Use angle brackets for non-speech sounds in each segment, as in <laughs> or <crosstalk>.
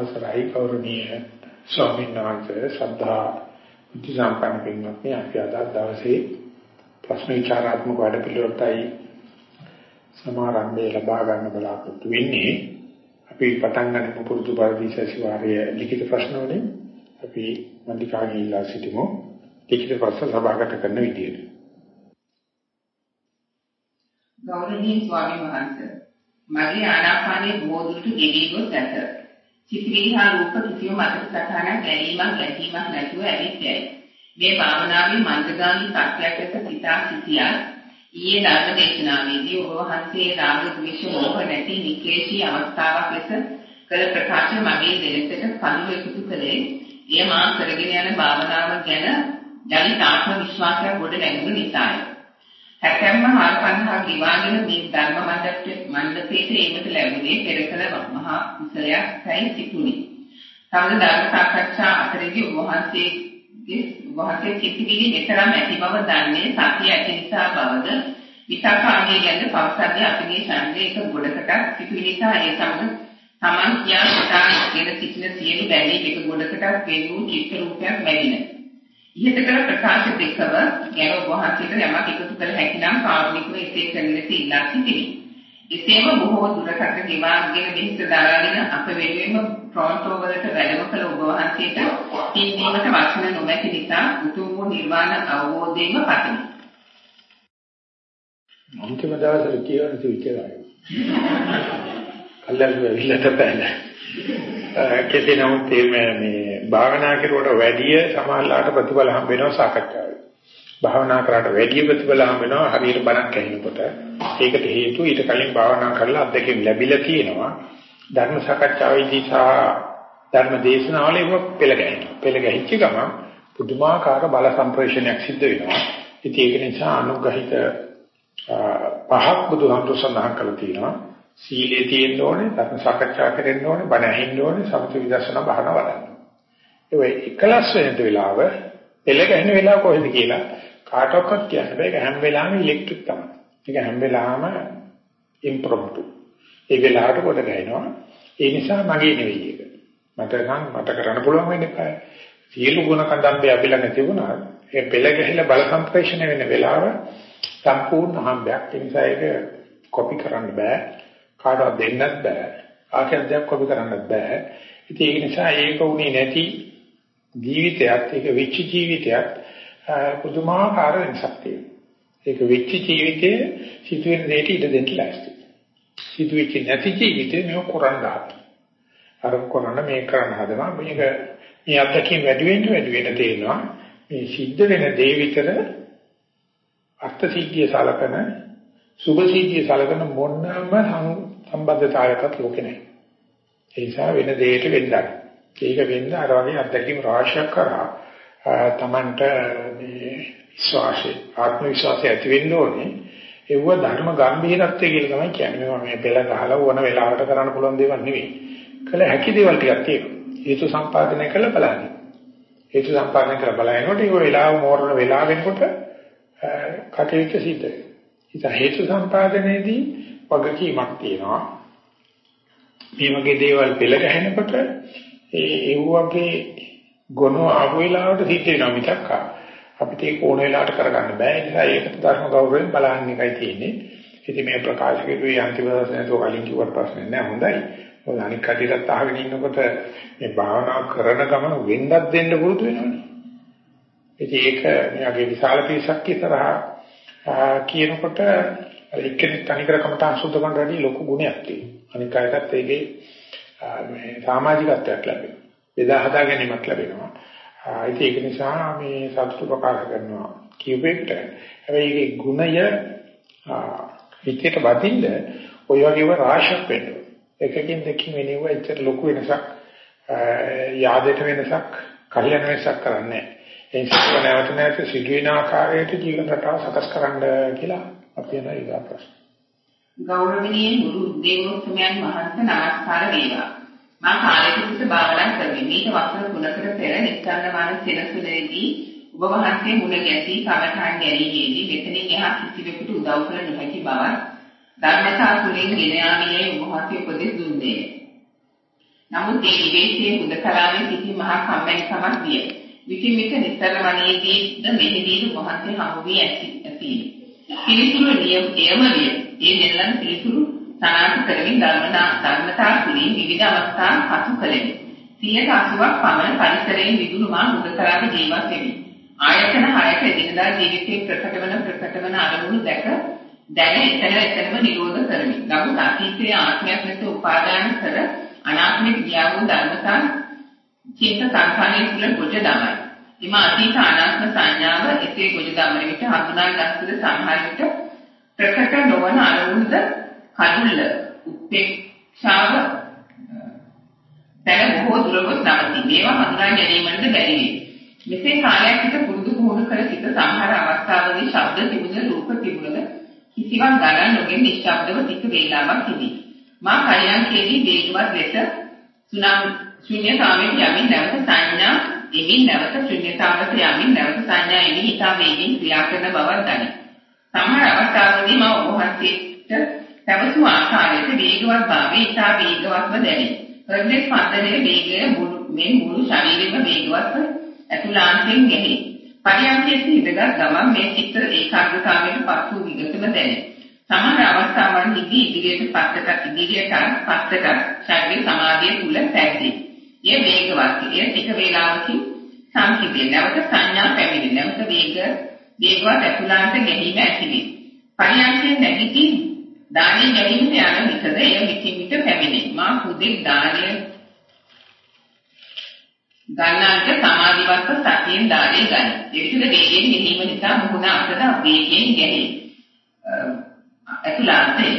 අවසරයි ගෞරවනීය ස්වාමීන් වහන්සේ සද්ධා බුද්ධ සම්පන්න පින්වත්නි අපි අද දවසේ ප්‍රශ්න විචාරාත්මක වැඩ පිළිවෙලටයි සමාරම්භය ලබා ගන්න බලාපොරොත්තු වෙන්නේ. අපි පටන් ගන්න පුරුදු පරිදි සතිವಾರයේ ලිඛිත ප්‍රශ්න වලින් අපි මන්දිකාගේ ඉල්ලා සිටිමු. ලිඛිත ප්‍රශ්න සභාගත කරන විදියට. ගෞරවනීය ස්වාමීන් වහන්සේ මගේ ආනාපානයේ බොහෝ දුරට ගෙවි ගොස් ඇත. සිතිවිලි හා රූප කිසිම මතක සටහනක් ගැනීමක් ගැටීමක් නැතුව ඇවිත් යයි. මේ භාවනාවේ මන්දගාමී සත්‍යයක් එක්ක සිතා සිටියා ඊයේ ධර්ම දේශනාවේදී ඔබ වහන්සේ රාග ද්වේෂ මෝහ නැති නික්ලේශී අවස්ථාවක් ලෙස කළ ප්‍රකාශ මගේ දෙලෙසට පඳුර එකතු කළේ එය මා කරගෙන යන භාවනාව ගැන යලි ආත්ම විශ්වාසයක් ගොඩ නැගුණු නිසායි. හැකැම්ම හාල් පන්හා ගිවාගෙන මේ ධර්ම මණ්ඩපයේ මණ්ඩපයේ ඒමට ලැබුණේ පෙරකල මහා කුසලයක් සැයි සිටුනි. තවද ධර්ම සාකච්ඡා අතරේදී වහන්සේගේ වහන්සේ කිසිවිලි මෙතරම් ඇති බව දන්නේ සතිය ඇති නිසා බවද විතක්කාගේ ගැන පවසන්නේ අපගේ ඡන්දේ එක ගොඩකට සිටුනි නිසා ඒ සමග තමන් කියා සිතා ඉගෙන සිටින සියලු බැලී එක ගොඩකට වේ වූ චිත්ත රූපයක් බැලිනේ. ඉහත කළ ප්‍රකාශ දෙකව ගැන ඔබ වහන්සේට යමක් එකතු කළ හැකි නම් කාරුණිකව එසේ කරන ලෙස ඉල්ලා සිටිමි. එසේම බොහෝ දුරකට ගෙවාගෙන මෙහිත දරාගෙන අප වෙනුවෙන්ම ටොරන්ටෝ වලට වැඩම කළ ඔබ වහන්සේට තීන්දීමට වචන නොමැති නිසා උතුම් වූ නිර්වාණ අවබෝධයෙන්ම පතමි. අන්තිම දවසේ කියවන විචාරය. කල්ලාගේ විලට බැලලා කෙසේ නමුත් මේ භාවනා කරුවට වැඩිය සමාහලාට ප්‍රතිඵල හම්බ වෙනවා සාකච්ඡාවේ. භාවනා කරාට වැඩිය ප්‍රතිඵල හම්බ වෙනවා හරියට බණක් ඇහෙනකොට. ඒකට හේතුව ඊට කලින් භාවනා කරලා අත්දැකීම් ලැබිලා තියෙනවා. ධර්ම සාකච්ඡාවේදී සහ ධර්ම දේශනාවල ඒක පෙළ ගැහෙනවා. පෙළ ගැහිච්ච ගමන් පුදුමාකාර බල සම්ප්‍රේෂණයක් සිද්ධ වෙනවා. ඉතින් ඒක නිසා අනුග්‍රහිත පහක් බුදුහාමුදුර සඳහන් කරලා තියෙනවා. සීලේ තියෙන්න ඕනේ, ධර්ම සාකච්ඡා කරන්න ඕනේ, බණ ඇහෙන්න ඕනේ, සමථ විදර්ශනා භාවනා වඩන්න. ඒ එකලස් වෙන වෙලාව, එළ ගැහෙන වෙලාව කොහෙද කියලා කාටවත් කියන්න බෑ. ඒක හැම වෙලාවෙම ඉලෙක්ට්‍රික් තමයි. ඒක හැම වෙලාවෙම ඉම්ප්‍රොම්ප්ටු. ඒ වෙලාවට කොට ගන්නවා. ඒ නිසා මගේ නෙවෙයි ඒක. මට නම් මට කරන්න පුළුවන් වෙන්නේ නැහැ. සියලු ගුණ කන්දම්බේ අපි ළඟ තිබුණා. ඒ පෙළ ගැහිලා බල සම්ප්‍රේෂණය වෙන වෙලාව සම්පූර්ණ හම්බයක්. ඒ නිසා ඒක කොපි කරන්න බෑ. කාටවත් දෙන්නත් බෑ. ආඛ්‍යාතයක් කොපි කරන්නත් බෑ. ඉතින් ඒක නිසා ඒක උනේ නැති ජීවිතයක්, ඒක වෙච්ච ජීවිතයක් පුදුමාකාර වෙනසක් තියෙනවා. ඒක වෙච්ච ජීවිතයේ සිදුවෙන දෙයට ඉඩ දෙන්න ලෑස්ති. සිදුවෙච්ච නැති ජීවිතේ මේක කරන්න අර කරන්න මේක කරන්න හදනවා. මේක මේ අත්දැකීම් වැඩි වෙන්න වැඩි වෙන්න තේරෙනවා. මේ සිද්ධ වෙන දේ විතර අර්ථ සිද්ධිය සලකන සුභ සිද්ධිය සලකන මොනම සම්බන්ධතාවයකට ලෝකේ නැහැ. ඒ නිසා වෙන දෙයකට වෙන්නයි. ඒක වෙන්න අර වගේ අත්දැකීම් රාශියක් කරා තමන්ට මේ විශ්වාසය ආත්ම විශ්වාසය ඇති වෙන්න ඕනේ. ඒව ධර්ම ගැඹීරත්වය කියලා තමයි කියන්නේ. මේ පෙළ ගහලා ඕන වෙලාවට කරන්න පුළුවන් දේවල් නෙවෙයි. කළ හැකි දේවල් ටිකක් තියෙනවා. හේතු සම්පාදනය කළ බලන්න. හේතු සම්පාදනය කළ බලනකොට ඒ වෙලාව මෝරන වෙලාව වෙනකොට කටයුතු සිද්ධ වෙනවා. ඉතින් හේතු සම්පාදනයේදී වගකීමක් තියෙනවා. මේ වගේ දේවල් පෙළ ගැහෙනකොට ඒ ඒ වගේ ගුණ ආව වෙලාවට සිද්ධ වෙනවා මිසක් අපිට ඒක ඕන වෙලාවට කරගන්න බෑ. ඒ නිසා ඒකට ධර්ම ගෞරවයෙන් බලන්න එකයි තියෙන්නේ. ඉතින් මේ ප්‍රකාශ කෙරුවේ අන්තිම දවසේ නේද කලින් කිව්වට ප්‍රශ්නේ නෑ හොඳයි. මොකද අනික් කටියට අහගෙන ඉන්නකොට මේ භාවනා කරන ගමන වෙන්නත් දෙන්න පුරුදු වෙනවනේ. ඉතින් ඒක මෙයාගේ විශාල පිරිසක් ඉස්සරහා කියනකොට එක්කෙනෙක් තනිකර කමටහන් සුද්ධ කරන රැඩි ලොකු ගුණයක් තියෙනවා. අනික අයටත් ඒකේ මේ සමාජිකත්වයක් ලැබෙනවා. බෙදා හදා ගැනීමක් ලැබෙනවා. ඒක නිසා මේ සතුට ප්‍රකාශ කරනවා කියුවෙකට. හැබැයි ඒකේ ගුණය හිතේට වදින්න ඔය වගේම රාශියක් වෙනවා. එකකින් දෙකකින් වෙනව එච්චර ලොකු වෙනසක් යාදයට වෙනසක් කල්යන වෙනසක් කරන්නේ නැහැ. ඒ නිසා නැවත නැවත සිදුවෙන ආකාරයට ජීවන රටාව සකස් කරන්න කියලා අපි යන ඊගා ප්‍රශ්න. ගෞරවනීය ගුරු දේවෝත්තමයන් වහන්සේ නමස්කාර වේවා. මම කාලයකට භාවනා කරමි. මේක වසර 3කට පෙර නිස්සාරණ සෙනසුනේදී ඔබ වහන්සේ මුණ ගැසී කමඨාන් ගැනීමේදී මෙතනින් එහා කිසිවෙකුට උදව් කළ නොහැකි බවත් ධර්මතා තුළින් ගෙන යාමේ ඔබ වහන්සේ උපදෙස් දුන්නේ. නමුත් ඒ විවේකයේ හුදකලාවේ සිටි මහා කම්මැලිකමක් විය. විටින් විට නිතර වනයේදීද මෙහිදීද වහන්සේ හමු වී ඇති. පිළිතුරු නියම නියමලිය. ඒ දෙල්ලන් පිළිතුරු සනාථ කරමින් ධර්මනා ධර්මතා තුලින් විවිධ අවස්ථා හසු කළෙමි. 180ක් පමණ පරිසරයෙන් විදුණු මා හුදකලාවේ ජීවත් වෙමි. ආයතන හයට එදිනදා ජීවිතයේ ප්‍රකට වන ප්‍රකට වන අරමුණු දැක දැන එතන එතනම නිරෝධ කරමි. නමුත් අතීතයේ ආත්මයක් ලෙස උපාදාන කර අනාත්මික ගියා වූ ධර්මතා චේත සංඛාරයේ තුල ගොජ දමයි. එම අතීත අනාත්ම සංඥාව එසේ ගොජ දමන විට හඳුනා ගන්නද සමහර විට ප්‍රකට නොවන අරමුණුද කඩුල්ල උපේක්ෂාව දැන බොහෝ දුරගොස් නවතී. මේවා හඳුනා ගැනීමටද බැරි වේ. මෙසේ කාලයක් සිට පුරුදු පුහුණු කර සිට සමහර අවස්ථාවලදී ශබ්ද තිබුණ රූප තිබුණද කිසිවක් ගණන් නොගෙන නිශ්ශබ්දව ටික වේලාවක් තිබී. මා කල්යන්කේදී වේගවත් ලෙස සුනම් ශුන්‍යතාවයෙන් යමින් නැවත සංඥා එමින් නැවත ශුන්‍යතාවට යමින් නැවත සංඥා එමින් හිතා වේගින් ක්‍රියා කරන බවක් දැනේ. සමහර අවස්ථාවලදී මා ඔබ වහන්සේට පැවසු ආකාරයට වේගවත් භාවයේ ඉතා වේගවත්ව දැනේ. හෘද ස්පන්දනයේ වේගය මුළු මේ මුළු ශරීරෙම වේගවත්ව ඇතුළාන්තයෙන් ගැහේ. පරියන්කයේ ඉඳගත් ගමන් මේ චිත්ත ඒකාග්‍රතාවයට පත් වූ විගතම දැනේ. සමහර අවස්ථාවන්හිදී ඉදිරියට පස්සට ඉදිරියට පස්සට ශරීර සමාධිය තුල පැද්දී. එය වේගවත්. එය ටික වේලාවකින් සංකිතේ නැවත සංඥා පැමිණෙන. නැවත වේග වේගවත් ඇතුළාන්ත ගැනීම ඇතිවේ. පරියන්කේ නැගිටි දානීය ගැනීමට යන විටද එය විචින් විට පැමිණේ. මා හුදෙක් දානීය ගන්නාට සමාධිවත් සතියෙන් දානේ ගන්න. ඒකද වේගයෙන් ගෙනීම නිසා මුහුණ අතට වේගයෙන් ගැනේ. අතුලාන්තේ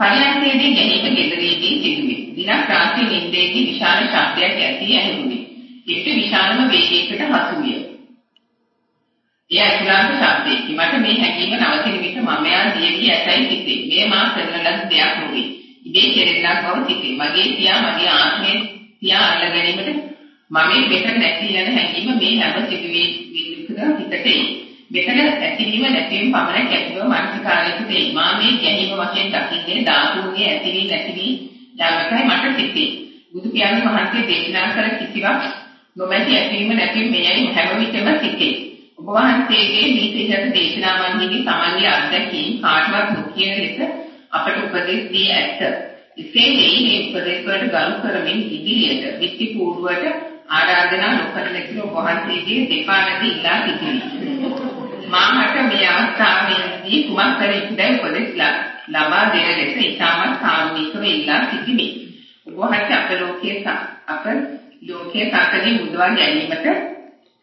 පරියන්කේදී ගැනීම ගෙදරේදී සිදුවේ. දිනක් රාත්‍රී නිින්දේදී විශාල ශබ්දයක් ඇති ඇහුණි. ඒක විශාලම වේගයකට හසු විය. එය අතුලාන්ත ශබ්දයකි. මට මේ හැඟීම නවතින විට මම යා දියවි ඇතයි සිටේ. මේ මා කරන ලද දෙයක් නොවේ. ඉබේ කෙරෙන්නක් බව සිටේ. මගේ පියා මගේ ආත්මය පියා අල්ල ගැනීමට මම මෙතන නැති යන හැඟීම මේ හැම සිදුවේ විදිහට හිතට එයි. මෙතන ඇතිවීම නැතිවීම පමණක් ඇතිව මානසිකාරයට දෙයි. මා මේ ගැනීම වශයෙන් දකින්නේ ධාතුන්ගේ ඇතිවීම නැතිවීම යන්නකයි මට සිතේ. බුදු පියාණන් වහන්සේ දේශනා කළ කිසිවක් නොමැති ඇතිවීම නැතිවීම මෙයයි හැම විටම සිතේ. ඔබ වහන්සේගේ දීපිතක දේශනාවන්හිදී සමන්ගේ අත්දැකීම් කාටවත් නොකියන ලෙස අපට උපදෙස් දී ඇත. එසේ මේ උපදෙස් වලට ගරු කරමින් ඉදිරියට විත්ති කූඩුවට ආරාධනා නොකරන කියලා වහන්සේගේ දෙපාරදී ඉල්ලා සිටිනවා. මාහට මේ අවස්ථාවේදී කුමක් කර යුතුදයි උපදෙස් ලබා දෙන ලෙස ඉතාමත් සාමීකව ඉල්ලා සිටිමි. වහන්සේ අප ලෝකයේ අප ලෝකයේ සාකදී මුදවා ගැනීමට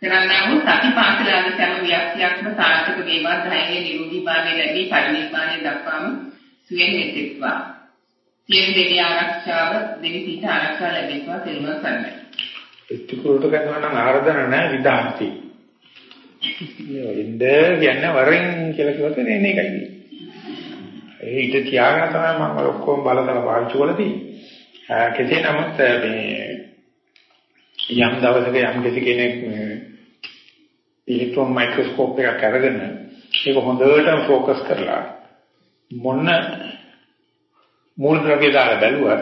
කරන්නා වූ සතිපාසලාගේ සෑම ව්‍යාප්තියක්ම සාර්ථක වේවා ධෛර්ය නිරෝගී භාවය ලැබී පරිනිර්වාණය දක්වාම සුවෙන් මෙතෙක්වා. සියලු දෙවි ආරක්ෂාව දෙවි පිට ආරක්ෂා ලැබේවා තෙරුවන් සරණයි. එච්චුකුරට කරනවා නම් ආර්දන නැහැ විදාන්ති. ඉන්න කියන්නේ වරෙන් කියලා කිව්වොත් එන්නේ ඒකයි. ඒ ඊට තියාගෙන තමයි මම ඔක්කොම බලතල පාවිච්චි කරලා තියෙන්නේ. කෙසේ නමුත් මේ යම් දවසක යම් කිසි කෙනෙක් ඉලෙක්ට්‍රෝන මයික්‍රොස්කෝප් එකක් අරගෙන ඒක හොඳට ફોකස් කරලා මොන මූල ද්‍රව්‍ය දාලා බැලුවා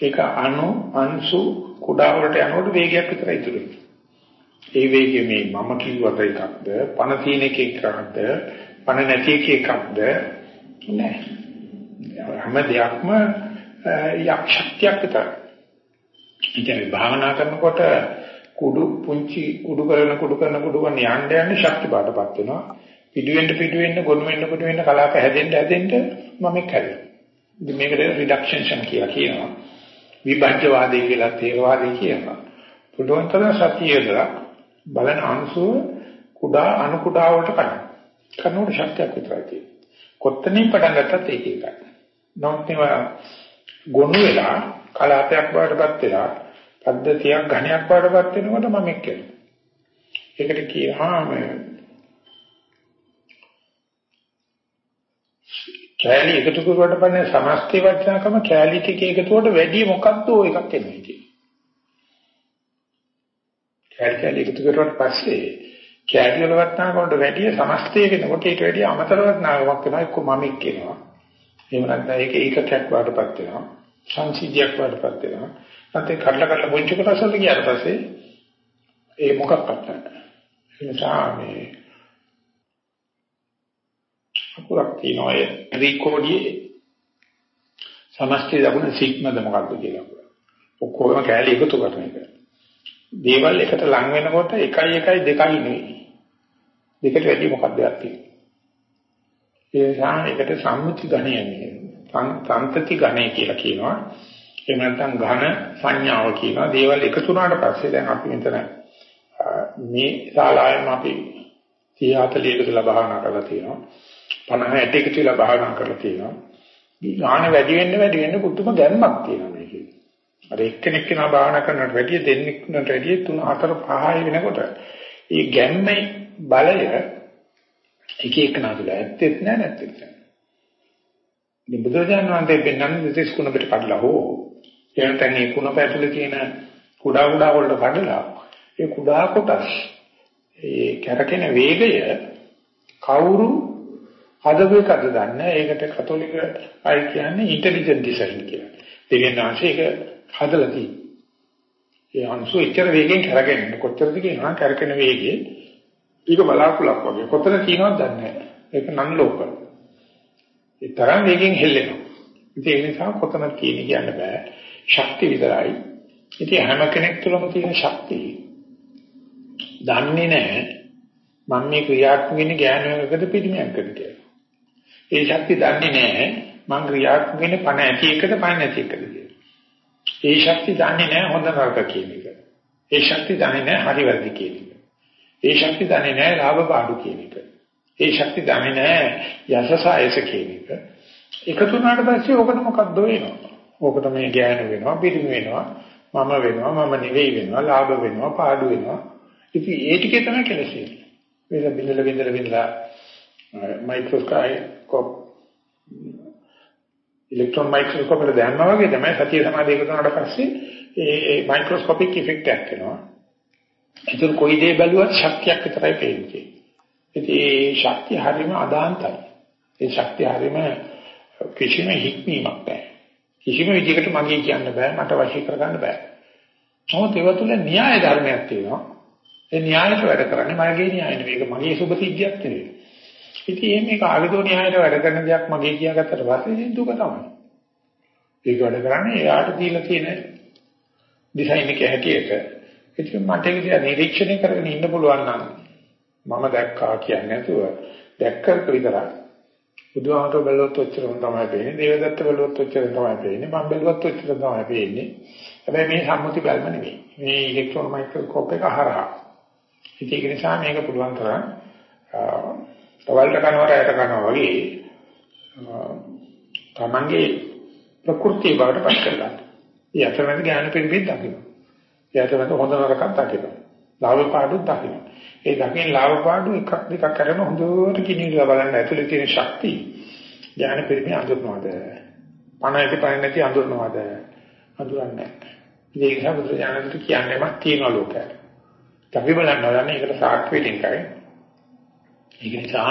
ඒක අණු අංශු කුඩා වලට යනකොට වේගයක් විතරයි ඉතුරු වෙන්නේ. ඒ වේගය මේ මම කිව්වට එකක්ද, පණ තියෙන එක එකක්ද, පණ නැති එක එකක්ද නෑ. හැම දෙයක්ම යක්ෂත්‍යයක් විතරයි. ඉතින් භාවනා කරනකොට කුඩු පුංචි කුඩු කරන කුඩු කරන කුඩු කරන යන්න යන්න ශක්ති බාටපත් වෙනවා. පිටුවෙන්න පිටුවෙන්න ගොනු වෙන්න ගොනු වෙන්න කලාප හැදෙන්න හැදෙන්න මම එක්ක හැදෙනවා. ඉතින් මේකට රිඩක්ෂන් කියලා කියනවා. විභජ්‍යවාදී කියලා තේරවාදී කියනවා. පුළුවන් තරම් සතියේදලා බලන අංශුව කුඩා අණු කුඩා වලට කඩන. කනෝට ශක්තියක් විතරයි තියෙන්නේ. කොත්තනින් පටන් ගත්තත් ඒක එකයි. නමුත් මේවා ගොනු වෙලා කලාපයක් බවටපත් වෙලා පද්ධතියක් ඝණයක් බවටපත් වෙනකොට මම එක්කෙනවා. ඒකට කියනවා කෑලි එකතු කරුවට පස්සේ සමස්තේ වටිනාකම කෑලි ටික එකතුවට වැඩි මොකක්ද ඔය එකක් එන්නේ කියන්නේ. කෑලි කෑලි එකතු කරුවට පස්සේ කෑලි වල වටිනාකමට වැඩි සමස්තේ වෙනකොට ඊට වැඩි අමතර වටිනාකමක් වෙනවා එක්ක මම එක්කෙනවා. එහෙම නැත්නම් ඒක ඒකකයක් වඩපත් වෙනවා. සංසිද්ධියක් වඩපත් වෙනවා. නැත්නම් කඩලා කඩලා පොන්චි කොටස් වලට ගියාට පස්සේ ඒ මොකක්වත් නැහැ. ඒ නිසා මේ අකුරක් තියෙනවා ඒ රීකෝඩියේ සමස්තය දකුණ සිග්මද මොකක්ද කියලා. ඔක්කොම කැලේ එකතු කරන එක. දේවල් එකට ලං වෙනකොට 1 1 2යි නෙවෙයි. දෙකට වැඩි මොකක්ද තියෙන්නේ. ඒ නිසා ඒකට සම්මුති ගණය සම්පති ගණය කියලා කියනවා. එහෙම නැත්නම් ඝන සංඥාව කියනවා. දේවල් එකතු වුණාට පස්සේ දැන් අපි මෙතන මේ ශාලාවෙන් අපි 30 40 කට භාවනා කරලා තියෙනවා. 50 60 කට භාවනා කරලා තියෙනවා. ඥාන වැඩි වෙන්න වැඩි වෙන්න පුදුම ගැම්මක් තියෙනවා මේකේ. අර එක්කෙනෙක් කෙනා භාවනා කරනකොට වැඩි දෙන්නෙක්ට වැඩි 3 4 5 වෙනකොට ඒ ගැම්මේ බලය එක එක නාදුල ඇත්තෙත් නෑ නැත්තෙත් නෑ. මේ බුදුරජාණන් වහන්සේ පෙන්වන්නේ දෙතිස් කුණ පිට කඩලා හෝ එනතන් මේ කුණ පැතුලේ තියෙන කුඩා කුඩා වලට කඩලා ඒ කුඩා කොටස් ඒ කැරකෙන වේගය කවුරු හදපු එකද දන්නේ ඒකට කතෝලික අය කියන්නේ ඉන්ටෙලිජන්ට් ඩිසයින් කියලා. දෙවියන් වහන්සේ ඒක හදලා තියෙනවා. ඒ අංශු එච්චර වේගෙන් කරගෙන කොච්චරද කියනවා කරගෙන වේගයේ ඊක බලාකුලක් වගේ කොතන තියෙනවද දන්නේ නැහැ. ඒක නන් ලෝක. ඒ තරම් වේගෙන් හෙල්ලෙනවා. ඉතින් ඒ නිසා කොතන තියෙන කියන්න බෑ. ශක්තිය විතරයි. ඉතින් හැම කෙනෙක් තුළම තියෙන ශක්තිය. දන්නේ නැහැ මම මේ ක්‍රියාත්මක වෙන්නේ ඥානයකද පිළිමයක්ද කියලා. ඒ ශක්තිය දන්නේ නැහැ මං ක්‍රියාත්මක වෙන්නේ පණ ඇති එකද පණ නැති එකද කියලා. ඒ ශක්තිය දන්නේ නැහැ හොඳ නරක කියන එක. ඒ ශක්තිය දන්නේ නැහැ හරි වැරදි කියන එක. ඒ ශක්තිය දන්නේ නැහැ ලාභ පාඩු කියන එක. ඒ ශක්තිය දන්නේ නැහැ යසස අයස කියන එක. එකතු වුණාට පස්සේ ඔකට මොකක්ද වෙනවා? ඔකට මේ ඥාන වෙනවා, පිටිම වෙනවා, මම වෙනවා, මම නෙවෙයි වෙනවා, ලාභ වෙනවා, පාඩු වෙනවා. ඉතින් ඒ ටිකේ තමයි කෙලෙසේ. මේක බින්දල බින්දල බින්දලා මයික්‍රොස්කෝප් ඉලෙක්ට්‍රෝන මයික්‍රොස්කෝප් එක දැම්මා වගේ තමයි සතිය සමාධිය එකතු වුණාට පස්සේ ඒ මයික්‍රොස්කෝපික් ඉෆෙක්ට් එකක් එනවා. ඒක කොයි දේ බැලුවත් ශක්තියක් විතරයි පේන්නේ. ඉතින් ඒ ශක්තිය හරීම අදාන්තයි. ඒ ශක්තිය හරීම කිසිම හික්මීමක් නැහැ. කිසිම විදිහකට මගේ කියන්න බෑ මට වශී කරගන්න බෑ. නමුත් ඒව තුළ න්‍යාය ධර්මයක් තියෙනවා. ඒ න්‍යායට වැඩ කරන්නේ මගේ න්‍යාය නෙවෙයි. ඒක මගේ සුභ සිද්ධියක් නෙවෙයි. ඉතින් මේක ආගතෝ න්‍යායට වැඩ කරන දෙයක් මගේ කියාගත්තට පස්සේ ඉතින් දුක තමයි. ඒක වැඩ කරන්නේ එයාට දීලා තියෙන ඩිසයින් එක හැටියට. ඉතින් මට ඒක දිහා නිරීක්ෂණය කරගෙන ඉන්න පුළුවන් නම් මම දැක්කා කියන්නේ නැතුව දැක්කක විතරයි. බුදුහාමර බැලුවොත් ඔච්චරම තමයි පේන්නේ. දේවදත්ත බැලුවොත් ඔච්චරම තමයි පේන්නේ. මම බැලුවත් ඔච්චරම තමයි පේන්නේ. හැබැයි මේ සම්මුති බැල්ම නෙවෙයි. මේ ඉලෙක්ට්‍රෝන මයික්‍රොස්කෝප් එක හරහා. ඉතින් ඒක නිසා මේක පුළුවන් තරම් තවල්ට කනවා රැයට කනවා වගේ තමන්ගේ ප්‍රകൃතිය බවට පත් කරගන්න. ඒ අතරමැද ඥාන පරිපෙත් දකින්න. ඒ අතරමැද හොඳ නරකක් දකින්න. ලාභ පාඩුත් දකින්න. ඒ දකින්න ලාභ පාඩු එකක් දෙකක් කරන හොඳට කිනිවිලා බලන්න ඇතුලේ තියෙන ශක්තිය ඥාන පරිපෙත් අඳුරනවාද? පණ ඇති පණ නැති අඳුරනවාද? අඳුරන්නේ නැහැ. ඒක නිසා බුදුරජාණන්ට කියන්නේමක් තියෙන ලෝකයක්. අපි බලන්න ඕනේ ඒකට සාක්ෂි වෙලින් කරේ. ඒක නිසා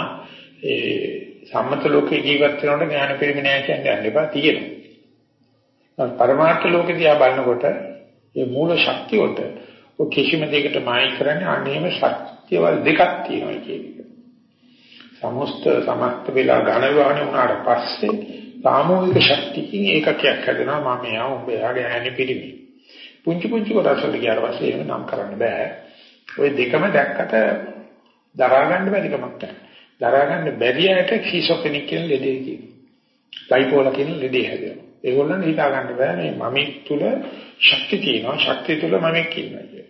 ඒ සම්මත ලෝකේ ජීවත් වෙනකොට ඥාන පිරිමි නෑ කියන්නේ යන්න එපා තියෙනවා. පරමාර්ථ ලෝකේ දිහා බලනකොට මේ මූල ශක්තිය උට ඔය කිසිම දෙයකට මායි කරන්නේ අනේම සත්‍යවල දෙකක් තියෙනවා කියන එක. සමස්ත සමස්ත වෙලා ඝන විවාහන වුණාට පස්සේ සාමූහික ශක්තියකින් ඒකකයක් හැදෙනවා මම යා උඹ යාගේ ඥාන පිරිමි. පුංචි පුංචි කොටස් වලට ගියාට පස්සේ එහෙම නම් කරන්න බෑ. ওই දෙකම දැක්කට දරා ගන්න බැරි කමක් නැහැ. දරා ගන්න බැරි අයට ෂිසොෆෙනික් කියන ලෙඩේ තියෙනවා. බයිපෝලා කියන ලෙඩේ හැදෙනවා. ඒගොල්ලන් හිතා ගන්න බෑ මේ මම තුල ශක්තිය තියෙනවා. ශක්තිය තුල මම කියනවා කියන්නේ.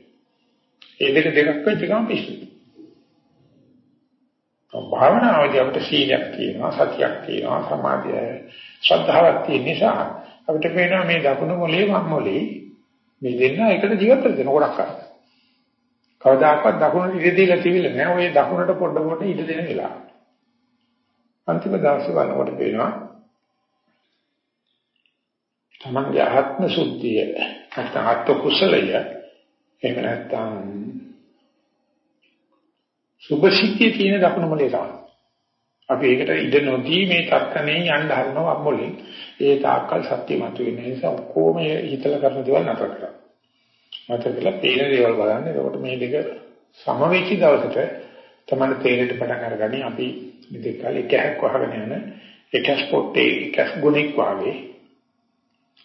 ඒ දෙක දෙකක් වෙච්ච ගමන් පිස්සු. භාවනාවදී අපිට සීලයක් තියෙනවා, සතියක් තියෙනවා, සමාධිය, ශ්‍රද්ධාවක් තියෙන නිසා අපිට පේනවා මේ දකුණු මොලේ වම් මොලේ මේ දෙන්න එකට ජීවත් වෙන්න ගොඩක් කරා. කවදාකවත් දකුණට ඉඩ දීලා තිබිලා නැහැ. ඔය දකුණට පොඩ පොඩ ඉඩ දෙන වෙලාව. අන්තිම දවසේ බලනකොට පේනවා තමන්ගේ ආත්ම සුද්ධිය නැත්නම් ආත්ම කුසලය එහෙම නැත්නම් සුභ සිද්ධිය තියෙන දකුණු මොලේ තමයි. අපි ඒකට ඉඩ නොදී මේ තර්කණේ යන්න හදනවා අම්මොලේ. ඒ තාක්කල් සත්‍ය මතුවෙන නිසා ඔක්කොම හිතලා කරන දේවල් නතර කරා. නතර කළා පේන දේවල් බලන්න. එතකොට මේ දෙක සම වෙච්ච දවසට තමයි තේරෙට පටන් අරගන්නේ අපි මේ දෙක කාලේ කැහක් වහගෙන යන එක ස්පොට්ටේ එක ගුණික් වාගේ.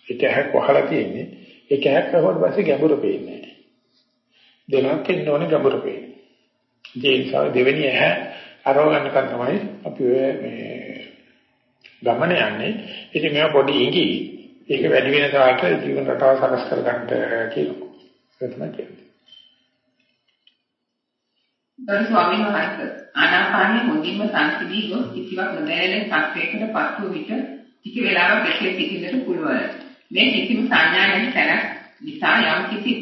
ඒක හැක් වහලා තියෙන්නේ. ඒක හැක් කරවුවට පස්සේ ගැඹුරු පේන්නේ දෙලක් ඉන්න ඕනේ ගැඹුරු පේන්නේ. ඒ නිසා දෙවෙනි ඇහැ අරව ගන්නකන් තමයි අපි මේ ගමන යන්නේ. ඉතින් මේවා පොඩි ඉඟි. ඒක වැඩි වෙන තාලට ජීවන රටාව සකස් කර ගන්නට කියනවා ඒක තමයි කියන්නේ ගරු ස්වාමීන් වහන්සේ ආනාපානයේ මුලින්ම සංසිඳී ගොස් කිසිවක් නොදැනෙන සත්‍යයකට පත්ව විට ටික වේලාවක් එසේ සිටින්නට පුළුවන්. මේ කිසිම සංඥා නැති තැන නිසා යම් කිසි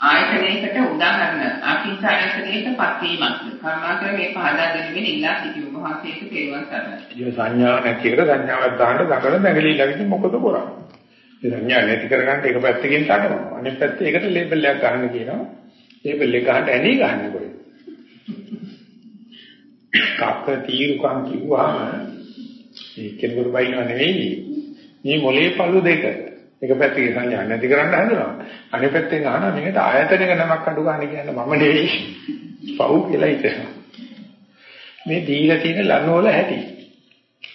ආයතනයකට උදාහරණ අකින්චායතනයක පත්වීමක්. කර්මාකර මේ පහදා දෙනුවෙන් ඉල්ලා සිටි ඔබ වහන්සේට තේරුවන් සරණයි. මේ සංඥා නැති එකට සංඥාවක් දාන්න දඟල දැඟලි ළඟදී මොකද කරන්නේ? මේ සංඥා නැති කරගන්න එක පැත්තකින් තටමනවා. අනිත් පැත්තේ ඒකට ලේබල් එකක් ගන්න කියනවා. ලේබල් එක ගන්න ඇණි ගන්න කොයි. කක්ක තීරුකම් කිව්වහම ඒ කෙනෙකුට බයිනව නෙවෙයි. මේ මොලේ පළු දෙක. එක පැත්තකින් සංඥා නැති කරන්න හදනවා. අනිත් පැත්තෙන් අහනවා මේකට ආයතනයක නමක් අඩු ගන්න කියන්නේ මම නෙවෙයි. පව් කියලා හිතනවා. මේ දීලා තියෙන ලනෝල හැටි.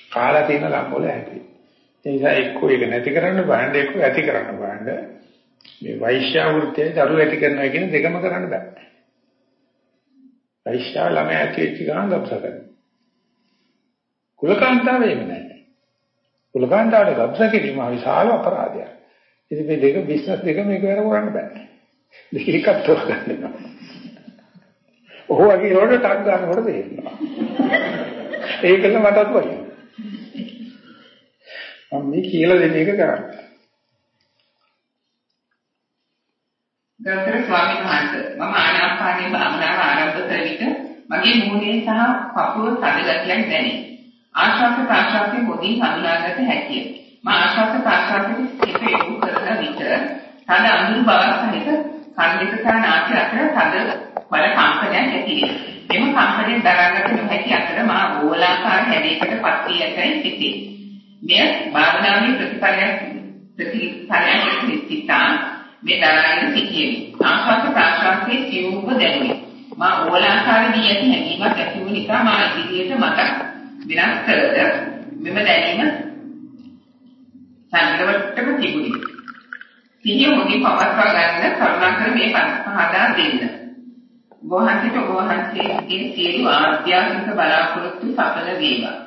කාලා තියෙන ලනෝල හැටි. ඒ නිසා එක්කෝ ඒක නැති කරන්න බෑන්ඩ් එක්කෝ ඇති කරන්න බෑන්ඩ්. මේ වෛශ්‍ය වෘත්තිය දරුව ඇති කරනවා කියන දෙකම කරන්න බෑ. වෛශ්‍යා ළමයි ඇති වෙච්ච ගමන් ගබ්ස කරනවා. කුලකාන්තාව එහෙම නැහැ. කුලකාන්තාවට ගබ්ස කිරීම විශාල අපරාධයක්. ඉතින් මේ දෙක බිස්නස් දෙක මේක වෙන කරන්න බෑ. දෙක එකක් තෝරගන්න. ඔහු වගේ රෝඩ ටක් ගන්නකොට තේරෙනවා. ඒකල මටත් වයි. මම මේ කියලා දෙන එක කරන්නේ. ගෞතම ස්වාමීන් වහන්සේ මම ආනාපානී භාවනාව ආරම්භ කර විට මගේ මූණේ සහ පපුව තද ගතියක් දැනේ. ආශ්වාස ප්‍රශ්වාසයේ මොදින් හඳුනාගත හැකිය. මම ආශ්වාස ප්‍රශ්වාසයේ සිත යොමු කරන විට තද අඳුරු බවක් සහිත කන් දෙක සහ නාසය අතර තද බල කම්පනයක් ඇති වේ. මෙම කම්පනය දරාගත නොහැකි අතර මා ඕලාකාර හැඩයකට පත් වී ඇතැයි සිතේ. මෙය භාවනාවේ ප්‍රතිඵලයක් ප්‍රතිඵලයක් සිතා මේ දරාගෙන සිටියෙමි. ආශ්වාස ප්‍රාශ්වාසයේ සියුම්ව දැනුනි. මා ඕලාකාර වී ඇති හැඟීමක් ඇති වූ නිසා මා ඉදිරියට මට විනාශ කළද මෙම දැනීම සංගවට්ටම තිබුණි. සිහිය මුදි පවත්වා ගන්න කරුණාකර මේ පහදා දෙන්න. වහන්සේට වහන්සේගේ සියලු ආධ්‍යාත්මික බලාපොරොත්තු සඵල වේවා.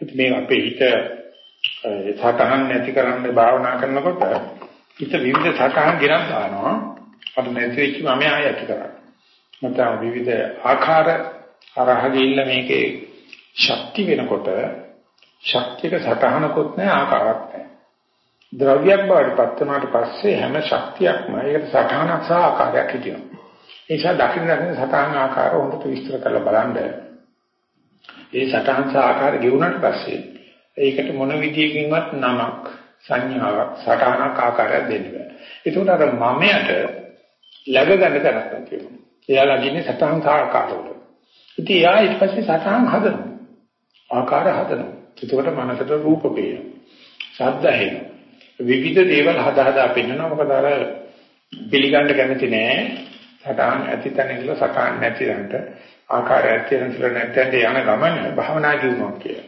මේ අපේ හිත සතහන් නැති කරන්න භාවනා කරනකොට හිත විවිධ සතහන් ගෙනත් දානවා. අර නැති වෙච්ච මම ආය ඇති කරා. නැත්නම් විවිධ ආකාර අරහ ගිහිල්ලා මේකේ ශක්ති වෙනකොට ශක්තියක සතහනකුත් නැහැ ආකාරයක් නැහැ. ද්‍රව්‍යයක් බවට පත් වුණාට පස්සේ හැම ශක්තියක්ම ඒකට සතහනක් සහ ආකාරයක් හිටිනවා. ඒ නිසා දකින්න දකින්න සතහන ආකාර හොඳට විස්තර කරලා බලන්න. ඒ සතහන් සහ ආකාර ගෙවුනට පස්සේ ඒකට මොන විදියකින්වත් නමක් සංඥාවක් සටහනක් ආකාරයක් දෙන්න බෑ. ඒකට අර මමයට läග ගන්න තරක් තියෙනවා. එයා ළඟින්නේ සටහන් ආකාරවල. ඉතින් එයා ඊට පස්සේ සටහන් හදනවා. ආකාර හදනවා. එතකොට මනසට රූප පේනවා. ශබ්ද ඇහෙනවා. විවිධ දේවල් හදා හදා පෙන්වනවා. මොකද අර පිළිගන්න කැමති නෑ. සටහන් ඇති තැන ඉඳලා සටහන් නැති තැනට ආකාරය ඇති තැන ඉඳලා නැති තැනට යන ගමන භවනා කියනවා කියලා.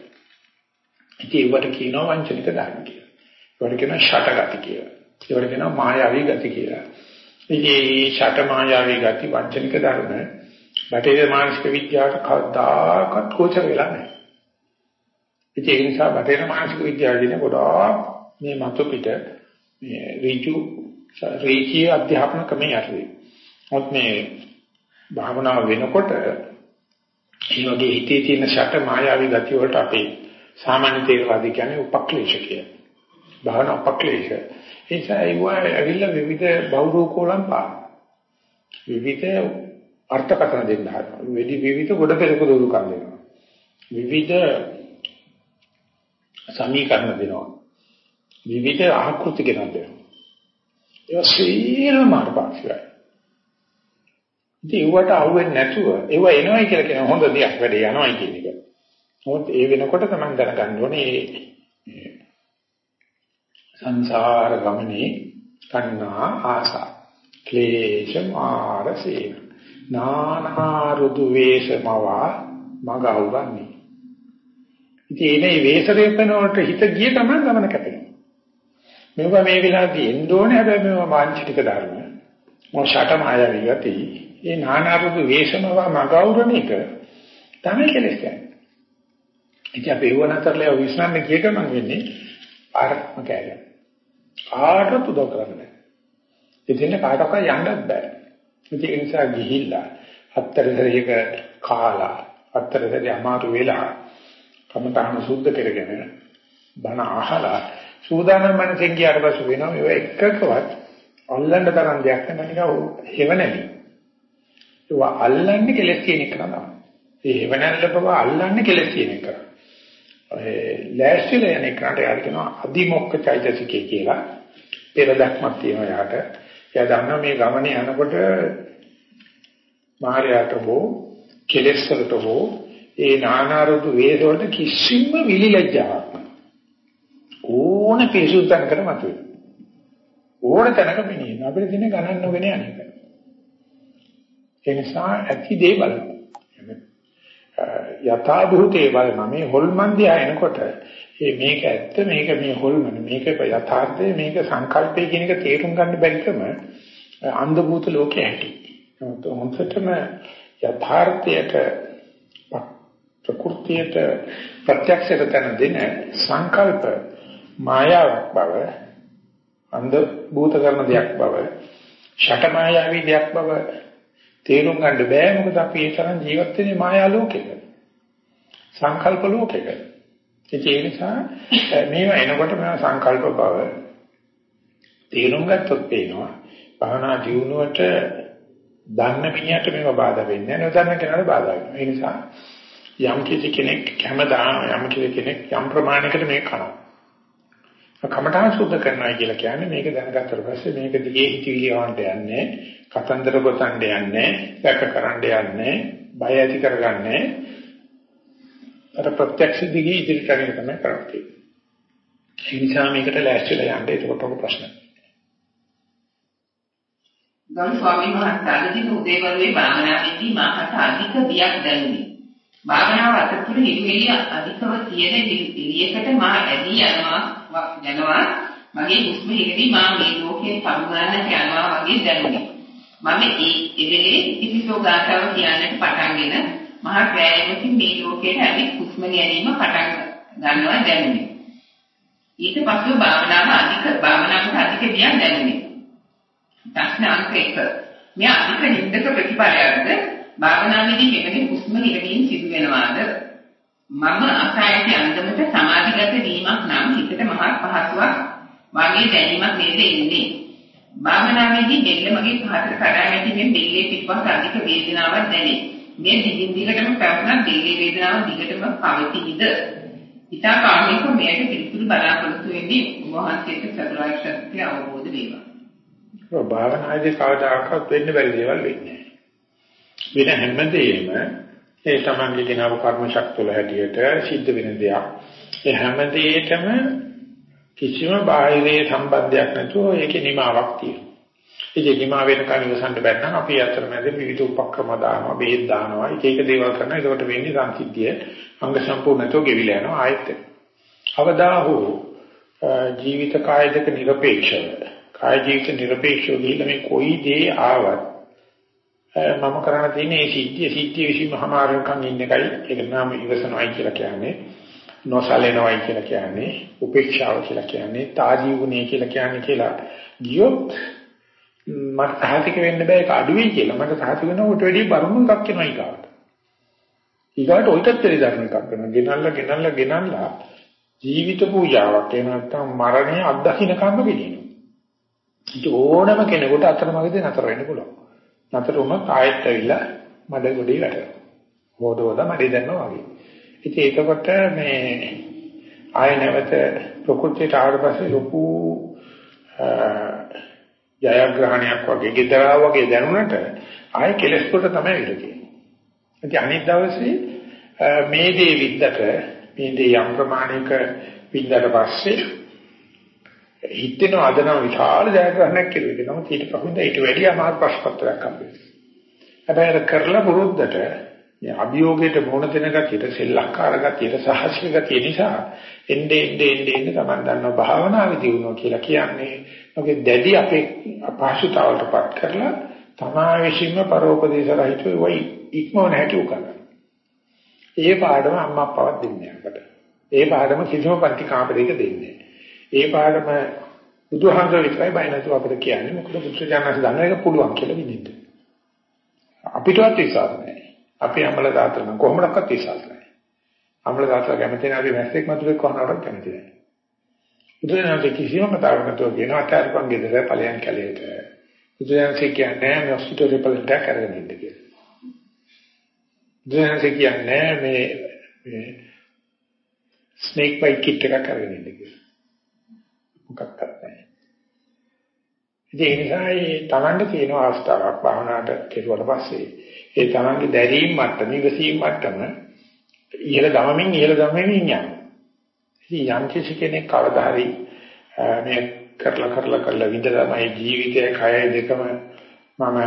ඉතින් ඒවට කියනවා වංචනික ධර්ම කියලා. ඒවට කියනවා ෂටගති කියලා. ඒවට කියනවා මායාවී ගති කියලා. ඉතින් මේ ෂට මායාවී ගති වංචනික ධර්ම බටේර මානසික විද්‍යාවට කවදාකවත් ගෝචර වෙලා නැහැ. ඉතින් ඒ නිසා බටේර මානසික විද්‍යාවේදී ගොඩාක් මේ මතු පිට මේ ඍජු රීකී අධ්‍යාපන ක්‍රමයේ යටි. මොකද මේ භාවනාව වෙනකොට ඒ වගේ හිතේ තියෙන ෂට මායාවී ගති වලට අපේ සාමාන්‍ය තේරවාදී කියන්නේ උපක්ලේශ කියලා. භාවනා උපක්ලේශ. ඒ නිසා ඒවා ඇවිල්ලා විවිධ බෞද්ධකෝලම් පාන. විවිධ අර්ථකථන දෙන්න හදනවා. වෙඩි විවිධ ගොඩ පෙරක දොරු කර දෙනවා. විවිධ සමීකරණ දෙනවා. විවිධ ආකෘති ගෙනත් දෙනවා. ඒ සියලු මාර්ගපාක්ෂිකයි. ඉතින් ඒවට අහුවෙන්නේ නැතුව ඒව එනවයි කියලා කියන හොඳ දෙයක් වැඩේ යනවයි කියන එක. මොකද ඒ වෙනකොට තමයි දැනගන්න ඕනේ සංසාර ගමනේ කන්නා ආසා ක්ලේශ මාරසේන නානා රුදු වේශමවා මග අවගන්නේ. ඉතින් මේ වේශරේ වෙනකොට හිත ගිය ගමන් ගමන කැපෙනවා. මේවා මේ වෙලාවදී එන්න ඕනේ හැබැයි මේවා මානසික ධර්ම. මොෂට මායාවී ගති. මේ නානා රුදු වේශමවා මග අවරණ එක තමයි කෙලෙස් කියන්නේ. ඉතින් අපි ඒව නතරලා විශ්‍රාම ගිය ගමන් වෙන්නේ ආරක්ම කෑගන්න. කාටවත් උදව් කරන්න බෑ. ඉතින් කාටවත් යන්නත් බෑ. ඒ නිසා ගිහිල්ලා හතරදරයක කාලා හතරදරේ අමාරු වෙලා කමතහන සුද්ධ කරගෙන බණ අහලා සූදානම් මනසෙන් ගියාට පස්සේ වෙනවා මේව එකකවත් අල්ලන්න තරම් දෙයක් නැහැ නිකන් හේව නැති. ඒවා අල්ලන්නේ කෙලස් කියන එක තමයි. ඒ හේව නැල්ලපව අල්ලන්නේ කෙලස් කියන එක. ඒ ලෑස්තිලා යන එකට යාර කියනවා අදිමොක්ක චෛතසිකය කියලා. පෙර දක්මක් තියෙනවා යාට. එයා දන්නවා මේ ගමනේ යනකොට මායයට හෝ කෙලෙස් වලට හෝ ඒ නානාරුතු වේද වලට කිසිම විලිලැජ්ජාවක් ඕන පිසුත්තන් කර මතුවේ. ඕන තැනක මෙනින අපිට දින ගණන් නොගෙන යන්නේ. ඒ නිසා ඇති දේ බලන්න. යථා භූතේ බලන මේ හොල්මන් දිහා එනකොට මේ මේක ඇත්ත මේක මේ හොල්මන මේක යථාර්ථය මේක සංකල්පය කියන එක තේරුම් ගන්න බැරිකම අන්ධ භූත ලෝකයේ ඇති. හොඳටම යථාර්ථයට ප්‍රകൃතියට ප්‍රත්‍යක්ෂයට තන දෙන සංකල්ප මායාවක් බව අන්ධ භූත කරන දෙයක් බව ෂට මායාවී දෙයක් බව තේරුම් ගන්න බෑ. මොකද අපි ඒ තරම් ජීවත් වෙන්නේ මායා ලෝකෙක. සංකල්ප ලෝකෙක. ඒ නිසා මේවා එනකොට මම සංකල්ප බව තේරුම් ගත්තොත් පේනවා. භවනා ජීවුණුවට දන්න මිනිහට මේව බාධා වෙන්නේ නැහැ. නොදන්න කෙනාට බාධා වෙනවා. ඒ නිසා යම් කිසි කෙනෙක් හැමදාම යම් කිසි කෙනෙක් යම් ප්‍රමාණයකට මේක කරනවා. කමඨාන් සුද්ධ කරනවා කියලා කියන්නේ මේක දැනගත්තට පස්සේ මේක දිගේ හිතවිලි වන්ට යන්නේ කතන්දර ගොතන්න යන්නේ දැක කරන්න යන්නේ බය ඇති කරගන්නේ. අර ප්‍රත්‍යක්ෂ දිගේ ඉදිරි කරගෙන තමයි කරන්නේ. ඒ නිසා මේකට ලෑස්තිලා යන්න ඒකට ඔක ප්‍රශ්න. ගරු ස්වාමීන් වහන්සේ අදදී උදේවරුේ භාවනාවේදී මාකට අධික බියක් දැනුනි. භාවනාව අතරතුර හිතවිලි අධිකව තියෙන එළියකට මා ඇදී යනවා. යනවා. මගේ හුස්ම හිරදී මා මේ ලෝකයෙන් සමුගන්නට යනවා වගේ දැනුනේ. මම ඒ එදෙලේ ඉතිසෝ ගාතාව කියන්නට පටන්ගෙන මහා ප්‍රෑයමකින් මේ ලෝකයට ඇවිත් හුස්ම ගැනීම පටන් ගන්නවා දැනුනේ. ඊට පස්ව භාවනාව අධික භාවනාවට අධික දියන් දැනුනේ. ප්‍රශ්න අංක 1 මේ අධික නින්දක ප්‍රතිපලයක්ද භාවනාවේදී මෙවැනි හුස්ම හිරවීම සිදු වෙනවාද මම අසායති අන්දමට සමාධිගත වීමක් නම් හිතට මහත් පහසුවක් වගේ දැනීමක් නේද එන්නේ භාවනාවේදී දෙල්ල මගේ පහතට කඩා වැටීමෙන් දෙල්ලේ පිටපත් අධික වේදනාවක් දැනේ මේ දිගින් දිගටම පැවතුනක් දෙල්ලේ වේදනාව දිගටම පවතිනද ඉතා කාර්මික මෙයට පිළිතුරු බලාපොරොත්තු වෙන්නේ වහන්සේට චතුරාර්ය සත්‍ය අවබෝධ වේවා. ඔව් භාවනාදී කවදාකවත් වෙන්න බැරි දේවල් වෙන්නේ. වෙන හැමදේම ඒ තමන්ගේ දිනව කර්ම ශක්තිය වල හැටියට සිද්ධ වෙන දෙයක්. ඒ හැමදේටම කිසිම බාහිරේ සම්බන්ධයක් නැතුව ඒකේ නිමාවක් තියෙනවා. ඒ නිමා වෙනකන් ඉවසන්න බැන්නම් අපි අතරමැද විවිධ උපක්‍රම දානවා, බෙහෙත් දානවා, එක එක දේවල් කරනවා. ඒකට වෙන්නේ සංසිද්ධිය අංග සම්පූර්ණතෝ ගෙවිලා යනවා ආයෙත්. අවදා හෝ ජීවිත කාය දෙක නිර්පේක්ෂව කාය ජීවිත නිර්පේක්ෂව ගිහිල්ලා මේ කොයි දේ ආවත් මම කරණ තියෙන්නේ මේ සිද්ධිය සිද්ධිය විසින්ම හමාරකම් ඉන්න එකයි. ඒක නම ඉවසනවයි කියලා කියන්නේ. නොසලෙනවයි කියලා කියන්නේ. උපේක්ෂාව කියලා කියන්නේ. තාජීවුනේ කියලා කියන්නේ කියලා ගියොත් මට සාහිතික වෙන්න බෑ. ඒක අඩුවේ කියලා. මට සාහිතික වෙනකොට වැඩි බරුණු එකක් වෙනවා ඊගාට ඊගාට ඔයිටත් දෙලි ධර්ම එකක් වෙනවා ගෙනල්ලා ගෙනල්ලා ගෙනල්ලා ජීවිත පූජාවක් එහෙම නැත්නම් මරණය අත්දකින්නකම්ම ගෙනියනවා ඒක ඕනම කෙනෙකුට අතරමඟදී නතර වෙන්න පුළුවන්. නතර වුණොත් ආයෙත් ඇවිල්ලා මඩ ගොඩේ වැටෙනවා. හොද හොද මඩේ දැම්මා වගේ. ඉතින් ඒකකොට මේ ආයෙ නැවත ප්‍රകൃතියට ආවට පස්සේ ලොකු ජයග්‍රහණයක් වගේ gedara වගේ දැනුණට ආයේ කෙලස් කොට තමයි ඉන්නේ. ඉතින් අනිත් දවසේ මේ දේ විද්දට මේ දේ යම් ප්‍රමාණයක විද්දට පස්සේ හිතෙන අදන විශාල ජයග්‍රහණයක් කෙරුවේ. නමුත් ඊට පහුද ඊට වැඩි අමාරු ප්‍රශ්පත්‍රයක් හම්බෙන්නේ. හැබැයි ඒක කරලා පුරුද්දට මේ අභියෝගයට මොන දෙන ගතියට සෙල්ලක්කාර ගතියට සහසික ගතිය නිසා එnde ende ende ende තමයි දන්නවා භාවනාවේදී වුණා කියලා කියන්නේ. ඔගේ දැඩි අපේ අපහසුතාවලටපත් කරලා තමා විශ්ීම පරෝපදේශ රහිත වෙයි ඉක්මවන හැටි උකරන. ඒ පාඩම අම්මා අප්පාවත් දෙන්නේ අපට. ඒ පාඩම කිසිම පන්ති කාමරයක දෙන්නේ ඒ පාඩම බුදුහන්සේ විතරයි බය නැතුව අපිට කියන්නේ මොකද බුදුසජාණන් දන්න එක පුළුවන් කියලා විදිහට. අපිටවත් විශ්වාස නැහැ. අපි අමල දාතන කොහොමඩක්වත් විශ්වාස නැහැ. අමල දාතන කැමති නැහැ අපි මැස්සෙක් මතුරෙක් කොහොමඩක්වත් කැමති නැහැ. බුදුරජාණන් කිසිම කතාවක් නැතුව කියන අතාරපන් ගෙදර ඵලයන් කැලේට. බුදුරජාණන් කියන්නේ මේ හොස්පිටල් රිපලන්ට් එක කරගෙන ඉන්න කියලා. බුදුරජාණන් කියන්නේ මේ මේ ස්නේක් බයිට් කිට් එකක් කරගෙන ඉන්න කියලා. මොකක්වත් නැහැ. ඒ නිසා ඒ Tamande තියෙන අවස්ථාවක් භාවනාවට කෙරුවට පස්සේ ඒ Tamange දැරීම් මට්ටම, ඉවසීම් මට්ටම ඉහළ දමමින් ඉහළ දමමින් යනවා. ඉතින් යම් කිසි කෙනෙක් කවදා හරි මේ කරලා කරලා කරලා විඳ තමයි ජීවිතය කය දෙකම මම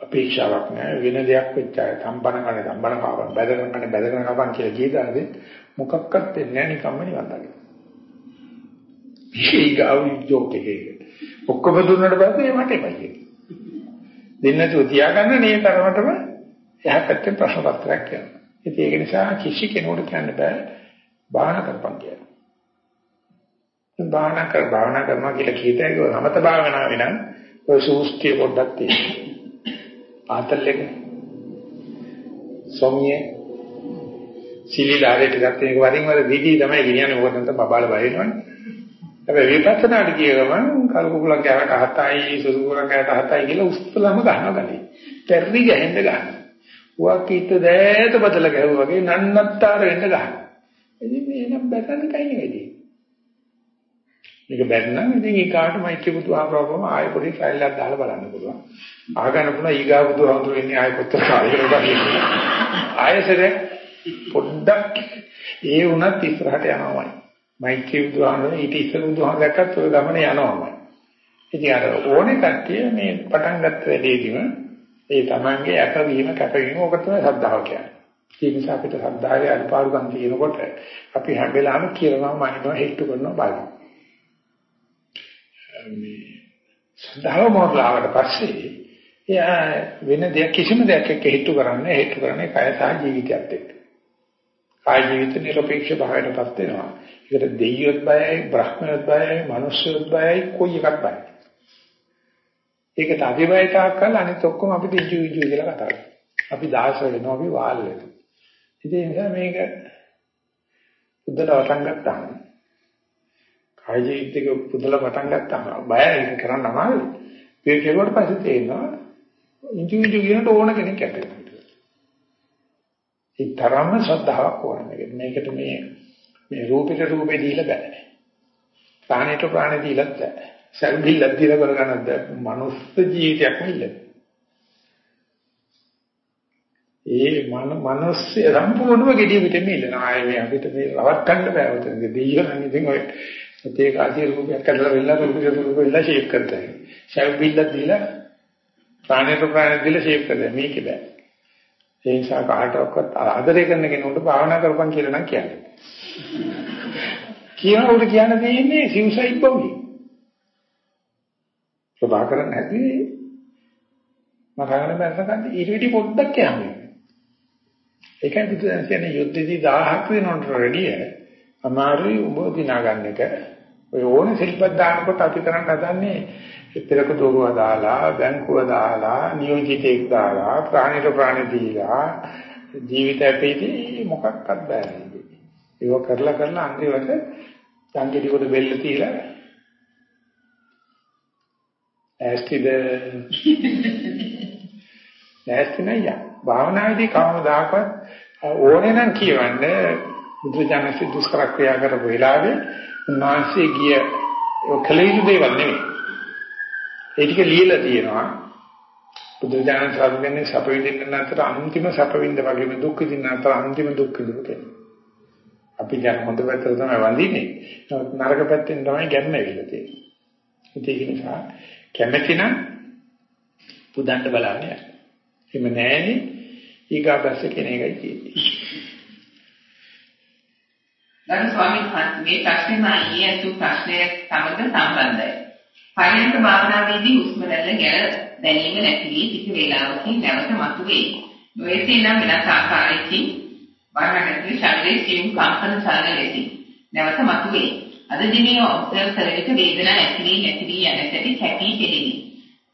අපේක්ෂාවක් නැහැ වෙන දෙයක් වෙච්චා සම්බන කරන සම්බන කාවන් බැදගෙන කරන බැදගෙන කපන් කියලා කියදාදී මොකක්වත් වෙන්නේ නැහැ නිකම්ම නිවන් දකින්න. ඊගාව ජෝක් එකේ. ඔක්කොම දුන්නට පස්සේ මට එපයි. දෙන්නතු තියාගන්න නේ තරමටම එහා පැත්තේ ප්‍රශ්න පත්‍රයක් යනවා. ඉතින් ඒක නිසා කිසි කෙනෙකුට කියන්න බෑ භාවනා කරපන් කියලා. භාවනා කර භාවනා කරනවා කියලා කියතේ ඒක සමත භාවනාව වෙනම් ඔය සූස්තිය පොඩ්ඩක් තියෙනවා. ආතල් එක සොමියේ සිලිලාරේට ගත්තේ ඒක වරින් වර දීදී තමයි ගෙනියන්නේ මොකද නැත්නම් බබාල බය වෙනවනේ. හැබැයි විපස්සනාට ගිය ගමන් කල්කුකුලක් ගෑවට හතයි සුසුකුලක් ගෑවට හතයි කියලා උස්තලම ගන්නවා ගන්නේ. පෙරලි ගහෙන්න ගන්නවා. වාකීත දෑත බදල ගැහුවා වගේ නන්නත්තර වෙන්න ගන්නවා. ඉතින් මේ නම් බැලන්නේ කයි නෙවෙයි. මේක බැන්නම් ඉතින් ඒකාට මෛත්‍රී බුදුහාමරවම ආයෙ පොඩි ෆයිල් එකක් දාලා බලන්න පුළුවන්. අහගන්න පුළුවන් ඊගා බුදුහාමතුරු ඉන්නේ ආයෙ කොච්චර කාලයකට බලන්නේ. ආයෙසරේ පොඩ්ඩක් ඒ වුණත් ඉස්සරහට යනවාමයි. මෛත්‍රී බුදුහාමරේ ඊට ඉස්සර බුදුහාම දැක්කත් ඔය ගමන යනවාමයි. ඉතින් අර ඕනේ කට්ටිය මේ පටන් ගත්ත වෙලේදීම ඒ Tamange යකවීම කැපවීම ඔක තමයි ශ්‍රද්ධාව කියන්නේ. ඒ නිසා අපිට ශ්‍රද්ධාවේ අනුපාරුකම් තියෙනකොට අපි හැම වෙලාවෙම කියනවා මනිනවා හෙට්ටු කරනවා බලනවා. මේ ශ්‍රද්ධාව මොරලාවට පස්සේ එයා වෙන දෙයක් කිසිම දෙයක් එක්ක හෙට්ටු කරන්නේ හෙට්ටු කරන්නේ කය සහ ජීවිතයත් එක්ක. කාය ජීවිත නිර්පේක්ෂ භාවයටපත් වෙනවා. ඒකට දෙයියොත් බයයි, බ්‍රහ්මයොත් බයයි, මිනිස්සුත් බයයි, කොයි එකක් බයයි. ඒකට අධිබයට අක්කල් අනිත් ඔක්කොම අපිට ඉජු ඉජු කියලා කතා කරනවා. අපි දාස වෙනවා, අපි වාල් වෙනවා. ඉතින් ඒ නිසා මේක උද්දට වටන් ගත්තාම කාය ජීවිතේක පුදලා පටන් ගත්තාම බයයි ඒක කරන්න අමාරුයි. ඒක කෙරුවට පස්සේ තේරෙනවා ඉන්ජු ඉන්ජු කියනට ඕන කෙනෙක් ඇත්තේ. ඒ තරම්ම ශ්‍රද්ධාවක් ඕන මේකට. මේකට මේ මේ රූපෙට රූපේ දීලා බෑ. ප්‍රාණයට ප්‍රාණය දීලා බෑ. සල්බිල්ලක් දීලා කරගන්නත් බෑ. මනුස්ස ජීවිතයක් නෙල්ල. ඒ මන මනස්ය සම්පූර්ණව gediy පිටින් ඉන්න. ආයේ මේ අපිට මේ රවත් ගන්න බෑ. උතන දෙයියෝ නම් ඉතින් ඔය ඒ කාසිය රූපයක් කරලා වෙලා රූපේ රූප වෙලා ෂේප් කරතයි. ෂේප් බිල්ලක් දීලා ප්‍රාණයට ප්‍රාණය දීලා ෂේප් කරලා මේක බෑ. ඒ නිසා කාටවත් ආදරය කරන කෙනෙකුට භාවනා කරපන් කියලා නම් කියන්නේ. <laughs> කියනකොට කියන්න දෙන්නේ සිව්සයිඩ් බවුලි. සබා කරන්න නැති මරාගෙන බැලනකන් ඊට විදි පොඩ්ඩක් කියන්නේ. ඒකයි බුදුන් කියන්නේ යුද්ධදී 1000ක් වෙනවට රෙඩිය අමාරුයි උඹ දිනා ගන්න එක. ඔය ඕනේ සිල්පත් දානකොට අපි කරන්න හදන්නේ පෙරක දෝරුව දාලා බැංකුව දාලා නියෝජිතෙක් දාලා ප්‍රාණීට ප්‍රාණි දීලා ජීවිත අපේදී මොකක්වත් බෑ ඒක කරලා කරලා අන්තිමට සංකේතික කොට බෙල්ල තියලා ඇස්තිද? නැස්ති නෑ භාවනාවේදී කවමදාකවත් ඕනේ නම් කියවන්නේ. බුදුජානක දුෂ්කර ක්‍රියා කරපු වෙලාවේ උන්වහන්සේ ගිය ඔය කලීසු දේවල් නෙවෙයි ඒ ටික ලියලා තියෙනවා. බුදුජානක සාධුකන්නේ සැප විඳින්න අතර අන්තිම සැප විඳ වගේම දුක් විඳින්න අතර අන්තිම දුක් විඳින්න අපි දැන් හොඳ පැත්තට තමයි වඳින්නේ. නරක පැත්තෙන් තමයි ගැම්ම ඇවිල්ලා තියෙන්නේ. ඒක නිසා කැමැති නම් පුදන්න බලන්නේ. එහෙම නැහැනේ ඊගාපස්ස කෙනෙක්යි කියන්නේ. ගරු ස්වාමීන් වහන්සේ මේ ප්‍රශ්නේ මා ඊයේ අසු ප්‍රශ්නයක් සමග සම්බන්ධයි. පරිණත භාවනාවේදී හුස්ම රැල්ල ගැන දැනීම නැති වී ටික වේලාවකින් නැවත මතුවේ. නොයේසේ නම් වෙනස් ආකාරයකින් වරණකේ ශරීරයේ සියුම් කම්පන චලන ලෙසින් නැවත මතුවේ. අද දිනේ ඔබ්සර්ව් කරන විට වේදනා ඇති වී නැති වී යන සැටි කැපී පෙනෙයි.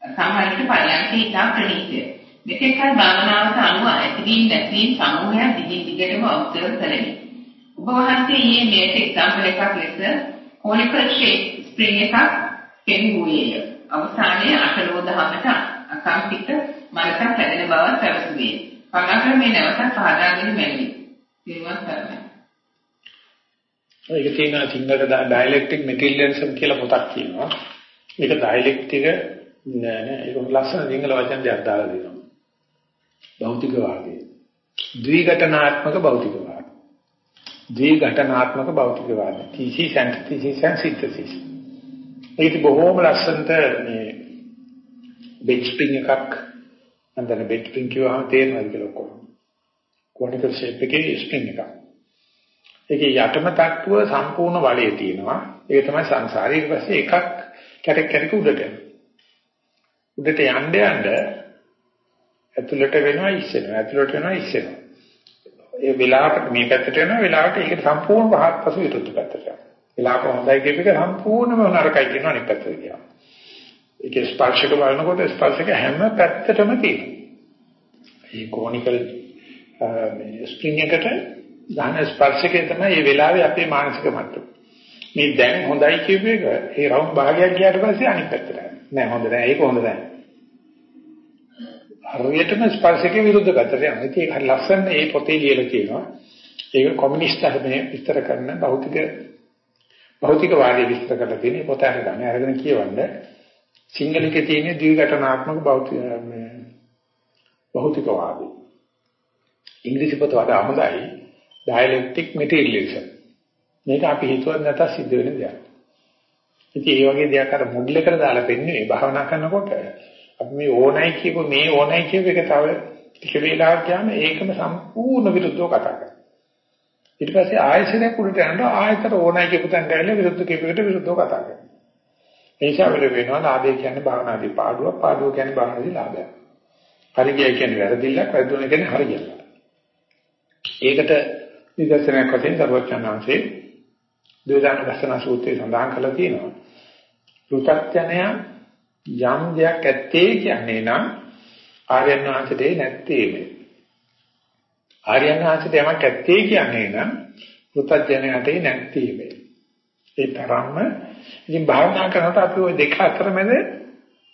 සමහර විට පරිණතී ඉතා ප්‍රණීතය. මෙතෙක් කල භාවනාවට අනුව ඇති වී නැති වී සමූහයක් දිගින් දිගටම ඔබ්සර්ව් කරමි. ඔබ වහන්සේ ඊයේ මේක එක්සැම්පල් එකක් ලෙස කොනිකල් ෂේප් ස්ප්‍රින්ග් එකක් පෙන්වුවේය. අවසානයේ අටලෝ දහමට අකම්පිත මනසක් හැදෙන බව පැවසුවේ. පගාකර මේ නැවත පහදාගෙන මැනවි. පිරුවන් කරනවා. ඒක තියෙනවා සිංහල ඩයලෙක්ටික් මෙටීරියලිසම් කියලා පොතක් තියෙනවා. ඒක ඩයලෙක්ටික නෑ නෑ ඒක ලස්සන සිංහල වචන දෙයක් දාලා දෙනවා. භෞතිකවාදී. ද්විඝටනාත්මක භෞතිකවාද. ද්විඝටනාත්මක භෞතිකවාද. thesis antithesis and synthesis. ඒක බොහොම ලස්සනට මේ බෙඩ් ස්ප්‍රින්ග් එකක් අන්දර බෙඩ් ස්ප්‍රින්ග් කියවහම තේරෙනවා කියලා කොහොමද? කොනිකල් ෂේප් එකේ ස්ප්‍රින්ග් එකක්. ඒකේ යටම තට්ටුව සම්පූර්ණ වලේ තියෙනවා. ඒක තමයි සංසාරේ. ඊට පස්සේ එකක් කැටක් කැටක උඩට යනවා. උඩට යන්න යන්න ඇතුළට වෙනවා ඉස්සෙනවා. ඇතුළට වෙනවා ඉස්සෙනවා. ඒ වෙලාවට මේ පැත්තට යනවා වෙලාවට ඒකට සම්පූර්ණ වහත් පසු විරුද්ධ පැත්තට යනවා. වෙලාවක හොඳයි කියප එක සම්පූර්ණම නරකයි කියනවා අනිත් පැත්තට කියනවා. ඒකේ ස්පර්ශක බලනකොට ස්පර්ශක හැම පැත්තටම තියෙනවා. මේ කොනිකල් මේ ස්ප්‍රින්ග් එකට ගන්න ස්පර්ශකේ තමයි මේ වෙලාවේ අපේ මානසික මට්ටම. මේ දැන් හොඳයි කියප එක ඒ රවුන්ඩ් භාගයක් ගියාට පස්සේ අනිත් පැත්තට නෑ හොඳ නෑ ඒක හොඳ නෑ. හරියටම ස්පර්ශකේ විරුද්ධ පැත්තට යනවා. ඒක හරි ලස්සන මේ පොතේ ලියලා තියෙනවා. ඒක කොමියුනිස්ට් ධර්මයේ විස්තර කරන භෞතික භෞතිකවාදී විස්තර කරලා තියෙන පොත අරගෙන අරගෙන කියවන්න සිංහලයේ තියෙන ද්විඝටනාත්මක භෞතික මේ භෞතිකවාදී ඉංග්‍රීසි පොත වඩා හොඳයි dialectic materialism මේක අපි හිතුවත් නැතත් සිද්ධ වෙන දෙයක් ඉතින් ඒ වගේ දෙයක් අර මොඩල් එකට දාලා පෙන්නේ භාවනා කරනකොට අපි මේ ඕනයි කියපු මේ ඕනයි කියපු එක තව ටික වේලාවක් ගියාම ඒකම සම්පූර්ණ විරුද්ධව කතා කරනවා ඊට පස්සේ ආයතනයක් උඩට යනවා ආයතන ඕනයි කියපු තැනට ඇවිල්ලා විරුද්ධ කියපෙකට විරුද්ධව කතා කරනවා. ඒ නිසා වෙල වෙනවා ලාභය කියන්නේ භාවනාදී පාඩුවක් පාඩුව කියන්නේ භාවනාදී ලාභයක්. හරි ගිය කියන්නේ වැරදිල්ලක් වැරදුන කියන්නේ හරියක්. ඒකට නිදර්ශනයක් වශයෙන් සර්වඥාන්සේ දෙවියන් දර්ශන සූත්‍රයේ සඳහන් කරලා තියෙනවා. පෘථග්ජනය යම් දෙයක් ඇත්තේ කියන්නේ නම් ආර්යයන් වහන්සේට නැත්තේ මේ ආර්යයන් වහන්සේට යමක් ඇත්තේ කියන්නේ නම් පුතඥයන්ට නැත්තේ මේ. ඒ තරම්ම ඉතින් භාවනා කරනකොට අපි ওই දෙක අතර මැද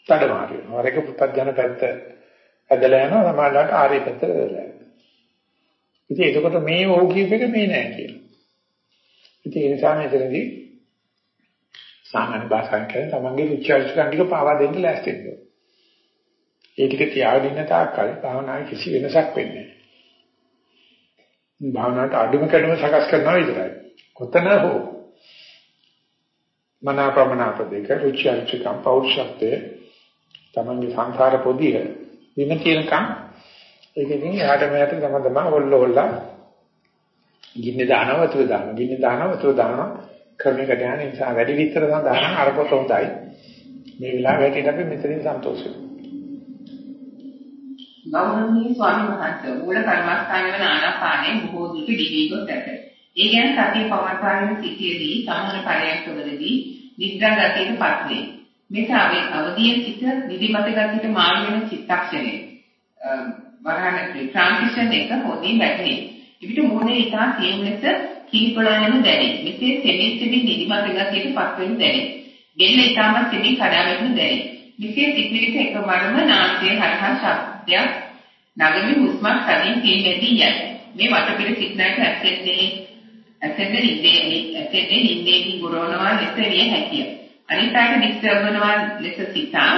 තඩමාරු වෙනවා. වරක පුතඥ පැත්ත ඇදලා යනවා සමාජලට ආර්ය පැත්ත ඇදලා යනවා. ඉතින් එතකොට මේ ඕ කියප එක මේ නෑ කියලා. ඉතින් ඒ නිසා මෙතනදී සාමාන්‍ය භාෂාවෙන් කියන තමන්ගේ විචාරණ ටික පාවා දෙන්න ලෑස්ති වෙනවා. ඒ ටික තියාගෙන ඉන්න තාක්කල් භාවනාවේ කිසි වෙනසක් වෙන්නේ නෑ. භාවනාවට අඩුම කැඩුම සකස් කරනවා විතරයි. කොතන හෝ මනාපමනාප දෙක රුචි අරුචිකම් පෞරුෂත්වය තමන්ගේ සංසාර පොදිය විමතියකම් ඒකකින් එහාට මෙහාට තම තම හොල්ල හොල්ලා ගින්නේ දානවා වතුර දානවා. ගින්නේ දානවා වතුර දානවා. කරන එක ධානය නිසා වැඩි විතර සඳහන් අරපොත හොඳයි. මේ වෙලාවට අපි මෙතනින් සන්තෝෂයි ගෞරවනීය ස්වාමීන් වහන්සේ මූල කර්මස්ථාන වන ආනාපානයේ බොහෝ දුරට දිවි ගොස් ඇත. ඒ ගැන සතිය පවත්වාගෙන සිටියේදී සමහර පරයන්කවලදී නිද්‍රා ගතියට පත් වේ. මෙසාවේ අවදියේ සිට නිදිමත ගතියට මාරු වෙන චිත්තක්ෂණය. වරහණ ට්‍රාන්සිෂන් එක හොදින් වැටේ. එවිට මොහොනේ ඉතා සියුම් ලෙස කීපලයන් දැනේ. මෙසේ සෙමි සෙමි නිදිමත ගතියට පත් වෙන දැනේ. ගෙල්ල ඉතාමත් සෙමි කඩා වැටෙන දැනේ. මෙසේ සිටින විට එකවරම නාසයේ හරහා ශබ්දයක් නගමින් හුස්මක් තදින් පියමැදී යයි. මේ වටපිට සිටනට ඇසෙන්නේ ඇසෙන්නේ ඉන්නේ ඇසෙන්නේ ඉන්නේ ගුරුවනවා ලෙස විය හැකිය. අනිත් අයට ඩිස්ටර්බ් වෙනවා ලෙස සිතා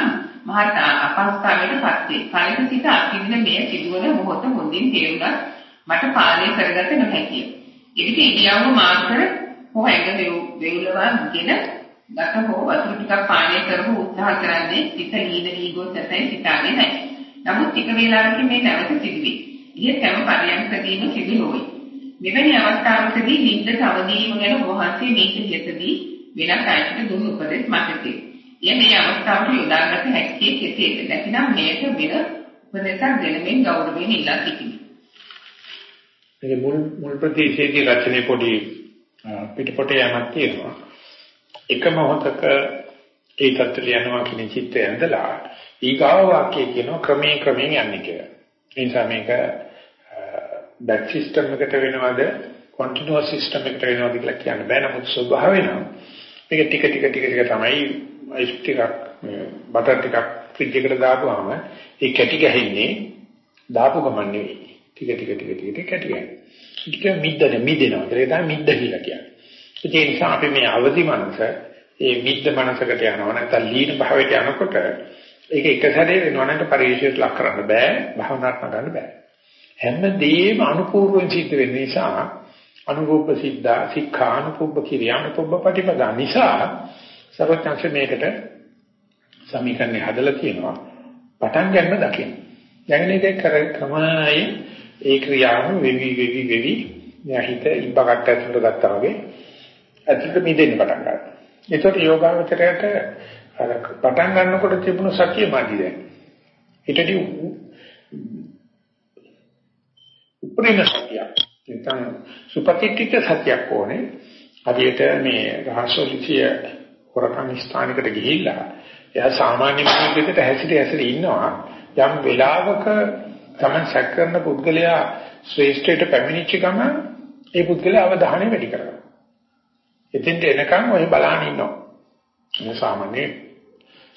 මහත් අපහසුතාවයකට පත් වේ. කලින් සිට අත්විඳින මෙය සිදුවන මොහොත හොඳින් තේරුණා මට පාලනය කරගත නොහැකිය. එවිට ඉරියව්ව මාතර හෝ ඇඟ වේවුලවන්ගෙන ගත හෝ වතුර ටිකක් පානය කරපු උත්සාහ කරන්නේ සිත නීද වී ගොස් ඇතයි සිතාන්නේ නැහැ. නමුත් ටික වේලාවකින් මේ නැවත සිදුවේ. ඊයේ හැම පරියන්කදීම සිදු නොවේ. මෙවැනි අවස්ථාවකදී නිින්දට අවදීම ගැන වහන්සේ මේක හිතදී වෙනත් අයකට දුන් උපදෙස් මතකයි. එය මේ අවස්ථාවට යොදාගත හැකි කෙසේද? නැතිනම් මේක වෙන උපදෙසක් දෙනමින් ගෞරවයෙන් ඉල්ලා සිටිමි. මේ මුල් මුල් ප්‍රතිශේධී රචනයේ පොඩි පිටපොටේ යමක් තියෙනවා. එක මොහොතක ඒ තත්ත්වයට යනවා කියන චිත්තය ඇඳලා ඊගාව වාක්‍යය කියනවා ක්‍රමයෙන් ක්‍රමයෙන් යන්නේ කියලා. ඒ නිසා මේක බැක් සිස්ටම් එකට වෙනවද කන්ටිනියස් සිස්ටම් එකට වෙනවද කියලා කියන්න බෑ නමුත් ස්වභාවය නම් මේක ටික ටික ටික ටික තමයි අයිස් ටිකක් බටර් ටිකක් ෆ්‍රිජ් එකට දාපුවාම ඒ කැටි ගහින්නේ දාපු ගමන් නෙවෙයි. ටික ටික ටික ටික ටික කැටි ගන්නේ ටික මිද්දන මිදෙනවා ඒක තමයි මිද්ද කියලා කියන්නේ. ඒ නිසා අපි මේ අවදි මනස ඒ මිද්ද මනසකට යනවා නැත්නම් ලීන භාවයට යනකොට ඒක එක සැරේ වෙනවනට පරිශීලයට ලක් කරන්න බෑ. භාවනාත්මක ගන්න බෑ. හැමදේම අනුපූර්වෙන් සිද්ධ වෙන නිසා අනුරූප සිද්ධා සික්ඛා අනුපුබ්බ කිරියානුපුබ්බ ප්‍රතිපදා නිසා සර්වඥාංශ මේකට සමීකරණය හදලා තියෙනවා පටන් ගන්න දකින්න. දැන් මේක කර ක්‍රමයි ඒ ක්‍රියාව වෙවි වෙවි වෙවි යහිත ඉබ්බකට ඇතුළට ගත්තා වගේ ඇතුළට මිදෙන්න පටන් ගන්නවා. ඒකට යෝගාවචරයට අර පටන් ගන්නකොට තිබුණු සතිය මාදි දැන්. ඊටදී උපරිම සතියක්. නැත්නම් සුපතිත්‍ිත සතියක් ඕනේ. හරියට මේ රහසොලිසිය හොරකම් ස්ථානයකට ගිහිල්ලා එයා සාමාන්‍ය මිනිහෙකුට හැසිර හැසිර ඉන්නවා යම් වෙලාවක Taman සැක කරන පුද්ගලයා ශ්‍රේෂ්ඨයට පැමිණිච්ච ගමන් ඒ පුද්ගලයා අවධානය වැඩි කරගන්නවා. එතෙන්ට එනකන් ඔය බලන්න ඉන්නවා. මේ සාමාන්‍ය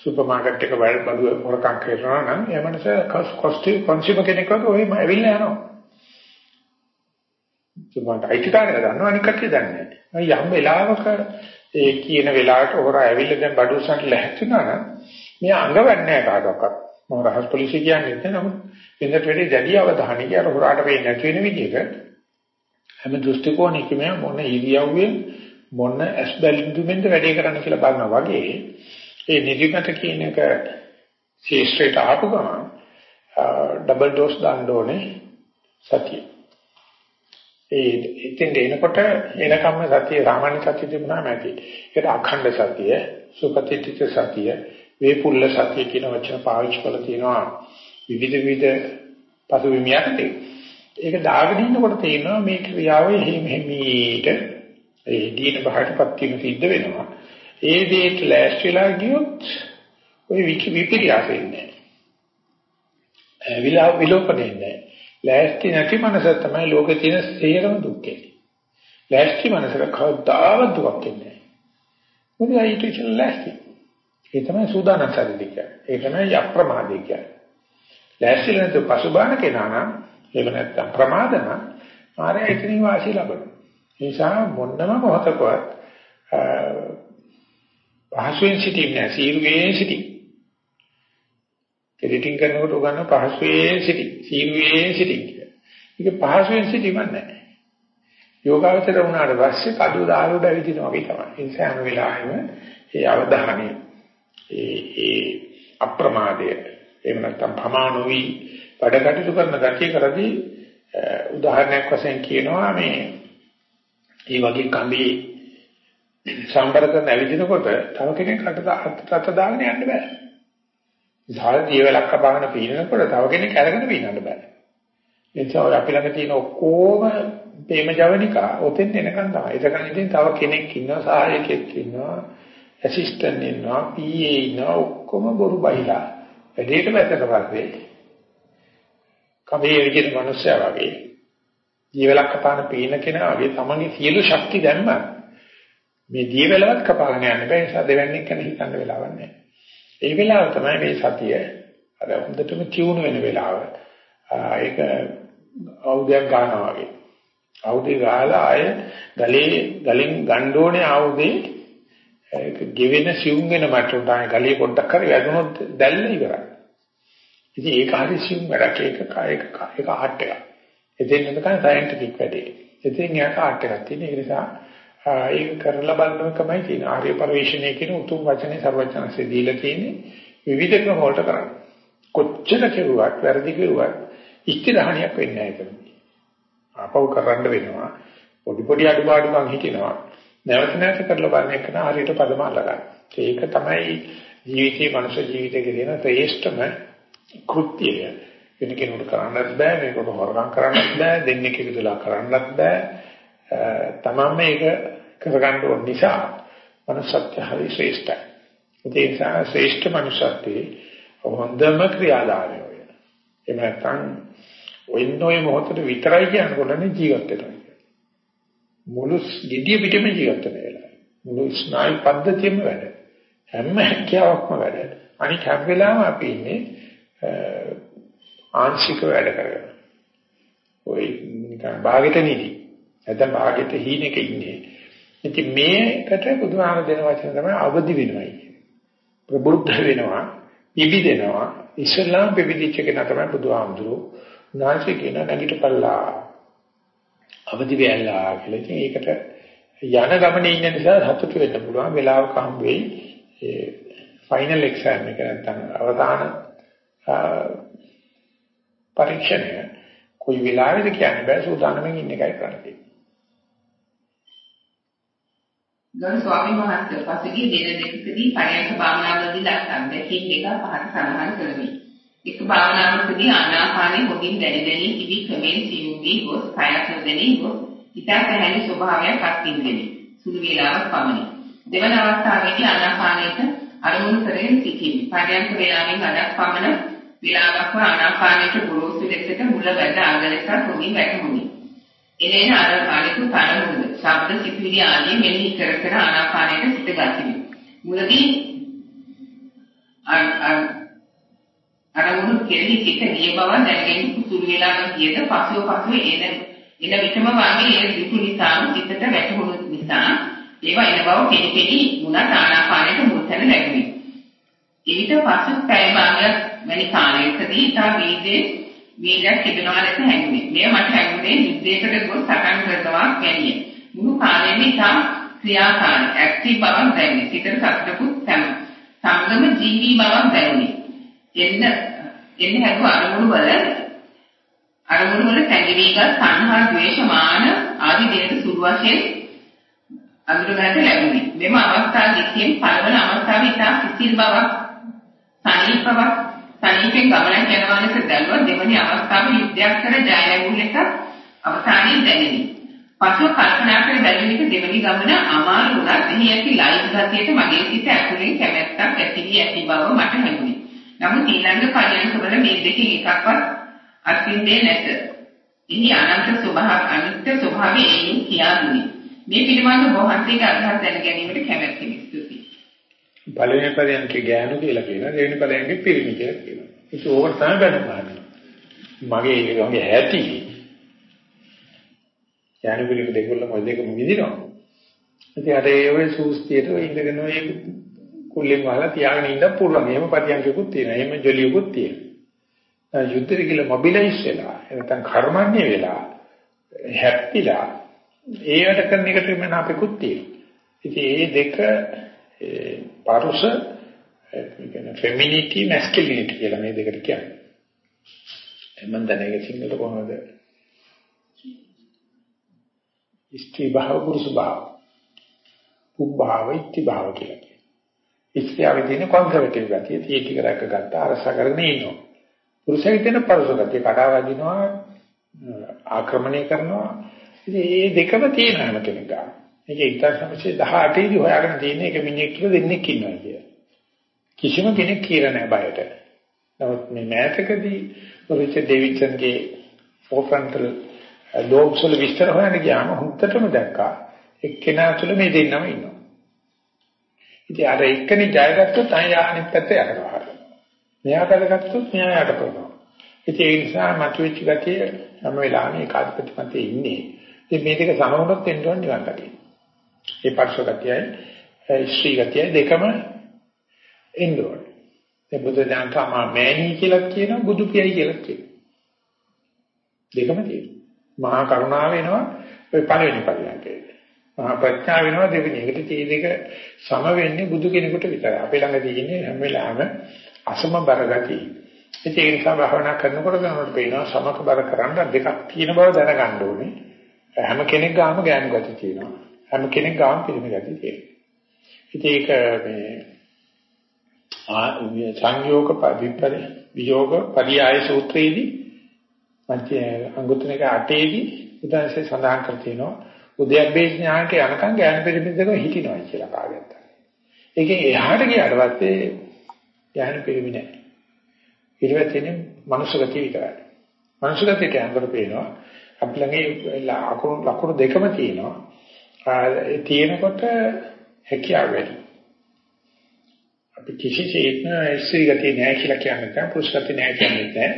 සුපර් මාකට් එක වල බඩුව හොරකම් කරනවා නම් ඒ මනස කොස්ටි කන්සියුමර් කෙනෙක් වගේ ඔය ඇවිල්ලා යනවා. සුපර්ට අයිතිකාරය දන්නවා අනික කට්ටිය දන්නේ නැහැ. යම් වෙලාවක ඒ කියන වෙලාවට හොරා ඇවිල්ලා දැන් බඩුසන්ට ලැහැත්ුණා නම් මෙයා අඟවන්නේ නැහැ කාටවත්. මම රහස් පොලිසිය කියන්නේ නැහැ නමුත් වෙනදට වැඩි දැඩි අවධානයක අර හොරාට වෙන්නේ නැති වෙන විදිහක හැම දෘෂ්ටි කෝණයකම මොන ඉරියව්වෙන් මොන ඇස්බැලින්දුමෙන්ද වැඩේ කරන්න කියලා බලනවා වගේ ඒ නිදිමත කියන එක ශේෂ්ත්‍රයට ආපු ගමන් ඩබල් ඩෝස් දාන්න ඕනේ සතිය. ඒ ඉතින් එනකොට එනකම්ම සතිය සාමාන්‍ය සතිය තිබුණාම ඇති. ඒකට අඛණ්ඩ සතිය, සුපතිත්‍ිත සතිය, වේපුල්ල සතිය කියන වචන පාවිච්චි කරලා තියෙනවා විවිධ විවිධ පසුබිමියකට. ඒක දාගෙන ඉන්නකොට තේරෙනවා මේ ක්‍රියාවේ හිම හිමීට ඒ දීන බහටපත් වීම සිද්ධ වෙනවා. ඒ දෙයට ලෑස්තිලා ගියොත් ඔය විපිරියාස වෙන්නේ නැහැ. විලා විලෝපණය නැහැ. ලෑස්ති නැති මනස තමයි ලෝකේ තියෙන සේරම දුක්කේ. ලෑස්ති මනසක කවදාවත් දුක් එන්නේ නැහැ. මොකද ඊට ඉතින් ලෑස්ති. ඒ තමයි සූදානම් සාධික කියන්නේ. ඒ තමයි අප්‍රමාදී කියන්නේ. ලෑස්ති නැති පසුබාන කෙනා නම් එහෙම නැත්නම් ප්‍රමාදන ආරය ඉතින් වාසිය ලබනවා. ඒ නිසා මොන්නම මොහතකවත් පහසුවෙන් සිටින්නේ නැහැ. සීරුවේ සිටින්නේ. එඩිටින් කරනකොට උගන්න පහසුවේ සිටි. සීරුවේ සිටි කියලා. ඒක පහසුවෙන් සිටීමක් නැහැ. යෝගාවචර වුණාට පස්සේ කඩුව දාලුඩ ඇවිදිනවා වගේ තමයි. ඒ නිසා හැම වෙලාවෙම ඒ අවධානය ඒ ඒ අප්‍රමාදය එහෙම නැත්නම් ප්‍රමාණෝවි වැඩ කටයුතු කරන ගැටිය කරදී උදාහරණයක් වශයෙන් කියනවා මේ මේ වගේ කම්බි සම්බර කරන ඇවිදිනකොට තව කෙනෙක් රට රට දාගෙන යන්න බෑ. විශාල දියවැලක් කපාගෙන පීනනකොට තව කෙනෙක් අරගෙන පීනන්න බෑ. ඒ නිසා ඔය අපි ළඟ තියෙන ඔක්කොම ප්‍රේම ජවනිකා ඔතෙන් එනකන් තමයි. ඒකන් ඉතින් තව කෙනෙක් ඉන්නවා සහායකෙක් ඉන්නවා ඇසිස්ටන්ට් ඉන්නවා PA ඉන්නවා ඔක්කොම බොරු බයිලා. වැඩේට වැටෙන පස්සේ කමේ විදිහට මිනිස්සයා වගේ දියවැලක් කපාන පීන කෙනා වගේ තමන්ගේ සියලු ශක්ති දැම්ම මේ දියවැලවත් කපාගෙන යන්න බෑ ඒ නිසා දෙවන්නේ කෙනෙක් හිතන්න වෙලාවක් නැහැ. ඒ වෙලාව තමයි මේ සතිය අර හොඳටම තියුණු වෙන වෙලාව. ඒක ආයුධයක් ගන්නවා වගේ. ආයුධය ගහලා ආය ගලේ ගලින් ගන්න ඕනේ ආයුධේ ඒක ගෙවෙන සිවුම් වෙන මට උදාන ගලිය පොඩ්ඩක් හරි වැදුනොත් දැල්ල ඉවරයි. ඉතින් ඒක හරි සිවුම් වැඩක් ඒක ඒක ඒක ආර්ට් එකක්. එතෙන් නේද සයන්ටිෆික් වැඩේ. එතෙන් යාට ආර්ට් එකක් තියෙන. ඒ නිසා ඒක කරලා බලනකමයි තියෙන. ආර්ය පරිශ්‍රණය කියන උතුම් වචනේ ਸਰවඥාන්සේ දීලා තියෙන්නේ විවිධ ක්‍රම වලට කරන්නේ. කොච්චර කෙරුවත් වැරදි කෙරුවත් ඉස්තිරහණියක් වෙන්නේ නැහැ ඒක. ආපහු කරන්න වෙනවා. පොඩි පොඩි අඩුපාඩුකම් හිතෙනවා. නැවත නැවත කරලා බලන එක නා හරියට පදම අල්ලගන්න. ඒක තමයි ජීවිතේ මනුෂ්‍ය ජීවිතයේ තියෙන ශ්‍රේෂ්ඨම කෘත්‍යය. වෙන කෙනෙකුට කරන්නත් බෑ මේකට හොරගම් කරන්නත් බෑ දෙන්නෙක් එකතුලා කරන්නත් බෑ. තමම මේක කරගන්න ඕන නිසා මනුෂ්‍යත්වය හරි ශ්‍රේෂ්ඨයි. ඒ නිසා ශ්‍රේෂ්ඨ මනුෂ්‍යත්වයේ හොඳම ක්‍රියාදාමය වෙන. එහෙම නැත්නම් ඔයින් ඔය මොහොතේ විතරයි කියනකොටනේ ජීවත් වෙනවා. මුළු gediya පිටම ජීවත් වෙන වෙලාව. මුළු ස්නායු පද්ධතියම වැඩ. හැම හැකියාවක්ම වැඩ. අනික හැම වෙලාවෙම අපි ඉන්නේ ආංශික වැඩ කරගෙන. ඔය නිකන් භාගෙට නිදි. නැත්නම් භාගෙට හීනෙක ඉන්නේ. ඉතින් මේකට බුදුහාම දෙන වචන තමයි අවදි වෙනවයි. ප්‍රබුද්ධ වෙනවා, ඉබිදෙනවා. ඉස්ලාම් පිළිවිච්ච කෙනා තමයි බුදුහාමුදුරු. නාසික කියන නැගිටපල්ලා අවදි වෙලා කියලා. ඉතින් ඒකට යන ගමනේ ඉන්න නිසා සතුටු වෙන්න පුළුවන් වෙලාවක හම් වෙයි ඒ ෆයිනල් එක්සෑම් එක නැත්නම් අවසාන පරීක්ෂණය කොයි වෙලාවෙද කියන්න බෑ සූදානම්ෙන් ඉන්න එකයි කරන්නේ. ගරු ස්වාමීන් වහන්සේ පසුගිය දින දෙකකදී පරයන්ක භාවනාවලදී දක්වන දෙකින් දෙක පහට සඳහන් කරමි. එක් භාවනාවකදී ආනාපානෙ හොඳින් දැනි දැනි ඉවි ක්‍රමෙන් සියුම්වී ගොස් කයක් නොදැනී ගොස් ඉතා පැහැදිලි ස්වභාවයක් අත්විඳින්නේ. සුළු වේලාවක් පමණි. දෙවන අවස්ථාවේදී ආනාපානයට අරමුණු කරගෙන සිටින්. පරයන්ක වේලාවෙන් අඩක් පමණ වේලාවක්ම ආනාපානයට ගොරෝසු ලෙසට මුල වැද අගලෙස හොඳින් වැටහුණි. එලෙන ආනාපානෙතු තරමුද ශබ්ද සිතුවිලි ආදී මෙහි කර කර ආනාපානයට සිට ගතිමි. මුලදී අරමුණු කෙරෙහි සිට ගිය බව දැනගෙන කුසුරු වෙලාම කියද පසුව පසුව එන එන විටම වගේ ඒ දුක නිසාම සිතට වැටහුණු නිසා ඒවා එන බව කෙනෙකෙහි මුණත් ආනාපානයට මුතන ලැබුණි. ඊට පසු පැය භාගයක් වැනි කාලයකදී තා වීදේ වීදයක් තිබෙනවා ලෙස හැඟුණේ. මෙය මට හැඟුණේ යුද්ධයකට ගොස් සටන් කරනවා ගැනීම. මුළු කාලෙම ඉතා ක්‍රියාකාරී ඇක්ටිව් බවක් දැනුනේ. සිතට සතුටකුත් සම. සංගම ජීවී බවක් දැනුනේ. එන්න එන්න හැදුව අරමුණු වල අරමුණු වල පැඟවීගත් සංහා ද්වේෂ මාන ආදී දේට සුළු වශයෙන් අඳුර ගන්නට ලැබුණේ. මෙම අවස්ථා දෙකෙන් පළවන අවස්ථාවේ ඉතා සිසිල් බවක් සනීප බවක් සනීපෙන් ගමනක් යනවා ලෙස දැනුවා දෙවැනි අවස්ථාවේ යුද්ධයක් කර ජය ලැබුණ ලෙස අවසානයේ දැනෙනි. පසුව කල්පනා කර බැලුව විට දෙවැනි ගමන අමාරු වුණත් එහි ඇති ලයිව් ගතියට මගේ සිත ඇතුලෙන් කැමැත්තක් ඇති වී ඇති බව මට හැඟුණි. නමුත් ඊළඟ පරියන්කවල මේ දෙකෙන් එකක්වත් අත්විඳේ නැත. එහි අනන්ත ස්වභාව අනිත්‍ය ස්වභාවය එයින් කියා දුනි. මේ පිළිබඳව වහන්සේගේ අදහස් දැන ගැනීමට කැමැත්තෙමි. ස්තුතියි. පළවෙනි පරියන්කේ ගෑනු කියලා කියනවා. දෙවෙනි පරියන්කේ පිරිමි කියලා කියනවා. ඒක ඕකට තමයි බැලුවානේ. මගේ ඒකගේ ඇති. ගෑනු පිරිමි දෙකවල මොකද දෙකම විදිනවා. ඉතින් අර ඒ ඔය සූස්තියට ඉඳගෙන ඔය කුල්ලෙන් වහලා තියාගෙන ඉන්න පුළුවන්. එහෙම පරියන්කකුත් තියෙනවා. එහෙම ජොලියකුත් තියෙනවා. යුද්ධෙට කියලා මොබිලයිස් වෙලා නැත්නම් කර්මන්නේ වෙලා හැප්පිලා ඒවට කරන එකට මම අපේකුත් තියෙනවා. ඉතින් මේ දෙක පරුස කියන්නේ ෆෙමිනිටි මැස්කියුලිනිටි කියලා මේ දෙකට කියන්නේ. මම දැන් ඒක සිංහලට කොහොමද? ස්ත්‍රී භාව පුරුෂ භාව. පුබ්භාව ඉති භාව කියලා කියනවා. ඉස්ත්‍යාවේ තියෙන කොන්සර්වටිව් ගතිය ඒ ටික රැකගත්ත අරස කරගෙන ඉන්නවා. පුරුෂයෙක් තියෙන පරුස ගතිය කඩා වදිනවා ආක්‍රමණය කරනවා. ඉතින් මේ දෙකම තියෙන හැම කෙනෙක් ගන්න. මේක 1918 දී හොයාගෙන තියෙන එක මිනිහෙක් කියලා දෙන්නෙක් ඉන්නවා කිය. කිසිම කෙනෙක් කියලා නැහැ බයට. නමුත් මේ මෑතකදී රිචඩ් ඩේවිඩ්සන්ගේ ෆෝෆ්‍රන්ටල් ලෝබ්ස් වල විස්තර හොයන්න ගියාම හුත්තටම දැක්කා එක්කෙනා තුළ මේ දෙන්නම ඉන්නවා. ඉතින් අර එක්කනේ ජයගත්තොත් අයියා අනිත් පැත්ත යනවා. මෙයා කරගත්තොත් මෙයා යට කරනවා. ඉතින් ඒ නිසා මතුවෙච්ච ගතිය හැම වෙලාවෙම ඒකාධිපති මතේ ඉන්නේ. ඉතින් මේ දෙක සමවුනොත් එන්න ඕන නිවන් දකින්න. ඒ පරිසගතියයි ශ්‍රී ගතිය දෙකම එන්න ඕනේ. ඒ බුදු දහම තමයි මෑණී කියලා කියනවා බුදු පියයි කියලා කියනවා. දෙකම තියෙනවා. මහා කරුණාව වෙනවා ඔය පළවෙනි පරියන්කේ. මහා ප්‍රඥාව වෙනවා දෙවෙනි. ඒකට තී දෙක සම වෙන්නේ බුදු කෙනෙකුට විතරයි. අපේ ළඟ තියෙන්නේ හැම වෙලාවෙම අසම බරගතිය. ඒක නිසා භාවනා කරනකොට ගන්නකොට පේනවා සමක බර කරන්න දෙකක් තියෙන බව දැනගන්න ඕනේ. හැම කෙනෙක් ගාම ඥාන ගති තියෙනවා. හැම කෙනෙක් ගාම පිළිම ගති තියෙනවා. ඉතින් ඒක මේ ආ සංයෝග විපරි විയോഗ පරියාය සූත්‍රයේදී පංච අංගුත්තර අටේදී උදාහරණයක් සඳහන් කර තියෙනවා උද්‍යප්පේ ඥානට යනකම් ඥාන පරිමිතකම හිටිනවා කියලා කාගෙන්ද. ඒකෙන් එහාට ගියාට පස්සේ ඥාන පරිමි නැහැ. ඊට පස්සේ මනුෂ්‍ය ගතිය විතරයි. මනුෂ්‍ය ගතියට යනකොට පේනවා අපි ළඟ ලකුණු ලකුණු දෙකම තියෙනවා. ඒ තියෙනකොට හැකියාව වැඩි. අපි කිසිසේත්ම ස්ත්‍රී ගතිය නැහැ කියලා කියන්නේ නැහැ පුරුෂ ගතිය නැහැ කියන්නේ නැහැ.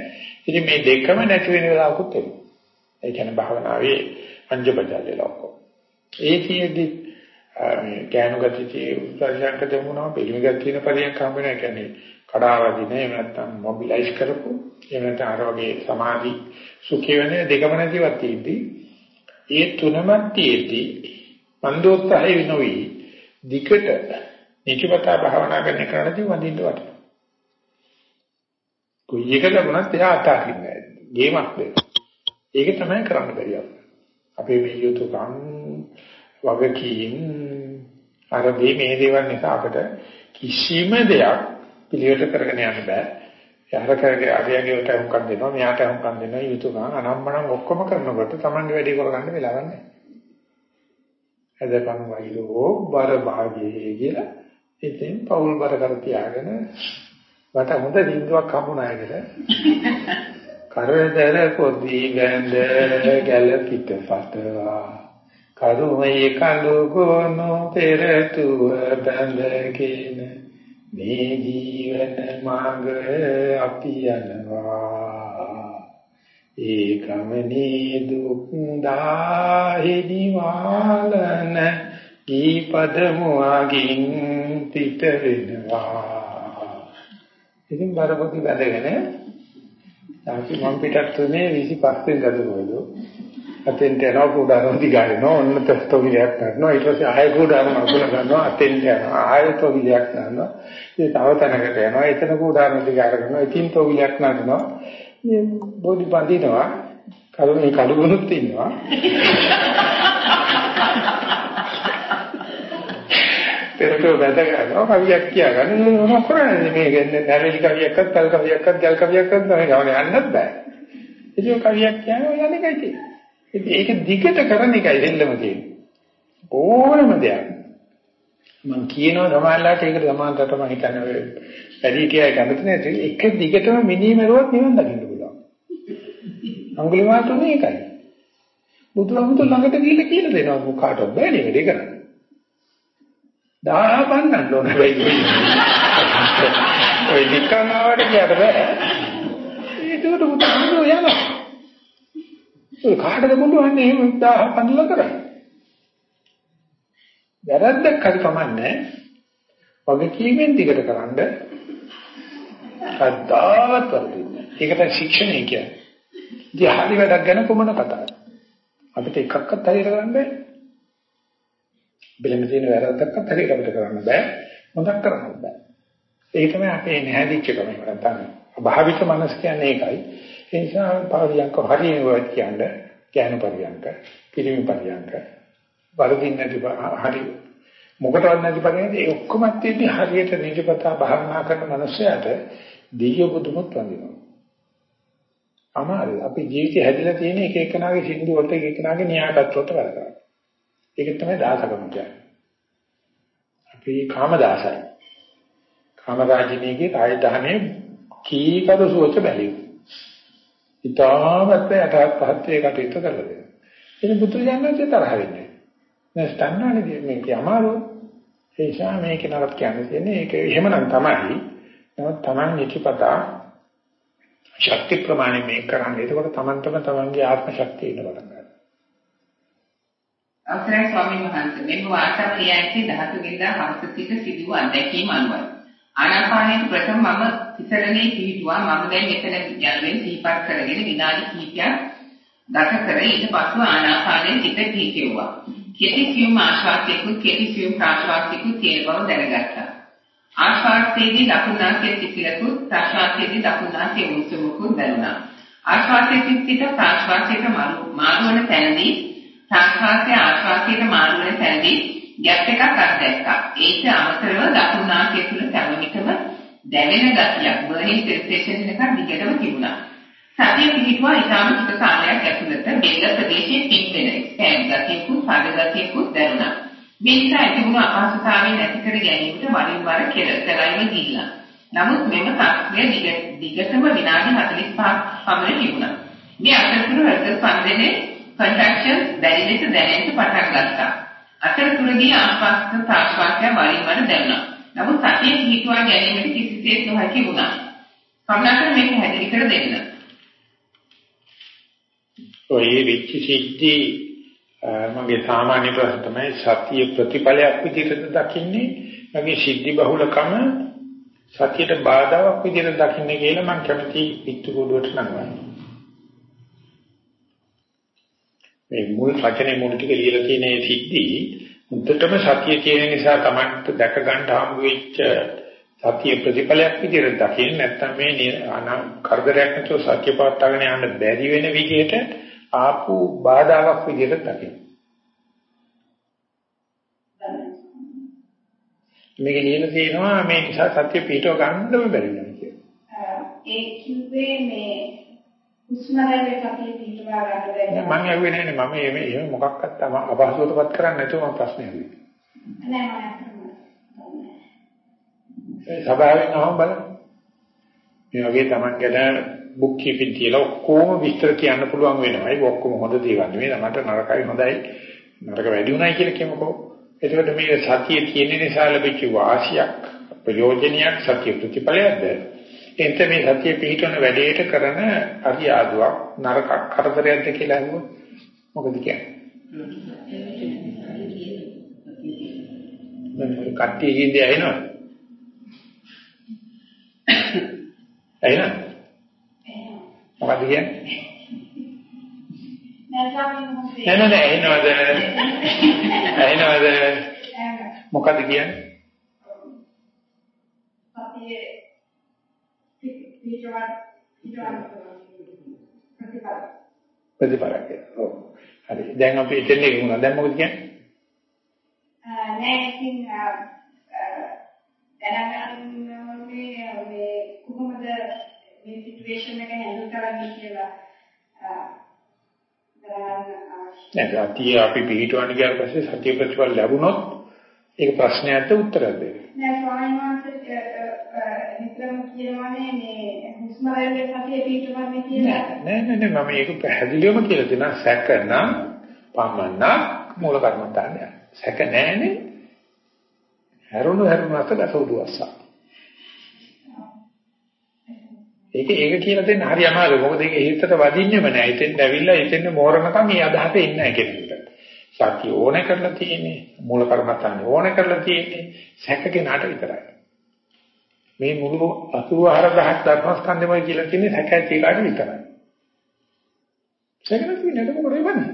ඉතින් මේ දෙකම නැති වෙන වෙලාවකුත් එනවා. ඒ කියන්නේ භාවනාවේ අංජබජල්ලේ ලොක්කෝ. ඒකෙදි මේ ඥාන ගතිය උත්සාහයක දෙමුනවා පිළිගත් තියෙන පරියක් හම්බ වෙනවා කියන්නේ කඩාවදින එහෙම නැත්නම් මොබිලයිස් කරපු එහෙම නැත්නම් අර වගේ සමාධි සුඛය වෙන දෙකම නැතිවත් තියෙද්දි ඒ තුනම තියෙද්දි මන්දෝත්සහය වෙනොයි දිකට නිතිපතා භාවනා කරන කරණදී වඳින්න වටිනවා. කොයි එක ලැබුණත් එයා අතාරින්නේ නැහැ. ගේමක් දෙන්න. ඒක තමයි කරන්න බැරි අපිට. අපේ මේ යුතුයකම් වගකීම් අර මේ දේවල් නිසා අපිට කිසිම දෙයක් පිළිවෙත කරගෙන යන්න බෑ. යහර කරගේ අගයගේ උට හුම්කම් දෙනවා මෙයාට හුම්කම් දෙනවා යුතුයකම් අනම්මනම් ඔක්කොම කරනකොට Tamange වැඩි කරගන්න වෙලාවක් නැහැ. එදපන් වෛරෝ බර භාගයේ කියලා ඉතින් පෞල් බර කර තියාගෙන වට හොඳ බින්දුවක් හම්බුනාය කියලා. කරදර පොඩි ගඳ ගැල පිට පතවා. කරුමේ කඳු ගොනු පෙරතුව බඳගෙන මේ ජීවන මාර්ග අපි යනවා. ඒකමනේ දුක් දාහිනි වාලන කීපද මුවගින් පිට වෙනවා. ඉතින් බරපොති වැදගෙන තාකි මම පිටත් තුනේ 25 වෙනිදා දුවලු අතෙන්ට යනවා කුඩාරම දිගාරිනවා ඔන්න තස්තෝවිලයක් කරනවා ඊට පස්සේ ආයෙ කුඩාරම අකුල ගන්නවා. අතෙන්ට යනවා. ආයෙ තෝවිලයක් කරනවා ඉතින් තව තැනකට යනවා. එතන කුඩාරම දිගාර කරනවා ඉතින් තෝවිලයක් නඩනවා මේ බෝඩි බඳිනවා කලුනේ කලුගුණුත් ඉන්නවා. පෙරට වැද ගන්නවා කවියක් කියා ගන්න මොනව කරන්නේ මේ නැරෙලි කවියක්වත් තල් කවියක්වත් ගල් කවියක්වත් තමයි ගවන යන්නත් බෑ. ඉතින් කවියක් කියනවා යන්නේ කයි තියෙන්නේ. ඒක දිගට කරන එකයි දෙල්ලම තියෙන්නේ. ඕනම දෙයක්. මම කියනවා සමාජලාට ඒකට සමානකට මම හිතන්නේ වැඩි කියයි කැමති නැති එක දිගටම මිනිමරුවක් නිවන් දකින්න. පුළුවන් අඟුලිමාල තුනේ ඒකයි බුදුහාමුදුර ළඟට ගිහිල්ලා කියලා දෙනවා කාටවත් බෑ නේ වැඩේ කරන්න දාහ පන්නන්න ඕන වෙයි. ඔය නිකන් ආවට කියට බෑ. ඒකට බුදුහාමුදුරුවෝ යනවා. ඒ කාටද පුළුවන්නේ එහෙම දාහ පන්නලා කරන්නේ. වැරද්දක් හරි කමන්නේ. වගකීමෙන් දිගට කරන්ඩ කද්දාවත් වරදින්නේ. ඒකට ශික්ෂණය කියන්නේ. ඉතින් හරි වැඩක් ගැන කොමන කතාවද? අපිට එකක්වත් හරියට කරන්න බෑ. බෙලෙම තියෙන වැරද්දක්වත් හරියට අපිට කරන්න බෑ. හොඳක් කරන්න බෑ. ඒක තමයි අපේ නැහැදිච්ච කම නැත්නම් අභාවික මනස කියන්නේ ඒකයි. ඒ නිසා පාරියංක හරියට කියන්නේ ඥාන පරියංක, පිරිමි පරියංක, වරදින් නැති හරි මොකටවත් නැති පරියංක ඒ ඔක්කොම තියෙන්නේ හරියට නිජපතා භාවනා කරන මනුස්සයාට දිව්‍ය බුදුමත් වඳිනවා. අමාරු අපි ජීවිතය හැදිලා තියෙන එක එකනාගේ සින්දු වලට එක එකනාගේ න්‍යායපත්‍රවලට වැඩ කරනවා. ඒක තමයි දාසකම කියන්නේ. අපි කාම දාසයි. කාම රාජිනීගේ කාය දහනේ කීකරු සෝච බැලියු. ඊටමත් යටහත් පහත් වේ කටයුතු කරලා දෙනවා. ඉතින් බුදුරජාණන්සේ තරහ වෙන්නේ. නෑ ස්තන්නානේ මේක අමාරු. ඒ නිසා මේක නරක කියන්නේ තියෙන්නේ ඒක එහෙමනම් තමයි. නමුත් Taman නිතිපතා ශක්ති ප්‍රමාණය මේක කරන්නේ. එතකොට Taman තම තමන්ගේ ආත්ම ශක්තිය ඉන්න බලන්න. අවසරයි ස්වාමීන් වහන්සේ මෙම වාර්තාව ලියන්නේ 13 වෙනිදා හවස සිට සිදු වූ අත්දැකීම් අනුවයි. ආනාපානයේ ප්‍රථම මම පිටරණේ පිහිටුවා මම දැන් මෙතන යන්නේ සිහිපත් කරගෙන විනාඩි කිහිපයක් ගත කර ඊට පසු ආනාපානයේ සිට පිහිටුවා. කෙටි සියුම් ආශ්වාසයකුත් කෙටි සියුම් ප්‍රාශ්වාසයකුත් තියෙන බව දැනගත්තා. ආශ්වාසයේදී දකුණාසයේ සිසිලකුත් ප්‍රාශ්වාසයේදී දකුණාසයේ උණුසුමකුත් දැනුණා. ආශ්වාසයේ සිට ප්‍රාශ්වාසයට මාරු වන තැනදී ප්‍රාශ්වාසයේ ආශ්වාසයට මාරු වන තැනදී ගැප් එකක් අත්දැක්කා. ඒක අමතරව දකුණාසය තුල සැමමිටම දැනෙන ගතියක් බර්නින් සෙන්සේෂන් එකක් දිගටම තිබුණා. සතිය පිහිටුවා ඉතාම ටික කාලයක් ඇතුළත බෙල්ල ප්‍රදේශයේ පිම්පෙන ස්පෑම් ගතියකුත් පද ගතියකුත් දැනුණා. මේ නිසා ඇතිවුණු අපහසුතාවය නැති කර ගැනීමට වරින් වර කෙලතරයිම දීලා. නමුත් මෙම තත්ත්වය දිගටම විනාඩි 45ක් පමණ තිබුණා. මේ අතරතුර හෘද ස්පන්දනයේ කන්ට්‍රැක්ෂන්ස් දැඩි ලෙස දැනෙන්න පටන් ගත්තා. අතරතුරදී ආශ්වාස ප්‍රශ්වාසය වරින් වර දැනුණා. නමුත් සතිය පිහිටුවා ගැනීමට කිසිසේත් නොහැකි වුණා. කරුණාකර මේක හැදිරි කර දෙන්න. ඔය විච්ච සිද්ධි මගේ සාමාන්‍ය ප්‍රශ්න තමයි සතිය ප්‍රතිඵලයක් විදිහට දකින්නේ මගේ සිද්ධි බහුලකම සතියට බාධාවක් විදිහට දකින්නේ කියලා මම කැමති පිටු කුඩුවට නංවනවා මේ මුල් වචනේ මුල් ටික ලියලා තියෙන සිද්ධි උන්ටම සතිය තියෙන නිසා Tamanට දැක ගන්න හම්බ වෙච්ච සතිය ප්‍රතිඵලයක් විදිහට දකින්න නැත්නම් මේ කරදරයක් නැතුව සතිය පවත්වාගෙන යන්න බැරි වෙන විදිහට ආපු බාධාවක් විදිහට දකින්න. මේක ලියලා තියෙනවා මේ නිසා සත්‍ය පිටව ගන්නම බැරි වෙනවා කියලා. ඒ කිව්වේ මේ උස්මරලේ සත්‍ය පිටව ගන්න බැරි. මම ඇහුවේ නෑනේ මම එහෙම එහෙම මොකක්වත් අපහසුතාවටපත් කරන්නේ නැතුව මම ප්‍රශ්නේ අහුවේ. නෑ මම ඒ සභාවෙන් අහම බලන්න. මේ වගේ Taman ගැන බුක් කීපින් තියලා ඔක්කොම විස්තර කියන්න පුළුවන් වෙනවා. ඒක ඔක්කොම හොඳ දේවල් නෙවෙයි. මට නරකයි හොඳයි නරක වැඩි උනායි කියලා කියමුකෝ. එතකොට මේ සතිය තියෙන නිසා ලැබිච්ච වාසියක් ප්‍රයෝජනයක් සතිය ප්‍රතිඵලයක්ද? එතන මේ සතිය පිළිටන වැඩේට කරන අරියාදුවක් නරකක් කරදරයක්ද කියලා අහුවොත් මොකද කියන්නේ? කට්ටිය කියන්නේ ඇහෙනවද? ඇහෙනවද? මොකද කියන්නේ? නෑ නෑ ඇහෙනවද? ඇහෙනවද? මොකද කියන්නේ? සතියේ පිටවන් පිටවන් ප්‍රතිපල ප්‍රතිපලක. ඔව්. හරි. දැන් අපි එතෙන් ඉමුණා. දැන් මොකද කියන්නේ? නෑ ඉතින් දැනගන්න මේ කොහොමද මේ සිටුේෂන් එක හැන්ඩල් කරන්නේ කියලා දැන් සතිය අපි පිළිටවන්න ගියාට පස්සේ සතිය ප්‍රතිඵල ලැබුණොත් ඒක ප්‍රශ්නයට උත්තරයක් දෙන්න. නෑ ස්වාමීන් වහන්සේ විතරම කියනවානේ මේ හුස්ම රැල්ලේ සතිය පිළිටවන්නේ කියලා. නෑ නෑ නෑ මම ඒක පැහැදිලිවම කියලා දෙනවා සැකනම් පමණ මූල කර්මත්තානේ. සැක නෑනේ. හැරුණු හැරුණු අත ඒක ඒක කියලා දෙන්න හරි අමාරුයි. මොකද ඒක හිතට වදින්නෙම නෑ. එතෙන් ඇවිල්ලා එතෙන් මෝරණකම් මේ අදහස එන්නේ නැහැ කෙනෙකුට. සත්‍ය ඕන කරලා තියෙන්නේ මූල කර්මත්තන් ඕන කරලා තියෙන්නේ සැකකේනාට විතරයි. මේ මුළු 84000ක් ධර්මස්කන්ධමයි කියලා කියන්නේ සැක ඇති එකට විතරයි. සැක නැති නේද මොකද වෙන්නේ?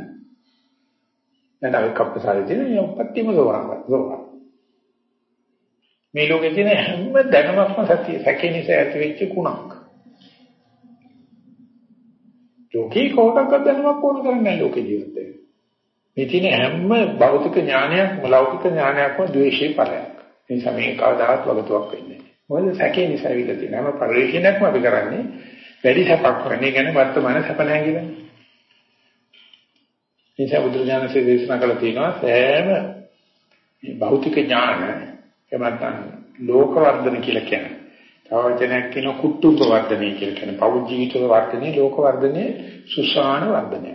නැත්නම් අපි කප්පසාරේ තියෙන උපත්තිම සෝවාන්. මේ ලෝකේ තියෙන හැම දැනුමක්ම සත්‍ය සැකේ නිසා ඇති වෙච්ච කුණක්. ලෝකේ කොහොමද දැනුමක් ඕන කරන්නේ නැහැ ලෝකේ ජීවත් වෙන්න. මේ තියෙන හැම භෞතික ඥානයක්ම ලෞකික ඥානයක්ම ද්වේෂේ පරයක්. ඒ නිසා මේ කවදාවත් වගතුවක් වෙන්නේ නැහැ. මොකද සැකේ නිසා විල තියෙන හැම පරිශ්‍රණයක්ම අපි කරන්නේ වැඩි සැපක් කරන්නේ කියන්නේ වර්තමාන සැප නැහැ කියන්නේ. ඒ නිසා බුදුරජාණන්සේ දේශනා කළ තියෙනවා සෑම මේ භෞතික ඥාන එමත් ලෝක වර්ධන කියලා කියන්නේ තව වචනයක් කියන කුට්ටුම්බ වර්ධනය කියලා කියන පෞද්ගල ජීවිත වර්ධනය ලෝක වර්ධනය සුසාන වර්ධනය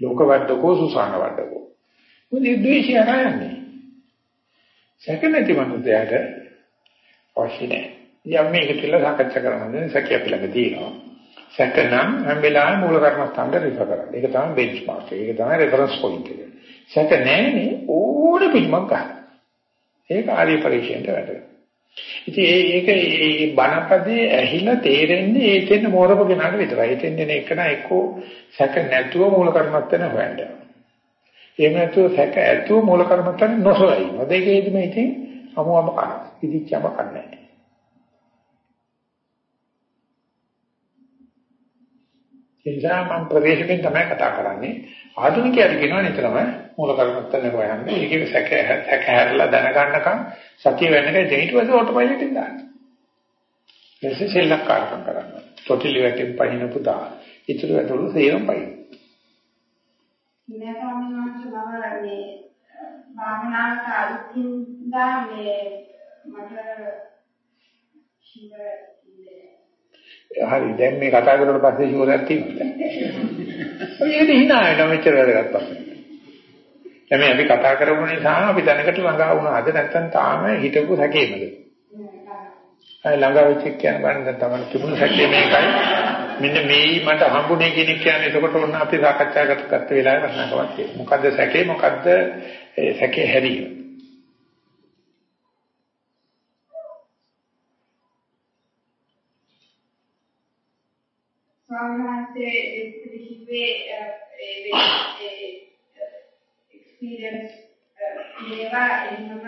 ලෝක වර්ධකෝ සුසාන වර්ධකෝ මොනේ ද්වේෂය නැන්නේ සැකනති මනුස්සයාට අවශ්‍ය නැහැ යම් මේක කියලා සාකච්ඡා කරනවා සැකිය අපි ළඟ තියෙනවා සැකනම් හැම වෙලාවෙම මූල කර්මස්ථානට රිෆර් කරන්න. ඒක තමයි බෙන්ච්මාර්ක් එක. ඒක තමයි රෙෆරන්ස් පොයින්ට් එක. සැක නැහැනේ ඕන පිටමක් ගන්න. ඒක ආර්ය පරිශ්‍රයට වැටෙනවා. ඉතින් ඒක ඒ බණපදේ ඇහිලා තේරෙන්නේ ඒකෙන් මෝරප කෙනාට විතරයි. ඒකෙන් දෙන එක නා එක්කෝ සැක නැතුව මූල කර්මස්ථාන හොයන්න. එහෙම නැතුව සැක ඇතුව මූල කර්මස්ථාන නොසොයයි. දෙකේදිම ඉතින් අමුවම කරා. ඉදිච්චම කරන්නේ නැහැ. ඒ නිසා මම ප්‍රවේශයෙන් තමයි කතා කරන්නේ. ආධුනිකයන් කියනවා නිතරම මූල කර්මත්තන හොයන්නේ. ඒකේ සැක සැක හැරලා දැනගන්නකම් සතිය වෙන්නක ඊට පස්සේ ඔටෝමැටික් එකෙන් දාන්න. එසේ සෙල්ලක්කාරකම් කරන්න. තොටිලි වැටෙන් පහින පුතා. ඉතුරු ඇතුළු සේරම පහින. මේ ස්වාමීන් වහන්සේ මම මේ භාවනාවට අලුතින් දා මේ මට ශිවර හරි දැන් මේ කතා කරලා පස්සේ ෂුවරයක් තියෙනවා. ඒක දිනා වෙනවා මෙච්චර වැඩ ගත්තා. දැන් අපි කතා කරපු නිසා අපි දැනකට ළඟා වුණා. අද නැත්තම් තාම හිතපු හැකේමද? අය ළඟා වෙච්ච කියන බලන්න තමයි තිබුණු හැකේ මේකයි. මෙන්න මේයි මට හම්බුනේ කෙනෙක් කියන්නේ එතකොට ඔන්න අපි සාකච්ඡා කරගත්ත වෙලාවේ වටිනාකමක් තියෙනවා. මොකද්ද සැකේ මොකද්ද සැකේ හැරීම? ස්වාමීන් වහන්සේ කිව්වේ ඒ එක්ස්පීරියන්ස් ඒවා එන්නම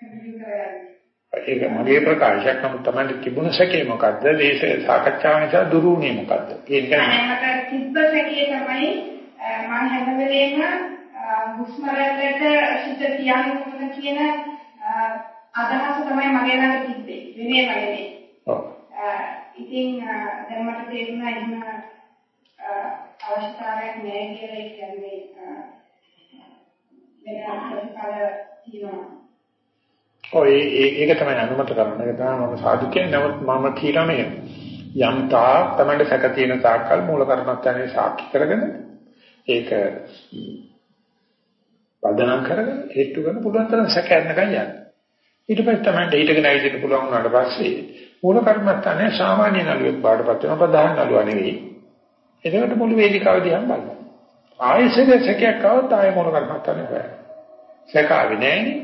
කන්ටිනියු කරගන්න. ඒක මගේ ප්‍රකාශයක් නමුත් තමයි තිබුණ සැකේ මොකද්ද? දේශ සාකච්ඡාව නිසා දුරුුනේ මොකද්ද? ඒක මට තිබ්බ සැකේ තමයි මම හැම වෙලේම හුස්ම රැල්ලට සිත තියන්න ඕන කියන අදහස තමයි මගේ ළඟ තිබ්බේ. වෙනේ වගේ. ඔව්. ඉතින් දැන් මට තේරුණා එහෙම අවශ්‍යතාවයක් නැහැ කියලා ඒ කියන්නේ වෙන ප්‍රතිඵල තියෙනවා. ඔය ඒක තමයි අනුමත කරන්නේ. ඒක තමයි මම සාදු කියන්නේ. නමුත් මම කියනවා මේ යම් තා තමයි සැක තියෙන තාක්කල් මූල කර්මස්ථානේ සාක්ෂි කරගෙන ඒක පදනම් කරගෙන හේතු කරන පුළුවන් තරම් සැක යන්නකම් යන්න. ඊට පස්සේ තමයි හිතගෙන ඇවිදින්න පුළුවන් වුණාට පස්සේ මූල කර්මස්ථානේ සාමාන්‍ය නළුවෙක් බාටපත් වෙන ප්‍රධාන නළුවා නෙවෙයි. එතකොට මුළු වේදිකාව දිහා බලන්න. ආයෙසෙක සැකයක් આવත් ආයෙ මූල කර්මස්ථානේ හොයන්න. සැකාවේ නෑනේ.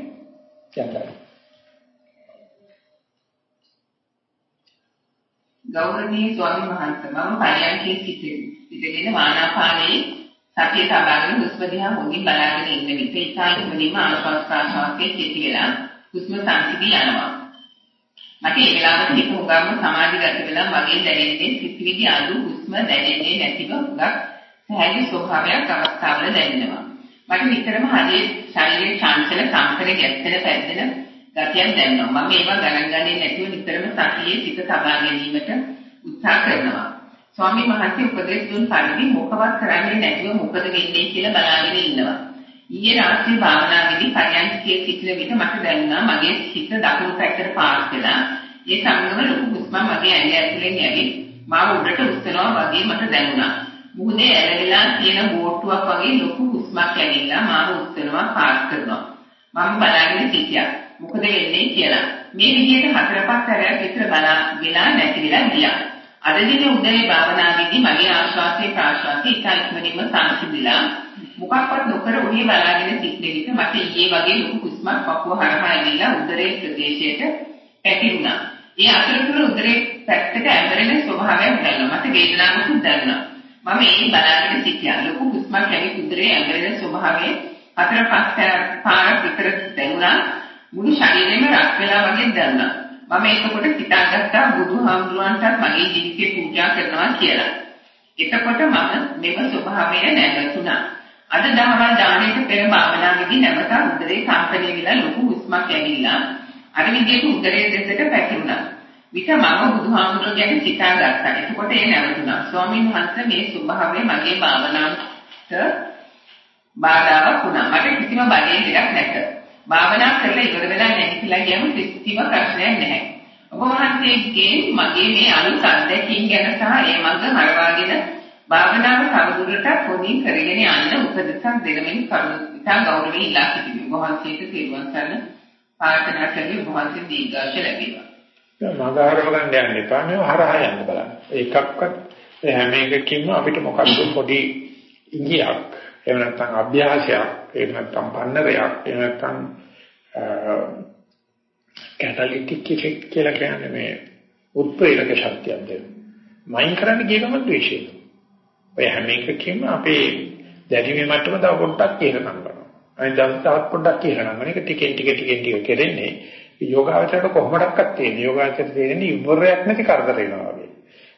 යන්න. ගෞරවනීය ස්වාමීන් වහන්සේ මම පරියන්කේ සිටින ආනාපානයේ සතිය තබාගෙන හුස්ම දිහා හොඳින් බලාගෙන ඉන්න විට ඉතාලි මුලින්ම ආනාපාන ප්‍රාණාවකේ සිටි වෙලා හුස්ම සංසිඳී යනවා. මට ඒ වෙලාවට හිත උගම්ම සමාධිගත වෙලා මගේ දැනෙන්නේ සිතිවිලි අඩු හුස්ම දැනෙන්නේ නැතිව උගක් සහැල්ලු ස්වභාවයක් අවස්ථාවල දැනෙනවා. මට නිතරම හදිේ ශරීරයේ චංචල කම්පන ගැස්සෙන පැද්දෙන ගතියක් දැනෙනවා. මම ඒවා ගණන් ගන්නේ නැතිව නිතරම සතියේ සිත තබා ගැනීමට උත්සාහ කරනවා. ස්වාමීන් වහන්සේ උපදෙස් දුන් පරිදි මොකවත් කරන්නේ නැතිව මොකද වෙන්නේ කියලා බලාගෙන ඉන්නවා. ඊයේ රාත්‍රියේ භාවනාවේදී පරයන්කයේ සිටින විට මට දැනුණා මගේ සිත දකුණු පැත්තට පාස් වෙලා ඒ සමගම ලොකු හුස්මක් මගේ ඇඟ ඇතුලෙන් යැවි මාව උඩට උස්සනවා වගේ මට දැනුණා. මුහුදේ ඇලවිලා තියෙන බෝට්ටුවක් වගේ ලොකු හුස්මක් ඇවිල්ලා මාව උස්සනවා පාස් කරනවා. මම බලාගෙන සිටියා. මොකද වෙන්නේ කියලා. මේ විදිහට හතර පහ සැරයක් විතර බලා වෙලා නැති වෙලා ගියා. අද දින උදේ භාවනාවේදී මගේ ආශ්වාසයේ ප්‍රාශ්වාසයේ ඉතා ඉක්මනින්ම සංසිඳිලා මොකක්වත් නොකර උනේ බලාගෙන සිටින විට මට ඊයේ වගේ ලොකු හුස්මක් පපුව හරහා ඇවිල්ලා උදරයේ ප්‍රදේශයට පැතිරුණා. ඒ අතරතුර උදරයේ පැත්තට ඇඹරෙන ස්වභාවයක් දැනුණා. මට වේදනාවකුත් දැනුණා. මම ඒ බලාගෙන සිටියා. ලොකු හුස්මක් ඇවි උදරයේ ඇඹරෙන ස්වභාවයේ හතර පහ පාරක් විතර දැනුණා. මුළු ශරීරෙම රත් වෙලා වගේ දැනුණා. මම එතකොට හිතාගත්තා බුදුහාමුදුරන්ටත් මගේ ජීවිතේ පූජා කරනවා කියලා. එතකොට මම මෙම ස්වභාවය නැවතුණා. අද දහවල් දාණයට පෙර භාවනාවේදී නැවත උදරේ කම්පණය වෙලා ලොකු හුස්මක් ඇවිල්ලා අර විදිහට උදරයේ දෙසට පැතිරුණා. විත මම බුදුහාමුදුරුවෝ ගැන සිතාගත්තා. එතකොට ඒ නැවතුණා. ස්වාමීන් වහන්සේ මේ ස්වභාවය මගේ භාවනාවට බාධාවක් වුණා. මට කිසිම බඩේ දෙයක් නැත. භාවනා කරලා ඉවර වෙලා නැතිලා ගියම කිසිම ප්‍රශ්නයක් නැහැ. ඔබ වහන්සේගේ මගේ මේ අලුත් අත්දැකීම් ගැන සහ ඒ මඟ හරවාගෙන භාවනාව තවදුරටත් හොඳින් කරගෙන යන්න උපදෙසක් දෙනමින් කරුණු ඉතා ගෞරවයෙන් ඉල්ලා සිටිනවා. වහන්සේට තෙරුවන් සරණ ප්‍රාර්ථනා කරමි වහන්සේ දීර්ඝාෂ ලැබේවා. මගහරව ගන්න යන්න එපා. මේ හරහා යන්න බලන්න. එකක්වත් හැම එකකින්ම අපිට මොකක්ද පොඩි ඉංගියක් එහෙම නැත්නම් අභ්‍යාසයක් එහෙම නැත්නම් පන්නරයක් එහෙම නැත්නම් කැටලිටික් ඉෆෙක්ට් කියලා කියන්නේ මේ උත්ප්‍රේරක ශක්තියක් දෙන. මයින් කරන්න ගිය ගමන් ද්වේෂය. ඔය හැම එකකින්ම අපේ දැඩිමේ මට්ටම තව පොඩ්ඩක් ඉහළ නම්බනවා. අනිත් දවස් තවත් පොඩ්ඩක් ඉහළ නම්බන එක ටිකෙන් ටික ටිකෙන් ටික කෙරෙන්නේ යෝගාවචරයට කොහොමඩක්වත් තියෙන්නේ යෝගාවචරයට තියෙන්නේ ඉවරයක් නැති කරදර වෙනවා වගේ.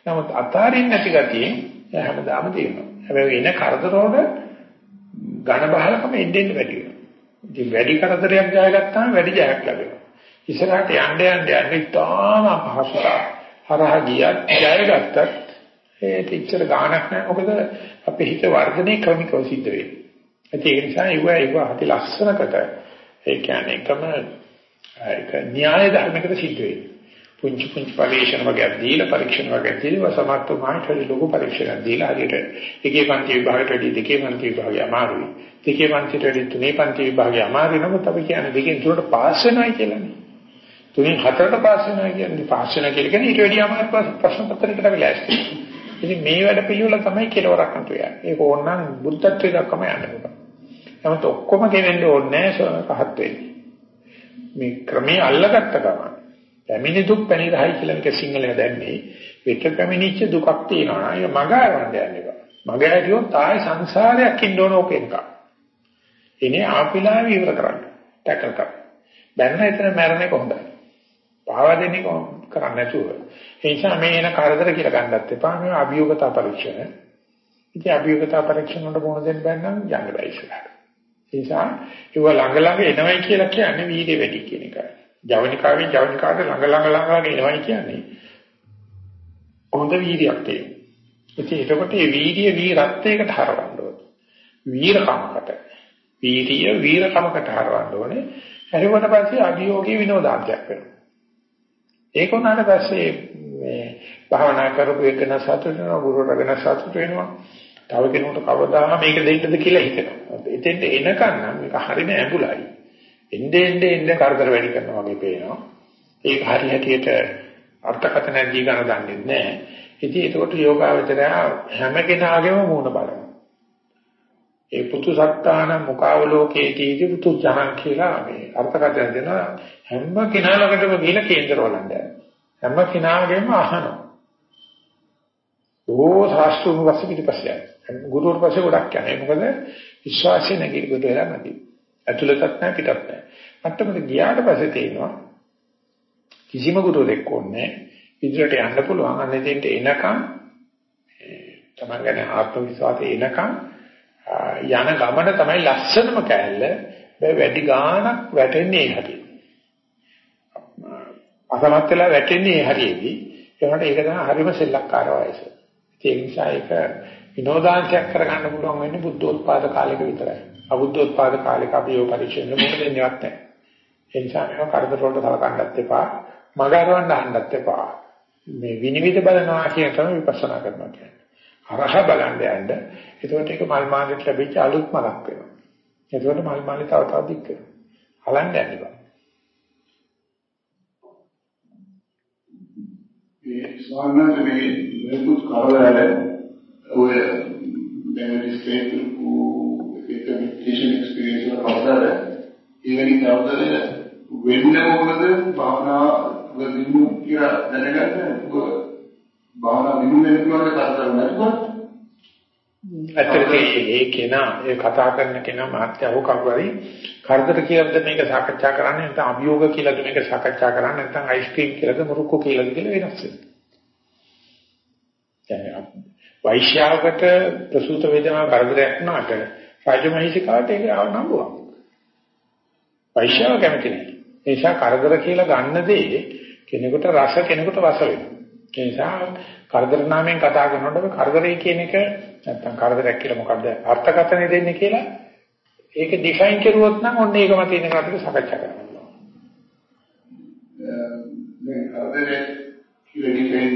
නමුත් අතාරින්න නැති ගතියෙන් හැමදාම තියෙනවා. හැබැයි එන කරදර වල ඝන බහලකම එන්නේ වැඩි වෙනවා. ඉතින් වැඩි කරදරයක් ජයගත්තාම වැඩි ජයක් ලැබෙනවා. ඉස්සරහට යන්න යන්න යන්න ඉතාම අපහසුතා හරහා ගියත් ජයගත්තත් ඒත් ඉච්චර ගාණක් නැහැ. මොකද අපේ හිත වර්ධනය ක්‍රමිකව සිද්ධ වෙන්නේ. ඒ නිසා ඒව ඒව අති ලස්සනකට ඒ කියන්නේ එකම ඒක න්‍යාය ධර්මයකට සිද්ධ වෙන්නේ. පුංචි පුංචි පරීක්ෂණ වගේ දීලා පරීක්ෂණ වගේ දීලා සමර්ථ මායිටලි ලොකු පරීක්ෂණ දීලා හරියට එකේ පන්ති විභාගයට වැඩි දෙකේ පන්ති විභාගය අමාරුයි. දෙකේ පන්තිට වැඩි තුනේ පන්ති විභාගය අමාරුයි නමුත් අපි කියන්නේ දෙකෙන් තුනට පාස් වෙනවයි කියලානේ. තුනෙන් හතරට පාස් වෙනවා කියන්නේ පාස් වෙනවා කියලා කියන්නේ ඊට වැඩි අමාරු ප්‍රශ්න පත්‍රයකට අපි ලෑස්ති. ඉතින් මේ වැඩ පිළිවෙල තමයි කෙලවරක් අන්තු යන්නේ. ඒක ඕනනම් බුද්ධත්වයට දක්වම යන්න පුළුවන්. නමුත් ඔක්කොම ගෙවෙන්න ඕනේ නැහැ රහත් වෙන්නේ. මේ ක්‍රමයේ අල්ලගත්ත ගමන් පැමිණි දුක් පැනිරහයි කියලා එක සිංහලෙන් දැන්නේ. විත පැමිණිච්ච දුකක් තියෙනවා නේද මග ආවන්න යන්නේ මග ඇරියොත් ආයේ සංසාරයක් ඉන්න ඕන ඕක එක ඉනේ ආපිලා විවර කරන්න. ටැකල් කරන්න. බැන්න එතන මැරෙන්නේ කොහොමද? පාවා දෙන්නේ කරන්නේ නැතුව ඒ නිසා මේ එන කරදර කියලා ගන්නත් එපා මේ අභියෝගතා පරීක්ෂණ ඉතින් අභියෝගතා පරීක්ෂණ වලට මොන දෙන්න බැන්නම් යන්න බෑ ඉස්සරහට ඒ නිසා ඒව ළඟ ළඟ එනවයි කියලා කියන්නේ වීර්ය වැඩි කියන එකයි. ජවනිකාවෙන් ජවනිකාට ළඟ ළඟ ළඟ එනවයි කියන්නේ හොඳ වීර්යයක් තියෙනවා. ඉතින් එතකොට මේ වීර්ය වීරත්වයකට හරවන්න ඕනේ. වීරකමකට. වීර්ය වීරකමකට හරවන්න ඕනේ. හරිවට පස්සේ අභියෝගී විනෝදාන්තයක් වෙනවා. ඒක උනාට පස්සේ මේ භාවනා කරපු එකන සතුට වෙනවා, ගුරුවරගෙන සතුට වෙනවා. තව කෙනෙකුට කවදා මේක දෙන්නද කියලා හිතෙනවා. එතෙන්ට එනකන් නම් මේක හරිම ඇඹුලයි. එnde ende ende කරදර වැඩි කරනවා වගේ පේනවා. ඒක හරි හැටියට අර්ථකථන දී ගන්න දන්නේ නැහැ. ඉතින් ඒකට යෝගාවචරය හැම කෙනාගේම මූණ බලනවා. ඒ පුතු සත්තාන මුඛාවලෝකේටීති පුතු ජහන් කියලා මේ අර්ථකථන දෙනවා හැම කෙනා ළඟටම ගිහිලා කේන්දර වලන්න හැම කෙනාගේම අහනවා. ඕ ශාස්ත්‍රුන් වස්ස පිටිපස්සේ යනවා. ගුරුවරු පස්සේ ගොඩක් යනවා. මොකද විශ්වාසය නැගී ගොඩ වෙලා නැති. ඇතුළතත් නැහැ පිටත් නැහැ. මට්ටමට ගියාට පස්සේ තේනවා කිසිම ගුරුවරෙක් ඕනේ ඉදිරියට යන්න පුළුවන්. අන්න එතෙන්ට එනකම් තමන් ගැන ආත්ම විශ්වාසය එනකම් යන ගමන තමයි ලස්සනම කෑල්ල. වැඩි ගාණක් වැටෙන්නේ හැටි. අසමත් වෙලා වැටෙන්නේ හරියේදී. ඒකට ඒක තමයි හරිම සෙල්ලක්කාර වයස. ඒ නිසා ඒක විනෝදාංශයක් කරගන්න පුළුවන් වෙන්නේ බුද්ධෝත්පාද කාලෙක විතරයි. අබුද්ධෝත්පාද කාලෙක අපි යෝ පරිච්ඡේද මොකද දෙන්නේවත් නැහැ. ඒ නිසා මේක කරදර වලට සලකන්නත් එපා, මගහරවන්න හන්නත් එපා. මේ විනිවිද බලනවා කියන තමයි විපස්සනා කරනවා කියන්නේ. හරහා බලන්න යන්න. එතකොට ඒක මල් මාගෙට ලැබිච්ච අලුත් මලක් වෙනවා. එතකොට මල් මාලේ තව තවත් දික් වෙනවා. හලන්න යන්න බෑ. ඒ ස්වාමීන් වහන්සේ මේ මේකුත් කරවල ඔය දැන් ස්ටේට් ඒක මෙඩිටේෂන් එක්ස්පීරියන්ස් එක කවදාද එවැනි කවදාද වෙන්නේ මොකද භාවනා වදිනු කියලා දැනගන්න භාවනා විනු වෙන කෙනාට කරදර නැතුව ඇත්තට ඒ කෙනා ඒ කතා කරන කෙනා මාත්‍ය හො කවුරුරි කරදර කියලාද මේක සාකච්ඡා කරන්නේ නැත්නම් අභියෝග කියලාද මේක සාකච්ඡා කරන්නේ නැත්නම් අයිස්ක්‍රීම් කියලාද මුරුක්කු කියලාද කියලා වෙනස් වෙනවා. වෛශ්‍යාවකට ප්‍රසූත වේදනා කරදරයක් නාට රාජමහීසිකාට ඒක නම්බුවක්. වෛශ්‍යාව කැමති නැහැ. ඒ නිසා කරදර කියලා ගන්න දේ කෙනෙකුට රස කෙනෙකුට රස වෙනවා. ඒ නිසා කරදර නාමයෙන් කතා කරනකොට කරදරේ කියන එක නැත්තම් කරදරයක් කියලා මොකද්ද අර්ථකථනය දෙන්නේ කියලා ඒක ඩිෆයින් කරුවොත් නම් ඔන්න ඒකම තියෙන අපිට සාකච්ඡා කරන්න ඕන. දැන් කරදරේ කියලා ඩිෆයින්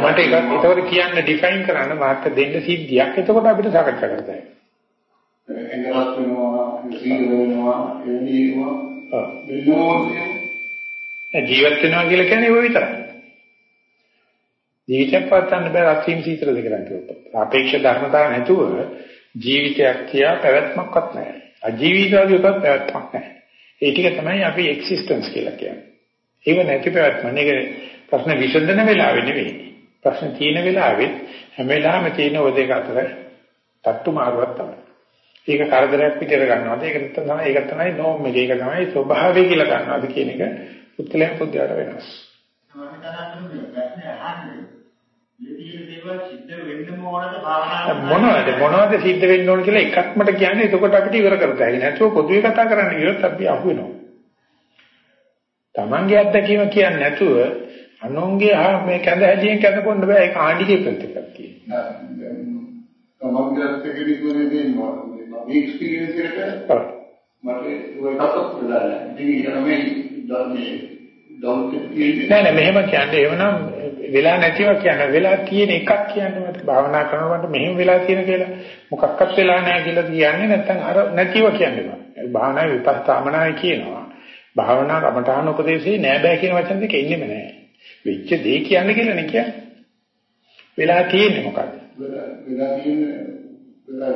මට ඒක ඒතකොට කියන්න ඩිෆයින් කරන්න මාත් දෙන්න සිද්ධියක්. එතකොට අපිට සාකච්ඡා කරන්න. එන්නවත් වෙනවා සීල වෙනවා එවැනි ඒවා ජීවත් වෙනවා කියලා කියන්නේ ඔය විතරයි. ජීවිතයක් පවත්වන්න බෑ රත්ීම් සීතල දෙක ගන්න කිව්වොත්. අපේක්ෂ ධර්මතාව නැතුව ජීවිතයක් තියා පැවැත්මක්වත් නැහැ. අජීවිතවගේ එකක් පැවැත්මක් නැහැ. ඒ ටික තමයි අපි එක්සිස්ටන්ස් කියලා කියන්නේ. ඒක නැති පැවැත්ම. මේක ප්‍රශ්න විසඳන වෙලාවෙ නෙවෙයි. ප්‍රශ්න තියෙන වෙලාවෙත් හැම වෙලාවෙම තියෙන ඔය දෙක අතර තට්ටු මාරුවක් තමයි. ඒක කරදරයක් විදියට ගන්නවාද? ඒක තමයි ඒක තමයි නෝම් එක. ඒක තමයි ස්වභාවය කියලා ගන්නවාද කියන එක පුත්ලයන් පුද්ගලට වෙනස්. මොනවද මොනවද සිද්ධ වෙන්න ඕන කියලා එකක් මට කියන්නේ එතකොට අපිට ඉවර කරතයි. නැත්නම් පොදුවේ කතා කරන්න ගියොත් අපි අහු වෙනවා. Tamange අත්දැකීම කියන්නේ නැතුව අනුන්ගේ මේ කැඳ හැදියෙන් කැඳ කොන්න බෑ ඒක ආඩිගේ ප්‍රතිපත්තිය තියෙනවා. තමන්ගේ අත්දැකීම කියන්නේ මේ එක්ස්පීරියන්ස් එකට මට ඒකත් වෙලා නැහැ. ඉතින් මේ නෑ නෑ මෙහෙම කියන්නේ. එවනම් වෙලා නැතිව කියන්නේ. වෙලා තියෙන එකක් කියන්නේ මට භාවනා කරනකොට මෙහෙම වෙලා තියෙන කියලා. මොකක්වත් වෙලා නැහැ කියලා කියන්නේ නැත්නම් අර නැතිව කියන්නේ බා. භාවනා විපස්සාමනායි කියනවා. භාවනා කමඨාන උපදේශේ නෑ බෑ කියන වචන දෙක ඉන්නෙම නෑ. වෙච්ච දේ කියන්නේ කියලා නේ කියන්නේ. වෙලා තියෙන්නේ මොකද්ද වෙලා තියෙන්නේ වෙලා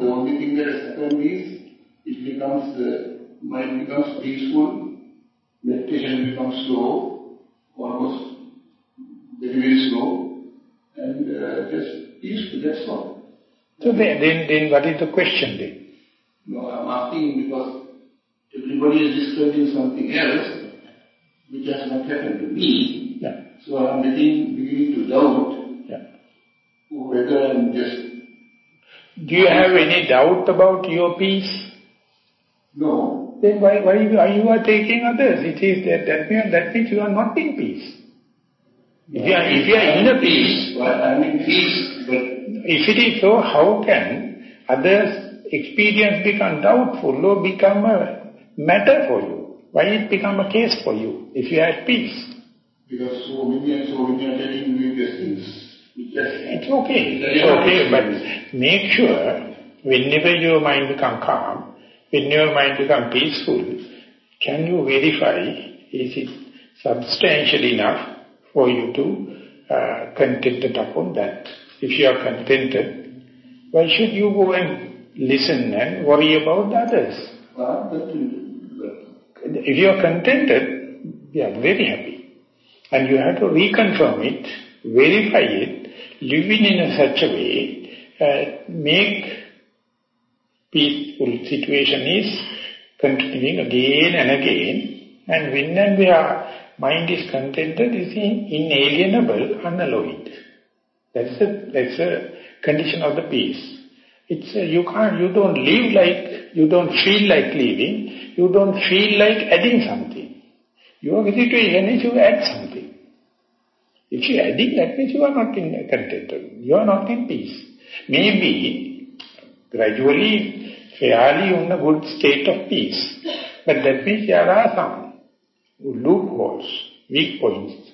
the only thing that has happened is it becomes the mind becomes peaceful meditation becomes slow, almost very, very slow, and uh, just peaceful, that's all. So then, then, then what is the question then? No, I'm asking because everybody is describing something else which has not happened to me. Yeah. So I'm beginning, beginning to doubt yeah. whether I'm just... Do you have any doubt about your peace? No then why, why you, are you are taking others? It is that, that, means, that means you are not in peace. If you are, if you are in a peace, well, I'm in peace, but... If it is so, how can others' experience become doubtful or become a matter for you? Why it become a case for you, if you are at peace? Because so many and so many are telling me these things. It's okay, it's okay, but make sure, whenever your mind become calm, when your mind becomes peaceful, can you verify, is it substantial enough for you to uh, contented upon that? If you are contented, why should you go and listen and worry about others? If you are contented, you are very happy. And you have to reconfirm it, verify it, living in such a way, uh, make peaceful situation is continuing again and again. And when and where mind is contented, is inalienable, unalloyed. That's a, that's a condition of the peace. It's a, you can't, you don't live like, you don't feel like living, you don't feel like adding something. Your situation is you add something. If you adding, that means you are not in contented. You are not in peace. Maybe, gradually, fairly in a good state of peace. But that means there are some loopholes, weak points.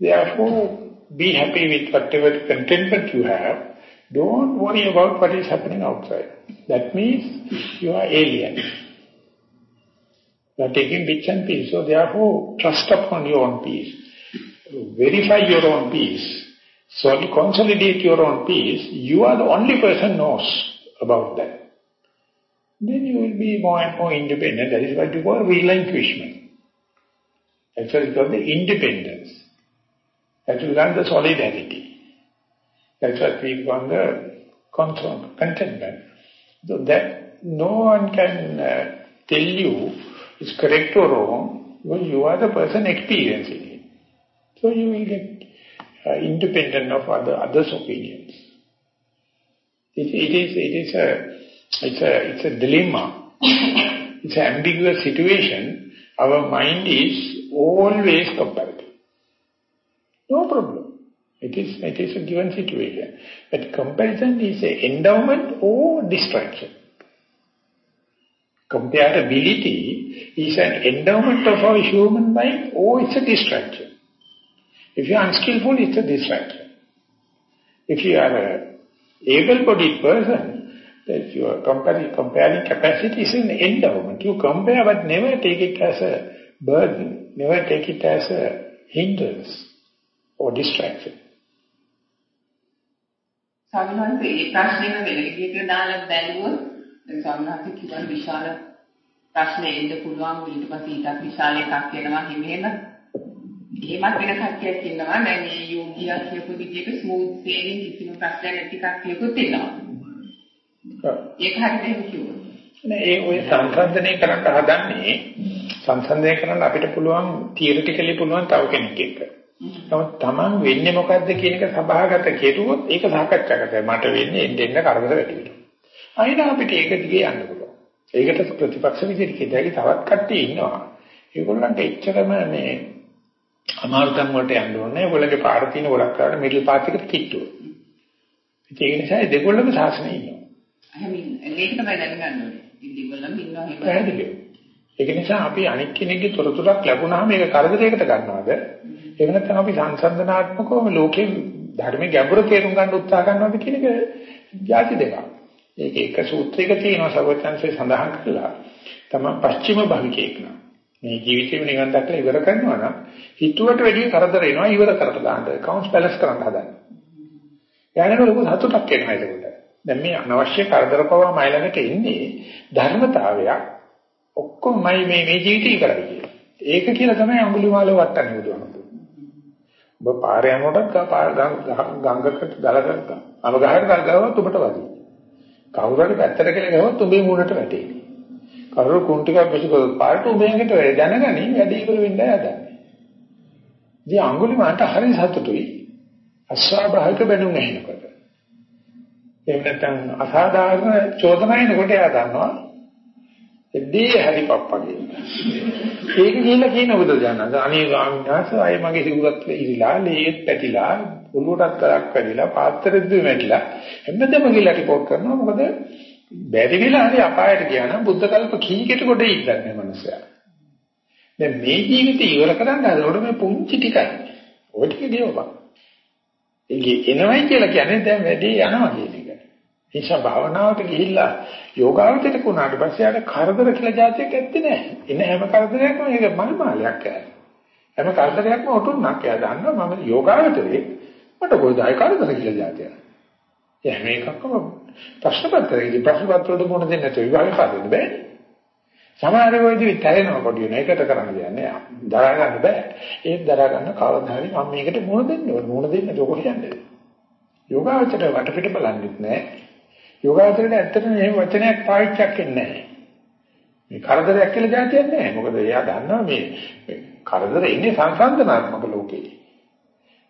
Therefore, be happy with whatever contentment you have. Don't worry about what is happening outside. That means you are alien. You are taking bits and pieces. So therefore, trust upon your own peace. Verify your own peace. So consolidate your own peace. You are the only person knows about that then you will be more and more independent. That is what you call relinquishment. That's what is called the independence. That will learn the solidarity. That's what we call the contentment. So that no one can uh, tell you it's correct or wrong, because you are the person experiencing it. So you will get uh, independent of other others' opinions. It, it is it is a it's a, it's a dilemma. <laughs> it's an ambiguous situation. Our mind is always comparative. No problem. It is, it is a given situation. But comparison is an endowment or distraction. Comparability is an endowment of our human mind or it's a distraction. If you are unskillful, it's a distraction. If you are a able-bodied person, If you are comparing, comparing capacity is an endowment. You compare but never take it as a burden, never take it as a hindrance or distraction. ස්වාමීන් වහන්සේ ඒ ප්‍රශ්නේම වෙන විදිහකට දාලා බැලුවොත් දැන් ස්වාමීන් වහන්සේ කිව්වා විශාල ප්‍රශ්නේ එන්න පුළුවන් ඊට පස්සේ ඊටත් විශාල එකක් එනවා හිමෙහෙම එහෙමත් වෙන කට්ටියක් ඉන්නවා දැන් මේ යෝගියා කියපු විදිහට ස්මූත් සේලින් කිසිම ප්‍රශ්නයක් නැති කට්ටියකුත් ඉන්නවා ඒක හරියට කිව්වොත් නෑ ඒ ඔය සංසන්දනය කරන්න හදන්නේ සංසන්දනය කරන්න අපිට පුළුවන් තියරිටිකලි පුළුවන් තව කෙනෙක් එක්ක. නමුත් Taman වෙන්නේ මොකද්ද කියන එක සභාගත කෙරුවොත් ඒක සාකච්ඡා කරලා මට වෙන්නේ එන්න එන්න කරදර වැඩි වෙනවා. අයින අපිට ඒක දිගේ යන්න පුළුවන්. ඒකට ප්‍රතිපක්ෂ විදිහට කියදැයි තවත් කට්ටිය ඉන්නවා. ඒගොල්ලන්ට එච්චරම මේ අමාරුතන් වලට යන්න ඕනේ. ඒගොල්ලගේ පාර තියෙන ගොඩක් කරලා මිඩල් පාත් එකට කිට්ටුව. ඒ නිසා දෙගොල්ලම සාසනේ ඉන්නවා. එහෙනම් ඒක තමයි දැනගන්න ඕනේ. දෙගොල්ලම ඉන්නවා එහෙම. පැහැදිලිව. ඒක නිසා අපි අනික් කෙනෙක්ගේ තොරතුරක් ලැබුණාම මේක කරදරයකට ගන්නවද? එහෙම නැත්නම් අපි සංසන්දනාත්මකවම ලෝකේ ධර්මයේ ගැඹුර තේරුම් ගන්න උත්සාහ කරනවද කියන එක ಜಾති දෙකක්. ඒක එක සූත්‍රයක තියෙනවා සර්වඥාන්සේ සඳහන් කළා. තමයි පස්චිම භවිකේක නා. මේ ජීවිතේම නිවන් දැක්කලා ඉවර කරනවා නම් හිතුවට වැඩිය කරදර එනවා ඉවර කරලා දාන්න. කවුන්ට් බැලන්ස් කරන්න හදන්න. යන්නේ ලොකු සතුටක් එනවා ඒකට. දැන් මේ අනවශ්‍ය කරදර පවා මයි ළඟට එන්නේ ධර්මතාවයක් ඔක්කොම මයි මේ මේ ජීවිතේ කරලා කියලා. ඒක කියලා තමයි අඟුලිමාල වටන්නේ බුදුහාමුදුරුවෝ. ඔබ පාරේ යනකොටත් ගංගකට දලකට අමගහකට ගල් ගාවත් ඔබට වදී. කවුරු හරි පැත්තට කියලා ගහුවොත් උඹේ මූණට වැටේ. කවුරු කුන් ටිකක් පිටුකොත් පාරට උඹේකට වැඩ දැනගනි වැඩි ඉවර වෙන්න යදන්නේ. ඉතින් අඟුලිමාලට හරි සතුටුයි. අස්වාභාවික බැනුම් ඇහෙනකොට. එහෙම නැත්නම් අසාධාරණ චෝදනා එනකොට එයා දන්නවා එද්දී හරි පප්පගේ. ඒක කියලා කියන බුදු දනන්ද අනේ ස්වාමීන් වහන්සේ අය මගේ සිගුරත් ඉරිලා ලේත් පැටිලා ඔළුවටත් කරක් වැඩිලා පාත්‍රෙත් වැටිලා හැමදේම ගිහලා රිපෝට් කරනවා මොකද බැරි වෙලා හරි අපායට ගියා නම් බුද්ධ කල්ප කීකට කොට ඉඳන්නේ මනුස්සයා. දැන් මේ ජීවිතය ඉවර කරන්න හදනකොට මේ පුංචි ටිකයි. ඔය ටික ගෙවපන්. ඒක එනවයි කියලා කියන්නේ දැන් වැඩි යනවා කියන එක. නිසා භාවනාවට ගිහිල්ලා යෝගාවචරයට වුණාට පස්සේ ආට කරදර කියලා જાතියක් ඇත්තේ නැහැ. එන හැම කරදරයක්ම ඒක මල් මාලයක් කරන්නේ. හැම කරදරයක්ම ඔටුන්නක් එයා දන්නවා මම යෝගාවචරේ මට කොයිදායි කරදර කියලා જાතියක්. ඒ හැම එකක්ම ප්‍රශ්න පත්‍රයේදී ප්‍රශ්න පත්‍රවලට මොන දෙන්නේ නැතුව විභාග පාදෙන්න බෑනේ. සමහර වෙලාවෙදි තැරෙනවා පොඩි වෙන එකට කරන්න දෙන්නේ දරා ගන්න බෑ. ඒත් දරා ගන්න කවදා හරි මම මේකට මුණ දෙන්න ඕන. මුණ දෙන්න ලෝක කියන්නේ. යෝගාවචරය වටපිට බලන්නෙත් නෑ. යෝගාවචරයට ඇත්තටම මේ වචනයක් පාවිච්චියක් වෙන්නේ නැහැ. මේ කරදරයක් කියලා જાතියක් නැහැ. මොකද එයා දන්නවා මේ කරදර ඉන්නේ සංසන්දනාත්මක ලෝකේ.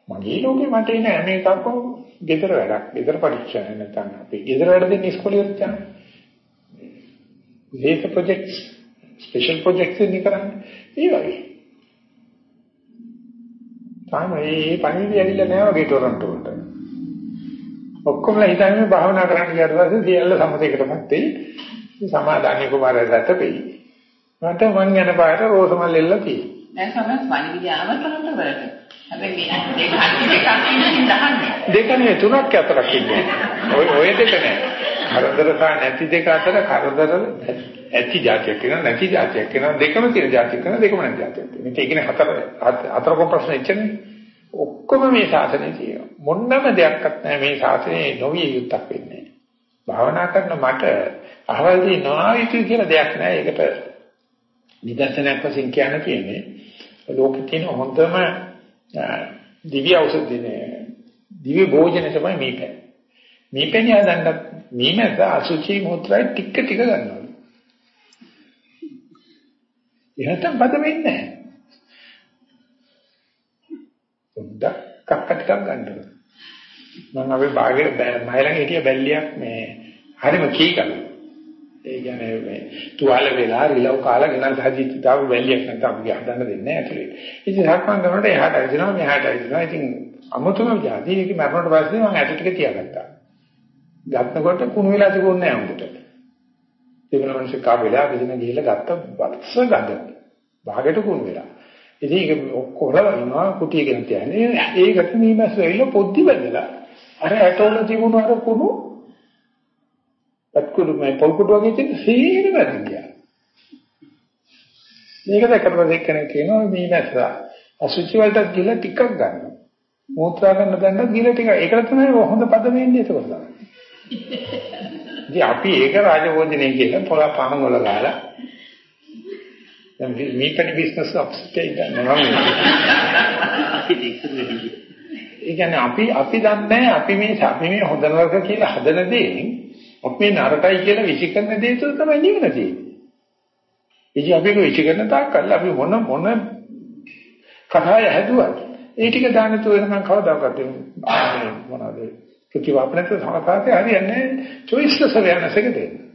මගේ ලෝකේ මට ඉන්න හැම එකක්ම ගෙදර වැඩක්. ගෙදර පරීක්ෂණ නැත්නම් අපි ගෙදර වැඩ දෙන්නේ ඉස්කෝලේ යන. ලේක ප්‍රොජෙක්ට්ස්, ස්පෙෂල් ප්‍රොජෙක්ට්ස් ඉන්නේ කරන්නේ. ඒ වගේ. තාම මේ පණිවිඩය ඇවිල්ලා නැහැ වගේ ටොරන්ටෝ වලට. ඔක්කොම හිතන්නේ භාවනා කරන්න ගියාට පස්සේ සියල්ල සමතේකටපත් වෙයි සමාදානිය කුමාරයාට වෙයි මට මං යන පාට රෝස මල් එල්ල තියෙනවා දැන් සමහත් වනිවිදාව කරන්න බලන්න දෙක නෙවෙයි තුනක් හතරක් ඉන්නේ. ඔය ඔය දෙක නෑ. කරදර සහ නැති දෙක අතර කරදර ඇති જાතියක් වෙනවා නැති જાතියක් වෙනවා දෙකම තියෙන જાතියක් වෙනවා දෙකම නැති જાතියක් වෙනවා. මේක ඉගෙන හතර හතරක ප්‍රශ්න ඉච්චනේ. ඔක්කොම මේ ශාසනයේ තියෙනවා. මොන්නම දෙයක්වත් නැහැ මේ ශාසනයේ නොවිය යුක්තක් වෙන්නේ. භාවනා කරන මට අහවලදී නොආවිතු කියලා දෙයක් නැහැ. ඒකට නිදර්ශනයක් වශයෙන් කියන්න තියෙන්නේ ලෝකේ තියෙන හොඳම දිව්‍ය ඖෂධනේ දිව්‍ය භෝජන තමයි මේක. මේකෙන් හදන්න මේමද අසුචි මුත්‍රායි ටික ටික ගන්නවා. එහෙනම් බද වෙන්නේ නැහැ. පොඩ්ඩක් කක්ක ටිකක් ගන්න ඕන. මම අපි භාගයේ මයිලඟ හිටිය බැල්ලියක් මේ හරිම කීකරු. ඒ කියන්නේ මේ තුවාල වෙලා රිලව් කාලා ගෙනල් හදිච්ච තාම බැල්ලියක් නැත්නම් අපි හදන්න දෙන්නේ නැහැ ඇතුලේ. ඉතින් සක්මන් කරනකොට එහාට ඇවිදිනවා මෙහාට ඇවිදිනවා. ඉතින් අමුතුම જાති ඒක මරණයට පස්සේ මම ඇට ටික තියාගත්තා. ගත්තකොට කුණු වෙලා තිබුණේ නැහැ උඹට. තිබුණ මිනිස්සු කා වෙලා විදින ගිහිල්ලා ගත්ත වත්ස ගඳ. භාගයට කුණු වෙලා. ඉතින් ඒක ඔක්කොම ඉන්නවා කුටියකින් තියන්නේ. ඒකට මීමැස්ස ඇවිල්ලා පොද්දි බැලලා අර ඇටවල තිබුණු අර කුණු පත්කුඩු මේ පොල්කුඩු වගේ තියෙන සීරම ගියා. මේක දැක්කට පස්සේ කෙනෙක් කියනවා මේ නැස්සා අසුචි වලට ගිල ටිකක් ගන්නවා. මූත්‍රා ගන්න දැන්නත් ගිල ටික. ඒකට තමයි හොඳ පද වෙන්නේ ඒක තමයි. ඉතින් අපි ඒක රාජභෝජනේ කියලා පොළ පහන් වල ගාලා දැන් මේකනේ බිස්නස් අප්ස්ටේ ගන්නවා. ඒ කියන්නේ අපි අපි දන්නේ අපි මේ අපි මේ හොඳ නරක කියලා හදන දේ අපි මේ නරකයි කියලා විසිකරන දේ තුළ තමයි නිවන තියෙන්නේ. ඉතින් අපි ඒක විසිකරන තාක් කල් අපි මොන මොන කතාය හැදුවත් ඒ ටික දාන්න තු වෙනකන් කවදාකවත් මොනවාද ප්‍රතිවාපනක සමකාතේ හරියන්නේ choiceless awareness එක දෙන්න.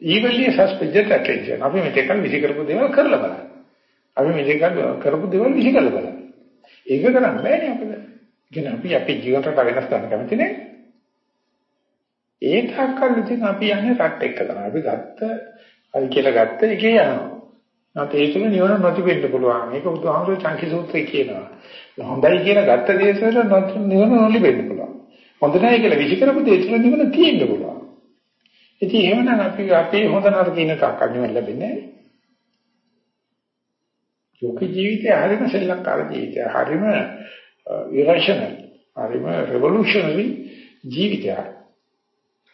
Evenly suspended attention. අපි මේක විසි කරපු දේවල් කරලා බලන්න. අපි මේක කරපු දේවල් විසි කරලා බලන්න. ඒක කරන්න බෑනේ අපිට. කියන්නේ අපි අපේ ජීවිත රට වෙනස් කරන්න කැමති නේ. ඒ තාක්කල් ඉතින් අපි යන්නේ රට එක්ක තමයි. අපි ගත්ත හරි කියලා ගත්ත එකේ යනවා. නැත්නම් ඒ තුන නිවන නොතිබෙන්න පුළුවන්. මේක බුදුහාමුදුරුවෝ චංකි සූත්‍රයේ කියනවා. හොඳයි කියලා ගත්ත දේශවල නිවන නොලිබෙන්න පුළුවන්. හොඳ නැහැ කියලා විසිකරපු දේ තුන නිවන තියෙන්න පුළුවන්. ඉතින් එහෙමනම් අපි අපේ හොඳ නරක ඉන්න තාක්කල් නිවන ලැබෙන්නේ නැහැ. යෝග ජීවිතය හරිම සෙල්ලක්කාර ජීවිතය. හරිම irrational හරිම revolutionary ජීවිතයක්.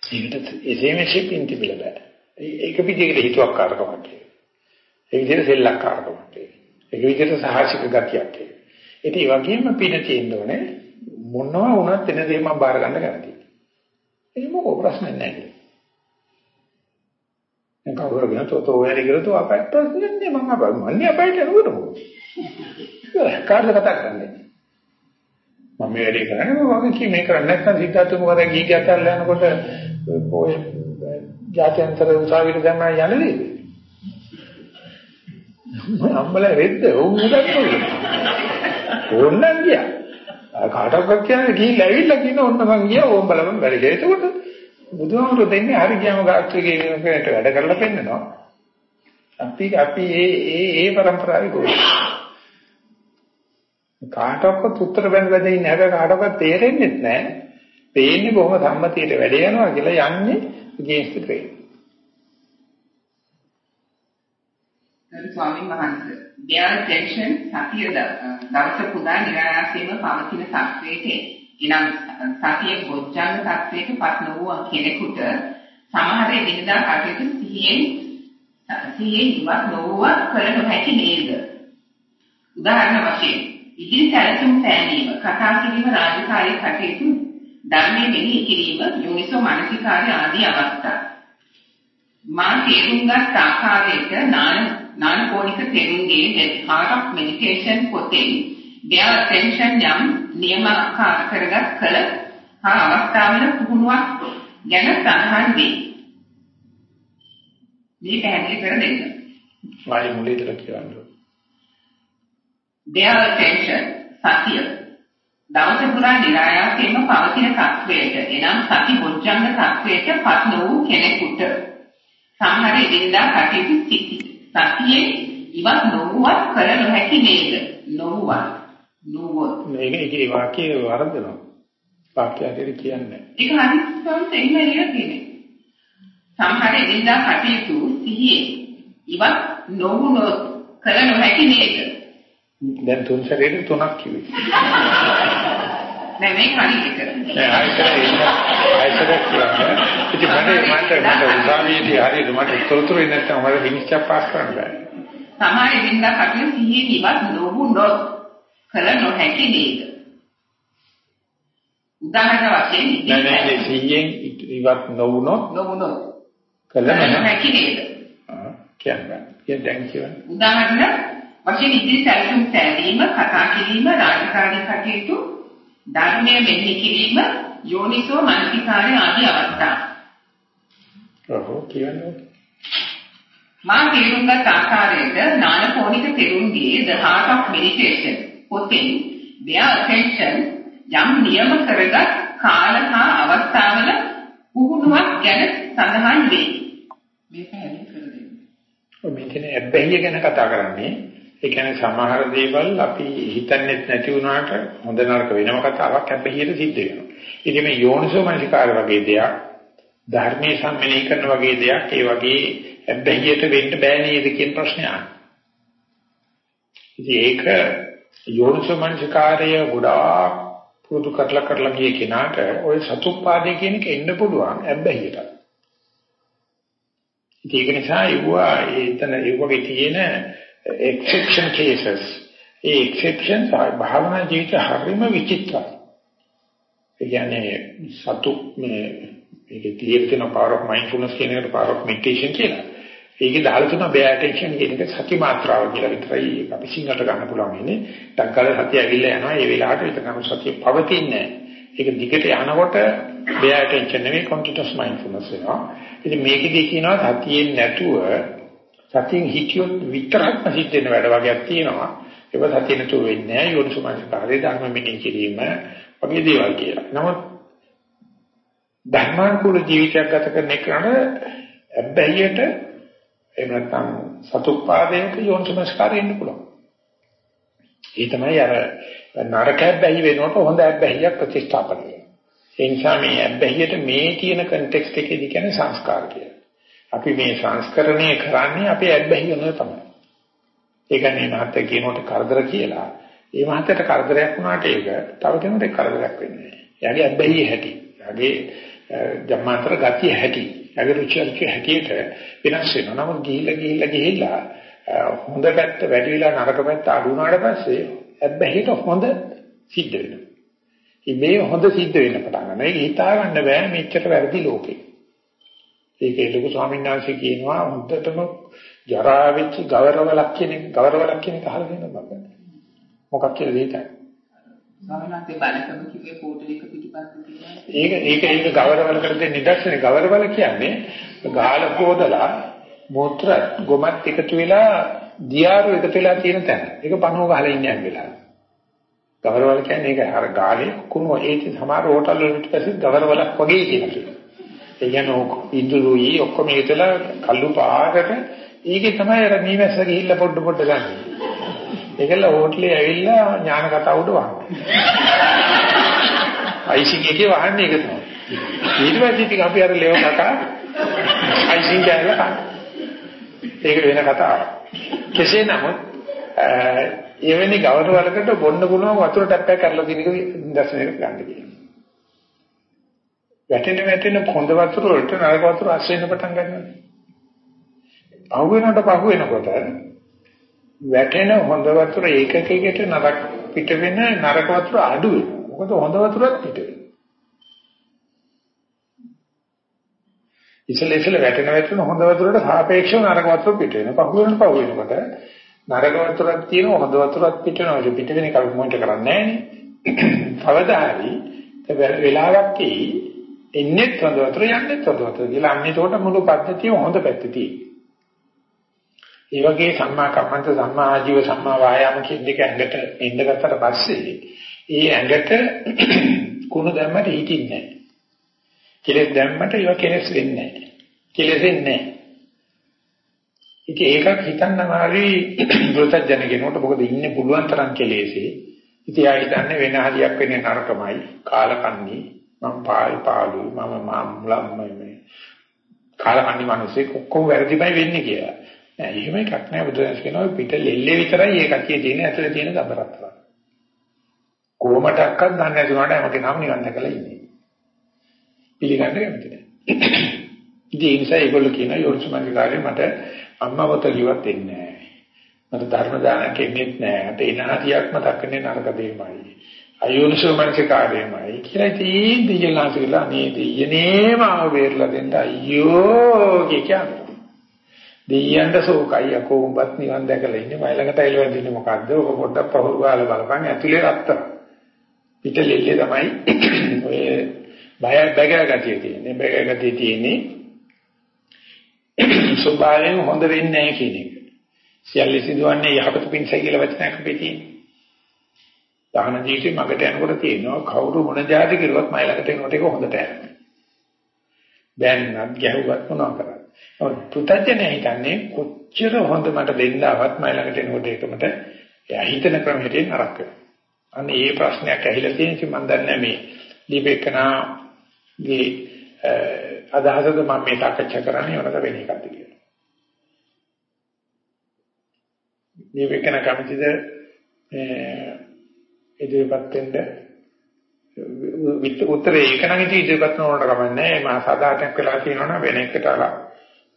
ඒකට එසේම ෂිපින් තිබිලා බෑ. ඒක පිටියකට හිතුවක්කාරකමක් තියෙනවා. ඒ විදිහට සෙල්ලක්කාරකමක් තියෙනවා. ඒක විදිහට සාහසික ගතියක් තියෙනවා. ඉතින් ඒ වගේම පිට තියෙන්න ඕනේ මොනවා වුණත් එන දේ මම බාර ගන්න කැමතියි. ඒක මොකෝ ප්‍රශ්න නැහැ. දැන් කවුරු ගැන තෝ තෝ වැඩි කරලා තෝ අපට ප්‍රශ්න නැහැ මම අප මන්නේ අපට නේද මොකද? කාර්ය කතා කරන්නේ. මම මේ වැඩේ කරන්නේ මම වගේ කී මේ කරන්නේ නැත්නම් සිද්ධාර්ථ මොකද? ගී ගැටල් යනකොට ඔය ජාත්‍යන්තර උසාවියට දැම්ම යන්නේ අම්මලා රෙද්ද උන් උදන්නේ ඕන්නම් ගියා. කාටවත් කියන්නේ ගිහිල්ලා ඇවිල්ලා කියන ඕන්න මං ගියා ඕම් බලමන් බැරි කියලා එතකොට බුදුහාමුදුරු දෙන්නේ හරි ගියම ගාත්‍රිගේ වෙනකට වැඩ කරලා පෙන්නනවා. අපි අපි ඒ ඒ ඒ પરම්පරාවේ ගොඩ. කාටවත් උත්තර බඳ බඳ ඉන්නේ හැබැයි කාටවත් තේරෙන්නේ නැහැ. පේන්නේ බොහොම සම්මතියට වැඩ යනවා කියලා යන්නේ against the grain. ගරු ස්වාමීන් වහන්සේ ධ්‍යාන ටෙන්ෂන් සතිය දවස පුරා નિરાයාසයෙන්ම පවතින සත්‍යයේ එනම් සතිය බොජ්ජංග සත්‍යයක පත් නොවූ කෙනෙකුට සමහර එදිනදා කටයුතු සිහියෙන් සිහියෙන් ඉවත් නොවුව කළ නොහැකි නේද? උදාහරණ වශයෙන් ඉදිරි සැලසුම් සෑදීම, කතා කිරීම, රාජකාරී කටයුතු, ධර්මයේ මෙහි කිරීම, යෝනිසෝ මානසිකාර්ය ආදී අවස්ථා. මා තේරුම්ගත් ආකාරයට නාන නානකෝණික තෙරුන්ගේ the heart of meditation පොතේ their attention යම් නියමාකාර කරගත් කල හා අවස්ථාවල පුහුණුවක් ගැන සඳහන් වේ. මේ පැහැදිලි කර දෙන්න. වායි මුලින්දලා කියන්න. their attention සතිය දවස පුරා નિરાයාසයෙන්ම පවතින තත්වයට එනම් සති බොජ්ජංග තත්වයට පත් නොවූ කෙනෙකුට සමහර ඉදින්දා කටයුතු සිටි සතියේ ඉවත් නොවුවත් කර නොහැකි නේද නොවුවත් නොවුවත් මේක ඒකේ වාක්‍යය වරදනවා. වාක්‍යයට කියන්නේ. ඒක හරිස්සම් තේින්න ඉන්න තියෙන්නේ. සමහර ඉදින්දා කටයුතු සිහියේ ඉවත් නොවුනොත් කර නොහැකි නේද? දැන් තුන් සැරේට තුනක් කිව්වේ. නෑ මේ හරියට. නෑ ආයතන ආයතන කියන්නේ. ඉතින් මට මට මට උදාවියදී හරියට මට උත්තරතුරු නැත්නම් මට විනිශ්චය පාස් කරන්න බෑ. සමහර වින්දා කටිය සිහියෙන් ඉවත් නොවුනොත් කල නොහැකි නේද? උදාහරණ වශයෙන් නෑ නෑ සිහියෙන් ඉවත් නොවුනොත් නොවුනොත් කල නොහැකි නේද? කියන්නේ. ඒ දැන් කියන්නේ. උදාහරණ වශයෙන් ඉදිරි සැලසුම් සෑදීම, කතා කිරීම, රාජකාරී කටයුතු, ධර්මයේ මෙහි කිරීම, යෝනිසෝ මනසිකාරය ආදී අවස්ථා. ඔව් කියන්නේ. මා තේරුම්ගත් ආකාරයට නානකෝණික තෙරුන්ගේ The Heart of Meditation පොතෙන් their attention යම් නියම කරගත් කාල හා අවස්ථාවල පුහුණුවක් ගැන සඳහන් වේ. මේක හැදින් කර දෙන්න. ඔය මෙතන ඇබ්බැහිය ගැන කතා කරන්නේ ඒ කියන්නේ සමහර දේවල් අපි හිතන්නේ නැති වුණාට හොඳ නරක වෙනම කතාවක් හැබැයිට සිද්ධ වෙනවා. ඉතින් මේ යෝනිසෝ මනසිකාර වගේ දෙයක් ධර්මයේ සම්මෙලී කරන වගේ දෙයක් ඒ වගේ ඇබ්බැහියට වෙන්න බෑ නේද කියන ප්‍රශ්නය අහනවා. ඉතින් ඒක යෝනිසමංසකාරය ගොඩාක් පුරුදු කරලා කරලා ගිය කෙනාට ওই සතුප්පාදේ කියන එක එන්න පුළුවන් ඇබ්බැහියට. ඒක නිසා යුවා එතන ඒ වගේ තියෙන exception cases ඒ exceptions භාවනා ජීවිත හරිම විචිත්‍රයි. ඒ කියන්නේ සතු මේ මේකේ තියෙන තියෙන power of mindfulness කියන එකට power of meditation කියලා. ඒකේ දාලා තුන bear attention කියන එක සති මාත්‍රාව කියලා විතරයි අපි සිංහලට ගන්න පුළුවන් ඉන්නේ. ඩක්කල සතිය ඇවිල්ලා යනවා. ඒ වෙලාවට විතරම සතිය පවතින්නේ ඒක දිගට යනකොට bear attention නෙවෙයි continuous mindfulness වෙනවා. ඉතින් මේකෙදී කියනවා සතියෙන් නැතුව සතියෙන් හිතියොත් විතරක්ම සිද්ධ වෙන වැඩ වගේක් තියෙනවා. ඒක සතිය නැතුව වෙන්නේ නැහැ. යෝනිසුමනස්කාරයේ ධර්ම මෙහෙය කිරීම වගේ දේවල් කියලා. නමුත් ධර්මානුකූල ජීවිතයක් ගත කරන එකට අබ්බැහියට එහෙම නැත්නම් සතුප්පාදයට යෝනිසමස්කාරය එන්න පුළුවන්. ඒ තමයි අර නරක අබ්බැහි වෙනකොට හොඳ අබ්බැහියක් ප්‍රතිස්ථාපනය වෙනවා. ඒ නිසා මේ අබ්බැහියට මේ තියෙන කන්ටෙක්ස්ට් එකේදී කියන්නේ සංස්කාර කියලා. අපි මේ සංස්කරණය කරන්නේ අපේ අබ්බැහිය නෝ තමයි. ඒ කියන්නේ මහත්ය කියනකොට කරදර කියලා. ඒ මහත්යට කරදරයක් වුණාට ඒක තව කෙනෙකුට කරදරයක් වෙන්නේ නැහැ. එයාගේ අබ්බැහිය හැටි. එයාගේ ජම්මාතර ගතිය හැටි. එයාගේ රුචි අරුචි හැටියට වෙනස් වෙනවා. නමුත් ගිහිල්ලා ගිහිල්ලා ගිහිල්ලා හොඳ පැත්ත වැඩි වෙලා නරක පැත්ත අඩු වුණාට පස්සේ අබ්බැහියට හොඳ සිද්ධ වෙනවා. ඉබේ හොඳ සිද්ධ වෙන්න පටන් ගන්නවා. ඒක හිතා ගන්න බෑ මෙච්චර වැරදි ලෝකේ. ඒකේ ලොකු ස්වාමීන් වහන්සේ කියනවා හොඳටම ජරා වෙච්ච ගවරවලක් කියන ගවරවලක් කියන එක අහලා තියෙනවද මම? මොකක් කියලා දෙයිද? සමහරවිට බලකම කිව්වේ කෝටලික පිටිපස්සේ තියෙනවා. ඒක ඒක ඒක ගවරවල කර දෙන්න නිදර්ශනේ ගවරවල කියන්නේ ගාල පොදලා මූත්‍ර ගොමත් එකතු වෙලා දියාරු එකතු වෙලා තියෙන තැන. ඒක පණුව ගහලා ඉන්නේ හැම වෙලාවෙම. ගවරවල කියන්නේ ඒක අර ගාලේ කුණු ඒක සමහර හෝටල් වල පිටිපස්සේ ගවරවලක් වගේ කියනවා. ඒ කියන්නේ ඉන්දුරුයි ඔක්කොම හිතලා කල්ලු පාරකට ඒකේ තමයි අර මීමැස්ස ගිහිල්ලා පොඩ පොඩ ගන්න. ඒකල හෝටලේ ඇවිල්ලා ඥාන කතා උඩ වහනවා. අයිසිං එකේ වහන්නේ ඒක තමයි. ඊට පස්සේ ඉතින් අපි අර ලෙව කතා අයිසිං කියලා කන. ඒක වෙන කතාවක්. කෙසේ නමුත් එවැනි ගවරවලකට බොන්න පුළුවන් වතුර ටැප්පයක් කරලා තියෙන එක දර්ශනයට ගන්න කියනවා. වැටෙන වැටෙන පොඳ වතුර වලට නරක වතුර අස් වෙන්න පටන් ගන්නවා. පහු වෙනකොට පහු වෙනකොට වැටෙන හොඳ වතුර ඒකකයකට නරක පිට වෙන නරක වතුර අඩු වෙනවා. මොකද හොඳ වතුරත් පිට වෙනවා. ඉතල ඉතල වැටෙන වැටෙන හොඳ වතුරට සාපේක්ෂව නරක වතුර පිට වෙනවා. පහු වෙන පහු වෙනකොට නරක වතුරක් තියෙනවා හොඳ වතුරක් පිට වෙනවා. ඒ පිට වෙන එක අපි මොනිටර් කරන්නේ නැහැ නේ. <clears throat> කවදා හරි වෙලාවක් තියෙයි එන්නේ හොඳ වතුර යන්නේ හොඳ වතුර කියලා අන්නේ ඒකට මුළු පද්ධතියම හොඳ පැත්තේ තියෙනවා. ඒ වගේ සම්මා කම්මන්ත සම්මා ආජීව සම්මා වායාම කියන දෙක ඇඟට එන්න ගත්තට පස්සේ ඒ ඇඟට කුණ දැම්මට හිටින්නේ නැහැ. කෙලෙස් දැම්මට ඒවා කෙලෙස් වෙන්නේ නැහැ. කෙලෙසෙන්නේ නැහැ. ඉතින් ඒකක් හිතන්න මාරි වෘතජන කෙනෙකුට මොකද ඉන්නේ පුළුවන් තරම් කෙලෙසේ. ඉතින් ආ හිතන්නේ වෙන හරියක් වෙන්නේ නරකමයි, කාලකන්ණි, මම පායි පාළු, මම මාම්ලම් මේ කාලකන්ණි මිනිස්සේ කොක්කොම වැරදිමයි වෙන්නේ කියලා. නෑ එහෙම එකක් නෑ බුදුරජාණන් කියනවා පිට ලෙල්ලේ විතරයි ඒ කතියේ තියෙන ඇතුලේ තියෙන ගබරත්තර. කොහොමඩක්වත් දන්නේ නැති උනාට හැමකේ නම් නිවන් දැකලා ඉන්නේ. පිළිගන්න කැමති නෑ. ඉතින් ඒ නිසා ඒගොල්ලෝ කියන යෝනිසමනිකාරේ මට අම්මා පොත කිව්වත් එන්නේ නෑ. මට ධර්ම දානක් එන්නේත් නෑ. මට එන හරියක් මතක් වෙන්නේ නරක දෙයමයි. අයෝනිසමනිකාරයමයි කියලා ඉතින් දෙයලාස කියලා නේ දෙයනේම ආව වේරලා දෙන්න අයියෝ කියන්නේ. දෙයියන්ට සෝකයි. අකෝ උඹත් නිවන් දැකලා ඉන්නේ. මයි ළඟට ඇවිල්ලා ඉන්නේ මොකද්ද? ඔක පොඩ්ඩක් පහුරු ගාලා බලපන්. ඇතුලේ රත්තර පිටලෙල්ලේ තමයි <clears throat> ඔය බය බැගෑ ගතිය තියෙන්නේ. බැගෑ ගතිය තියෙන්නේ <clears throat> සෝබායෙන් හොඳ වෙන්නේ නැහැ කියන එක. සියල්ල සිදුවන්නේ යහපත පිණිසයි කියලා වචනයක් අපේ තියෙන්නේ. දහන ජීවිතේ මගට යනකොට තියෙනවා කවුරු මොන જાති කිරුවත් මයි ළඟට එනකොට ඒක හොඳට යනවා දැන්නත් ගැහුවත් මොනවා කරන්නේ පුතඥය හිතන්නේ කොච්චර හොඳ මට දෙන්නවත් මයි ළඟට එනකොට ඒකමට එයා හිතන ක්‍රමයට නරක වෙනවා. අන්න ඒ ප්‍රශ්නයක් ඇහිලා තියෙන ඉතින් මම දන්නේ මේ දීපේකනාගේ අදහසද මම මේ සාකච්ඡා කරන්නේ වරද වෙන එකක්ද කියලා. මේ වෙකන කමිටිද ඉදිරිපත් වෙන්න උත්තරේ. ඒක නම් ඉතින් ඉදිරිපත් නොවනට කමන්නේ මම සාදාටක් වෙලා තියෙනවනම් වෙන එකට අලා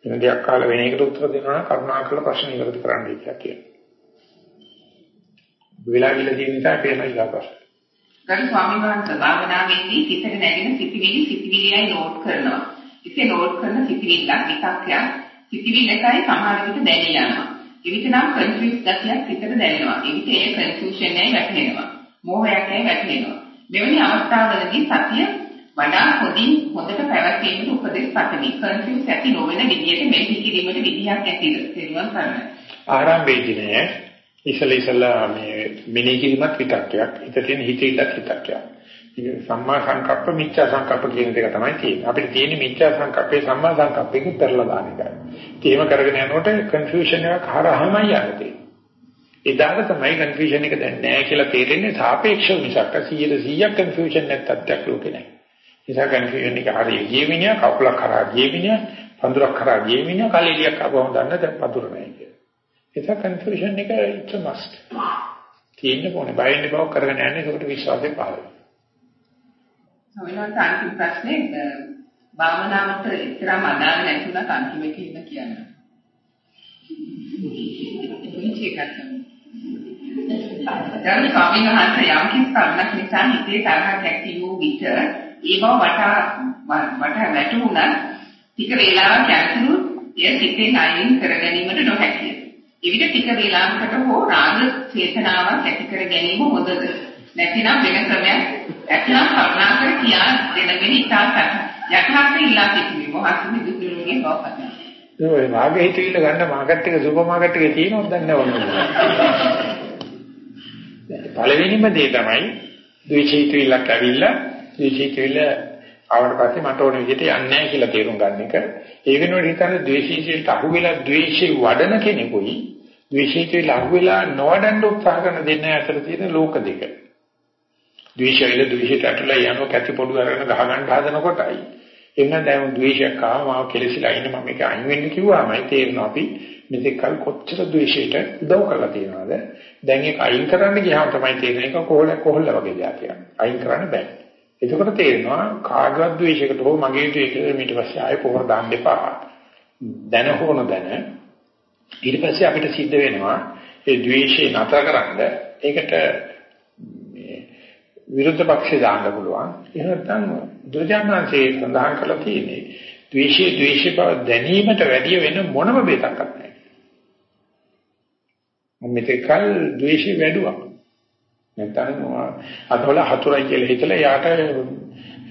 වෙන දෙයක් කාලා වෙන එකට උත්තර දෙනවා නම් කරුණාකරලා ප්‍රශ්න ඉවරද කරන්න කියලා කියනවා. වෙලා ගිල තියෙන නිසා පේන ඉලා ප්‍රශ්න. ගරු ස්වාමීන් වහන්සේ භාවනාවේදී සිතට නැගෙන සිතිවිලි සිතිවිලියයි නෝට් කරනවා. ඉතින් නෝට් කරන සිතිවිල්ලක් විතක්යක් සිතිවිල්ලකයි සමහර විට දැනෙ යනවා. එවිට නම් කන්ෆියුස් ගතියක් සිතට දැනෙනවා. එවිට ඒ කන්ෆියුෂන් එකයි වැටෙනවා. මෝහයක්යි වැටෙනවා. මෙවැනි අවස්ථාවලදී සතිය වඩා හොඳින් හොඳට පැවැත්වීමට උපදෙස් පතමි. කන්ෆියුස් ඇති නොවන විදියට මෙහි කිරීමට විදිහක් ඇතිද? තේරුම් ගන්න. ආරම්භයේදී නෑ ඉසල ඉසලා මේ මෙනෙහි කිරීමත් විතක්යක්. හිතේ තියෙන හිතේලත් විතක්යක්. සම්මා සංකප්ප මිච්ඡා සංකප්ප කියන දෙක තමයි තියෙන්නේ. අපිට තියෙන්නේ මිච්ඡා සංකප්පේ සම්මා සංකප්පේකින් පෙරලා දාන එකයි. ඒකම කරගෙන යනකොට කන්ෆියුෂන් එකක් හරහමයි යන්නේ. එදාට තමයි කන්ෆියුෂන් එක දැන් නැහැ කියලා තේරෙන්නේ සාපේක්ෂව මිසක් 100% කන්ෆියුෂන් නැත්තක් ලෝකේ නැහැ. නිසා කන්ෆියුෂන් එක හරිය ගියවිනිය කකුලක් කරා ගියවිනිය පඳුරක් කරා ගියවිනිය කලෙලියක් ආවම දන්න දැන් පඳුර නැහැ කියලා. ඒක කන්ෆියුෂන් එක it's a must. තියෙන්න ඕනේ. බය වෙන්න බව කරගෙන යන්නේ ඒකට විශ්වාසය පහළ වෙනවා. සමහරවිට අන්තිම ප්‍රශ්නේ භාවනාවට එතරම් අදාළ නැතුණත් අන්තිම එකේ කියන්න. දැන් ස්වාමීන් වහන්සේ යම් කිසි කරුණක් නිසා හිතේ තරහක් ඇති වූ විට ඒ බව වටා වටා වැටුණා ටික වේලාවක් යනතුරු එය සිතේ අයින් කර ගැනීමට නොහැකිය. එවිට ටික වේලාවකට හෝ රාග චේතනාවක් ඇති කර ගැනීම හොඳද? නැතිනම් වෙන ක්‍රමයක් ඇතනම් කරුණාකර කියා දෙනගෙන ඉතාලට යටහත් ඉල්ලා සිටිමි. මොහොත් විදුරුගේ බවපත. ඒ රාග හිතවිල්ල ගන්න මාකට් එක සුපර් මාකට් එකේ තියෙනවද දන්නේ නැහැ <laughs> පළවෙනිම දේ තමයි ද්වේෂීතවිල්ලක් ඇවිල්ලා ද්වේෂීතවිල්ල ආවට පස්සේ මට ඕන විදිහට යන්නේ නැහැ කියලා තේරුම් ගන්න එක. ඒ වෙනුවට හිතන්නේ ද්වේෂීතවිල්ලට අහු වෙලා ද්වේෂේ වඩන කෙනෙකුයි ද්වේෂීතවිල්ල අහු වෙලා නොවඩන්න උත්සාහ කරන දෙන්න අතර තියෙන ලෝක දෙක. ද්වේෂයල ද්වේෂයට ඇතුළේ යනවා කැටි පොඩු අරගෙන ගහ ගන්න හදන කොටයි. එහෙනම් දැන් ද්වේෂයක් ආව මාව කෙලසිලා ඉන්න මම මේක අයින් වෙන්න කිව්වමයි තේරෙනවා අපි මෙතෙක් කල කොච්චර ද්වේෂයට උදව් කරලා තියෙනවද දැන් ඒක අයින් කරන්න ගියාම තමයි තේරෙන්නේ ඒක කොහොල කොහොල්ල වගේ දෙයක් අයින් කරන්න බෑ එතකොට තේරෙනවා කාගවත් ද්වේෂයකට හෝ මගේ ද්වේෂයකට ඊට පස්සේ ආයෙ පොහොර දාන්න එපා දැන හොන දැන ඊට පස්සේ අපිට සිද්ධ වෙනවා ඒ ද්වේෂය නතර කරන්න ඒකට විරුද්ධ පක්ෂේ දාන්න පුළුවන්. එහෙම නැත්නම් දුර්ජානන්සේ සඳහන් කළා තියෙන්නේ ද්වේෂයේ ද්වේෂය බව දැනීමට වැඩිය වෙන මොනම බේතක් නැහැ. මෙතකල් ද්වේෂය වැඩුවා. නැත්නම් අතවල හතුරයි කියලා හිතලා යාට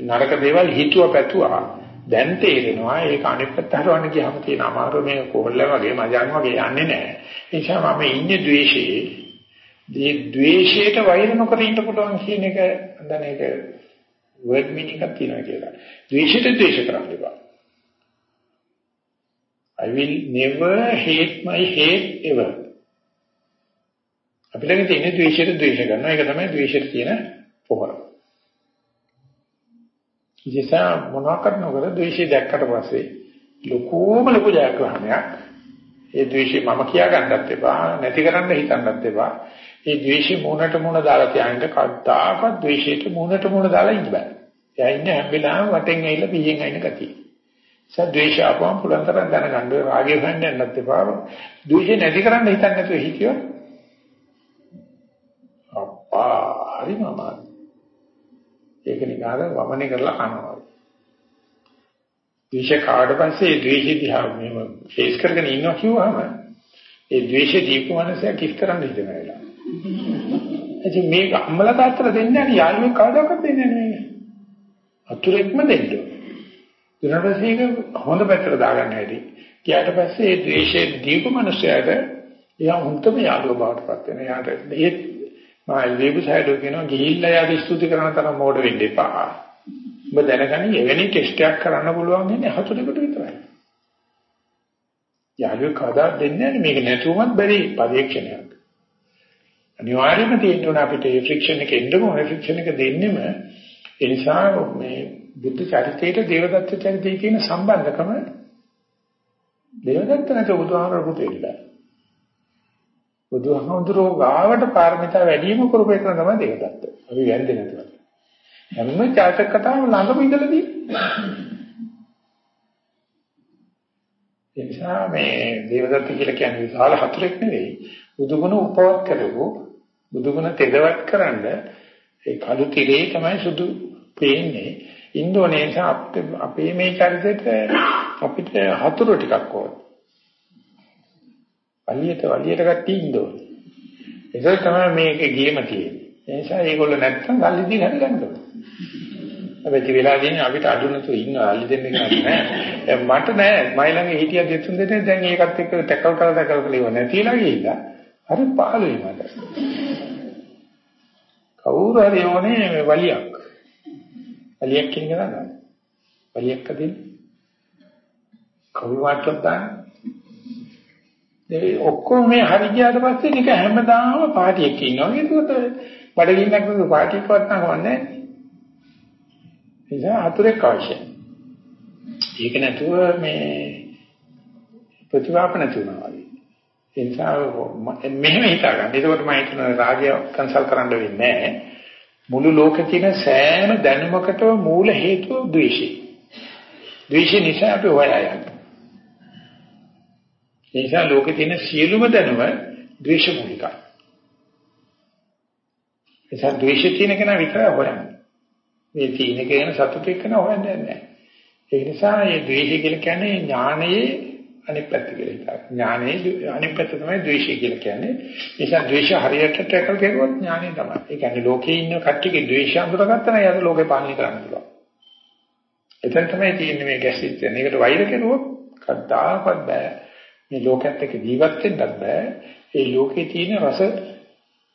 නරක දේවල් හිතුව පැතුවා. දැන් තේරෙනවා ඒක අනිත් පැත්ත හරවන්න ගියාම තියෙන අමාරු මේ කොහොල්ල වගේ මජාන් වගේ යන්නේ නැහැ. ඒ නිසා මම ඉන්නේ ද්වේෂයේ මේ ද්වේෂයට වෛර නොකර ඉන්න පුළුවන් කියන එක දැන් ඒක වර්ඩ් මීනින්ග් එකක් තියෙනවා කියලා. ද්වේෂයට ද්වේෂ කරන්න එපා. I will never hate my hate ever. අපිට තියෙන ද්වේෂයට ද්වේෂ කරනවා. ඒක තමයි ද්වේෂයට තියෙන පොහොර. ඉතින් මොනවා කරනවද ද්වේෂය දැක්කට පස්සේ ලොකෝම ලොකු ජයග්‍රහණයක්. ඒ ද්වේෂය මම කියා ගන්නත් එපා, නැති කරන්න හිතන්නත් එපා. ඒ ද්වේෂය මූණට මූණ දාලා තියාගෙන කද්දාකත් ද්වේෂයට මූණට මූණ දාලා ඉන්න බෑ. එයා ඉන්නේ හැම වෙලාවෙම වටෙන් ඇවිල්ලා පියෙන් අයින ගතිය. සත් ද්වේෂය අපවම් පුලන් තරම් දැනගන්න ඔය රාගය හොයන්න යන්නත් එපා. ද්වේෂය නැති කරන්න හිතන්නේ නැතුව හිතියොත් අප්පා හරි මම. ඒක නිකාර වමනේ කරලා කනවා. ද්වේෂ කාඩ පස්සේ ද්වේෂය දිහා මෙහෙම ෆේස් කරගෙන ඉන්නවා කිව්වම ඒ ද්වේෂය දීපු මනසක් කිස් කරන්න හිතනවා. ඉතින් මේක අම්මලා තාත්තලා දෙන්නේ නැහැ යාළුවෙක් කවදාකවත් දෙන්නේ නැහැ. අතුරෙක්ම දෙන්න. ඊට පස්සේ ඒක හොඳ පැත්තට දාගන්න හැටි. ඊට පස්සේ ඒ ද්වේෂයේ දීපු මනුස්සයාට එයා හුත්තම යාළුව බවට පත් වෙනවා. එයාට ඒ මා ලේබුසයිඩෝ කියනවා ගිහිල්ලා යාට ස්තුති කරන තරම් මෝඩ වෙන්න එපා. ඔබ දැනගනි එවැනි ටෙස්ට් එකක් කරන්න පුළුවන් ඉන්නේ හතුරෙකුට විතරයි. යාළුවෙක් කවදා දෙන්නේ නැහැ මේක නැතුවමත් බැරි පරීක්ෂණයක්. අනිවාර්යයෙන්ම තියෙන්න ඕන අපිට ඒ ෆ්‍රික්ෂන් එක එන්න ඕන ෆ්‍රික්ෂන් එක දෙන්නෙම ඒ නිසා මේ බුද්ධ චරිතයට දේවදත්ත චරිතයේ තියෙන සම්බන්ධකම දේවදත්ත නැත බුදුහාමර පුතේ බෑ. බුදුහාමුදුරෝ ගාවට පාරමිතා වැඩිම කරපේ කරන තමයි දේවදත්ත. අපි වැන්දේ නැතුව. හැම චාතක කතාවම ළඟම ඉඳලා තියෙනවා. ඒ නිසා මේ දේවදත්ත කියලා කියන්නේ විශාල හතුරෙක් නෙවෙයි. බුදුගුණ උපවත් කරපු බුදුගුණ තෙදවත් කරන්න ඒ කළු තිරේ තමයි සුදු පේන්නේ. ඉන්දෝනේසියා අපේ මේ චරිතෙට අපිට හතුරු ටිකක් ඕන. වලියට වලියට ගත්තී ඉන්න ඕන. ඒක තමයි මේකේ ගේම තියෙන්නේ. ඒ නිසා ඒගොල්ලෝ නැත්තම් සල්ලි දීලා හරි ගන්න ඕන. හැබැයි වෙලා දින්නේ අපිට අඩු නැතුව ඉන්න අල්ලි දෙන්න කෙනෙක් නෑ. මට නෑ. මයි ළඟ හිටියා දෙතුන් දෙනේ දැන් ඒකත් එක්ක ටැකල් කරලා ටැකල් කරලා ඉව නැතිලා ගිහිල්ලා හරි පාළුයි මට. කවුරු හරි ඕනේ වලියක්. වලියක් කියන එක නේද? වලියක් අදින්න. කවුරු වාට්ටක් දාන්න. ඒ ඔක්කොම මේ හරි ගියාට පස්සේ නික හැමදාම පාටියක් ඉන්නවා. ඒකට බඩගින්නක් නෙවෙයි පාටියක්වත් නැවන්නේ. නිසා අතුරෙක් අවශ්‍යයි. ඒක නැතුව මේ ප්‍රතිවාප නැති වෙනවා වගේ. ඒ නිසා මෙහෙම හිතා ගන්න. ඒකට මම හිතන රාගය කන්සල් කරන්න වෙන්නේ නැහැ. මුළු ලෝකේ තියෙන සෑම දැනුමකටම මූල හේතුව ද්වේෂය. ද්වේෂය නිසා අපි හොයා යන්නේ. ඒ නිසා ලෝකේ තියෙන සියලුම දැනුම ද්වේෂ මූලිකයි. ඒ නිසා ද්වේෂය තියෙන කෙනා විතරයි හොයන්නේ. මේ තියෙන කෙන සතුට එක්ක හොයන්නේ නැහැ. ඒ නිසා මේ ද්වේෂය කියලා කියන්නේ ඥානයේ අනිත් පැත්ත කියලා හිතා. ඥානයේ අනිත් පැත්ත තමයි ද්වේෂය කියලා කියන්නේ. ඒ නිසා ද්වේෂ හරියට ටැකල් කරුවොත් ඥානය තමයි. ඒ කියන්නේ ලෝකේ ඉන්න කට්ටියගේ ද්වේෂය අඳුරගත්තා නම් යාට ලෝකේ පාලනය කරන්න පුළුවන්. එතන තමයි තියෙන්නේ මේ ගැසිත් වෙන. ඒකට වෛර කෙරුවොත් කද්දාකවත් බෑ. මේ ලෝකයේත් එක්ක ජීවත් වෙන්නත් බෑ. ඒ ලෝකේ තියෙන රස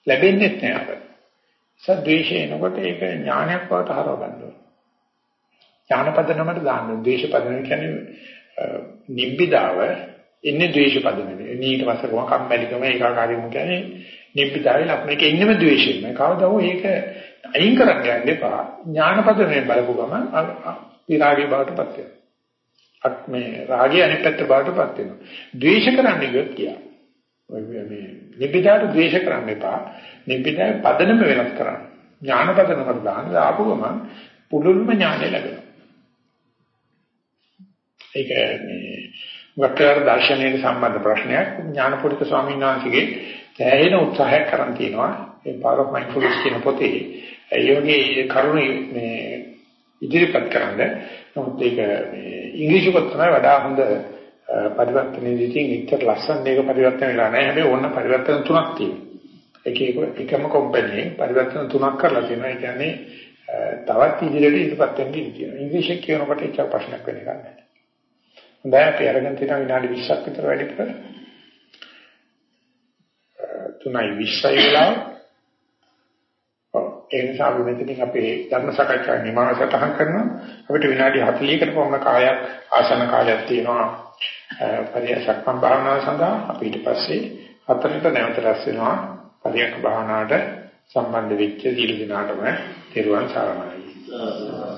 ලැබෙන්නේ නැහැ අපට. සද්වේෂය එනකොට ඒක ඥානයක් බවට හරව ගන්න ඕනේ. ඥානපදනමට දාන්න. ද්වේෂ පදනම කියන්නේ නිබ්බිදාව ඉන්නේ ද්වේෂ පදනමේ. නීට වසකම කම්මැලිකම ඒකාකාරීකම කියන්නේ නිබ්බිදාවේ ලක්ෂණ. ඒක ඉන්නම ද්වේෂයෙන්ම. කවදා හෝ ඒක අයින් කරන්න යන්න එපා. ඥානපදනමේ බලපු ගමන් විරාගී බවටපත් වෙනවා. අත් මේ රාගය අනිත් පැත්ත බවටපත් වෙනවා. ද්වේෂ කරන්න ගියොත් කියා. ඔය මේ නිබ්බිදාට ද්වේෂ කරන්න එපා. නිබ්බිදාවේ පදනම වෙනස් කරන්න. ඥාන පදනකට දාන්න ආපු ගමන් පුළුල්ම ඥානය ලැබෙනවා. ඒක මේ වක්කාර දර්ශනයේ සම්බන්ධ ප්‍රශ්නයක් ඥානපෝරික ස්වාමීන් වහන්සේගේ තැහෙන උත්සාහයක් කරන් තියෙනවා. ඒ Power of Mindfulness කියන පොතේ ඒ වගේ කරුණ මේ ඉදිරිපත් කරන්නේ. නමුත් ඒක මේ ඉංග්‍රීසි පොත තමයි වඩා හොඳ පරිවර්තනයේදී තියෙන ඉතර ලස්සන දෙයක පරිවර්තන වෙලා නැහැ. හැබැයි ඕන පරිවර්තන තුනක් තියෙනවා. එක එක එකම කම්පැනි පරිවර්තන තුනක් කරලා තියෙනවා. ඒ කියන්නේ තවත් ඉදිරියට ඉදපත් වෙන්න ඉඩ තියෙනවා. ඉංග්‍රීසි කියනකොට ඒක ප්‍රශ්නයක් වෙන්නේ නැහැ. හොඳයි අපි අරගෙන තියෙන විනාඩි 20ක් විතර වැඩි කර. තුනයි 20යි වෙලාව. ඒ නිසා අපි මෙතනින් අපේ ධර්ම සාකච්ඡා නිමාව සටහන් කරනවා. අපිට විනාඩි 40කට පමණ කාලයක් ආසන කාලයක් තියෙනවා. පරිසක්මන් භාවනාව සඳහා අපි ඊට පස්සේ හතරට නැවත රැස් වෙනවා. පරියක් භාවනාවට සම්බන්ධ වෙච්ච සීල දිනාටම තෙරුවන් සරණයි.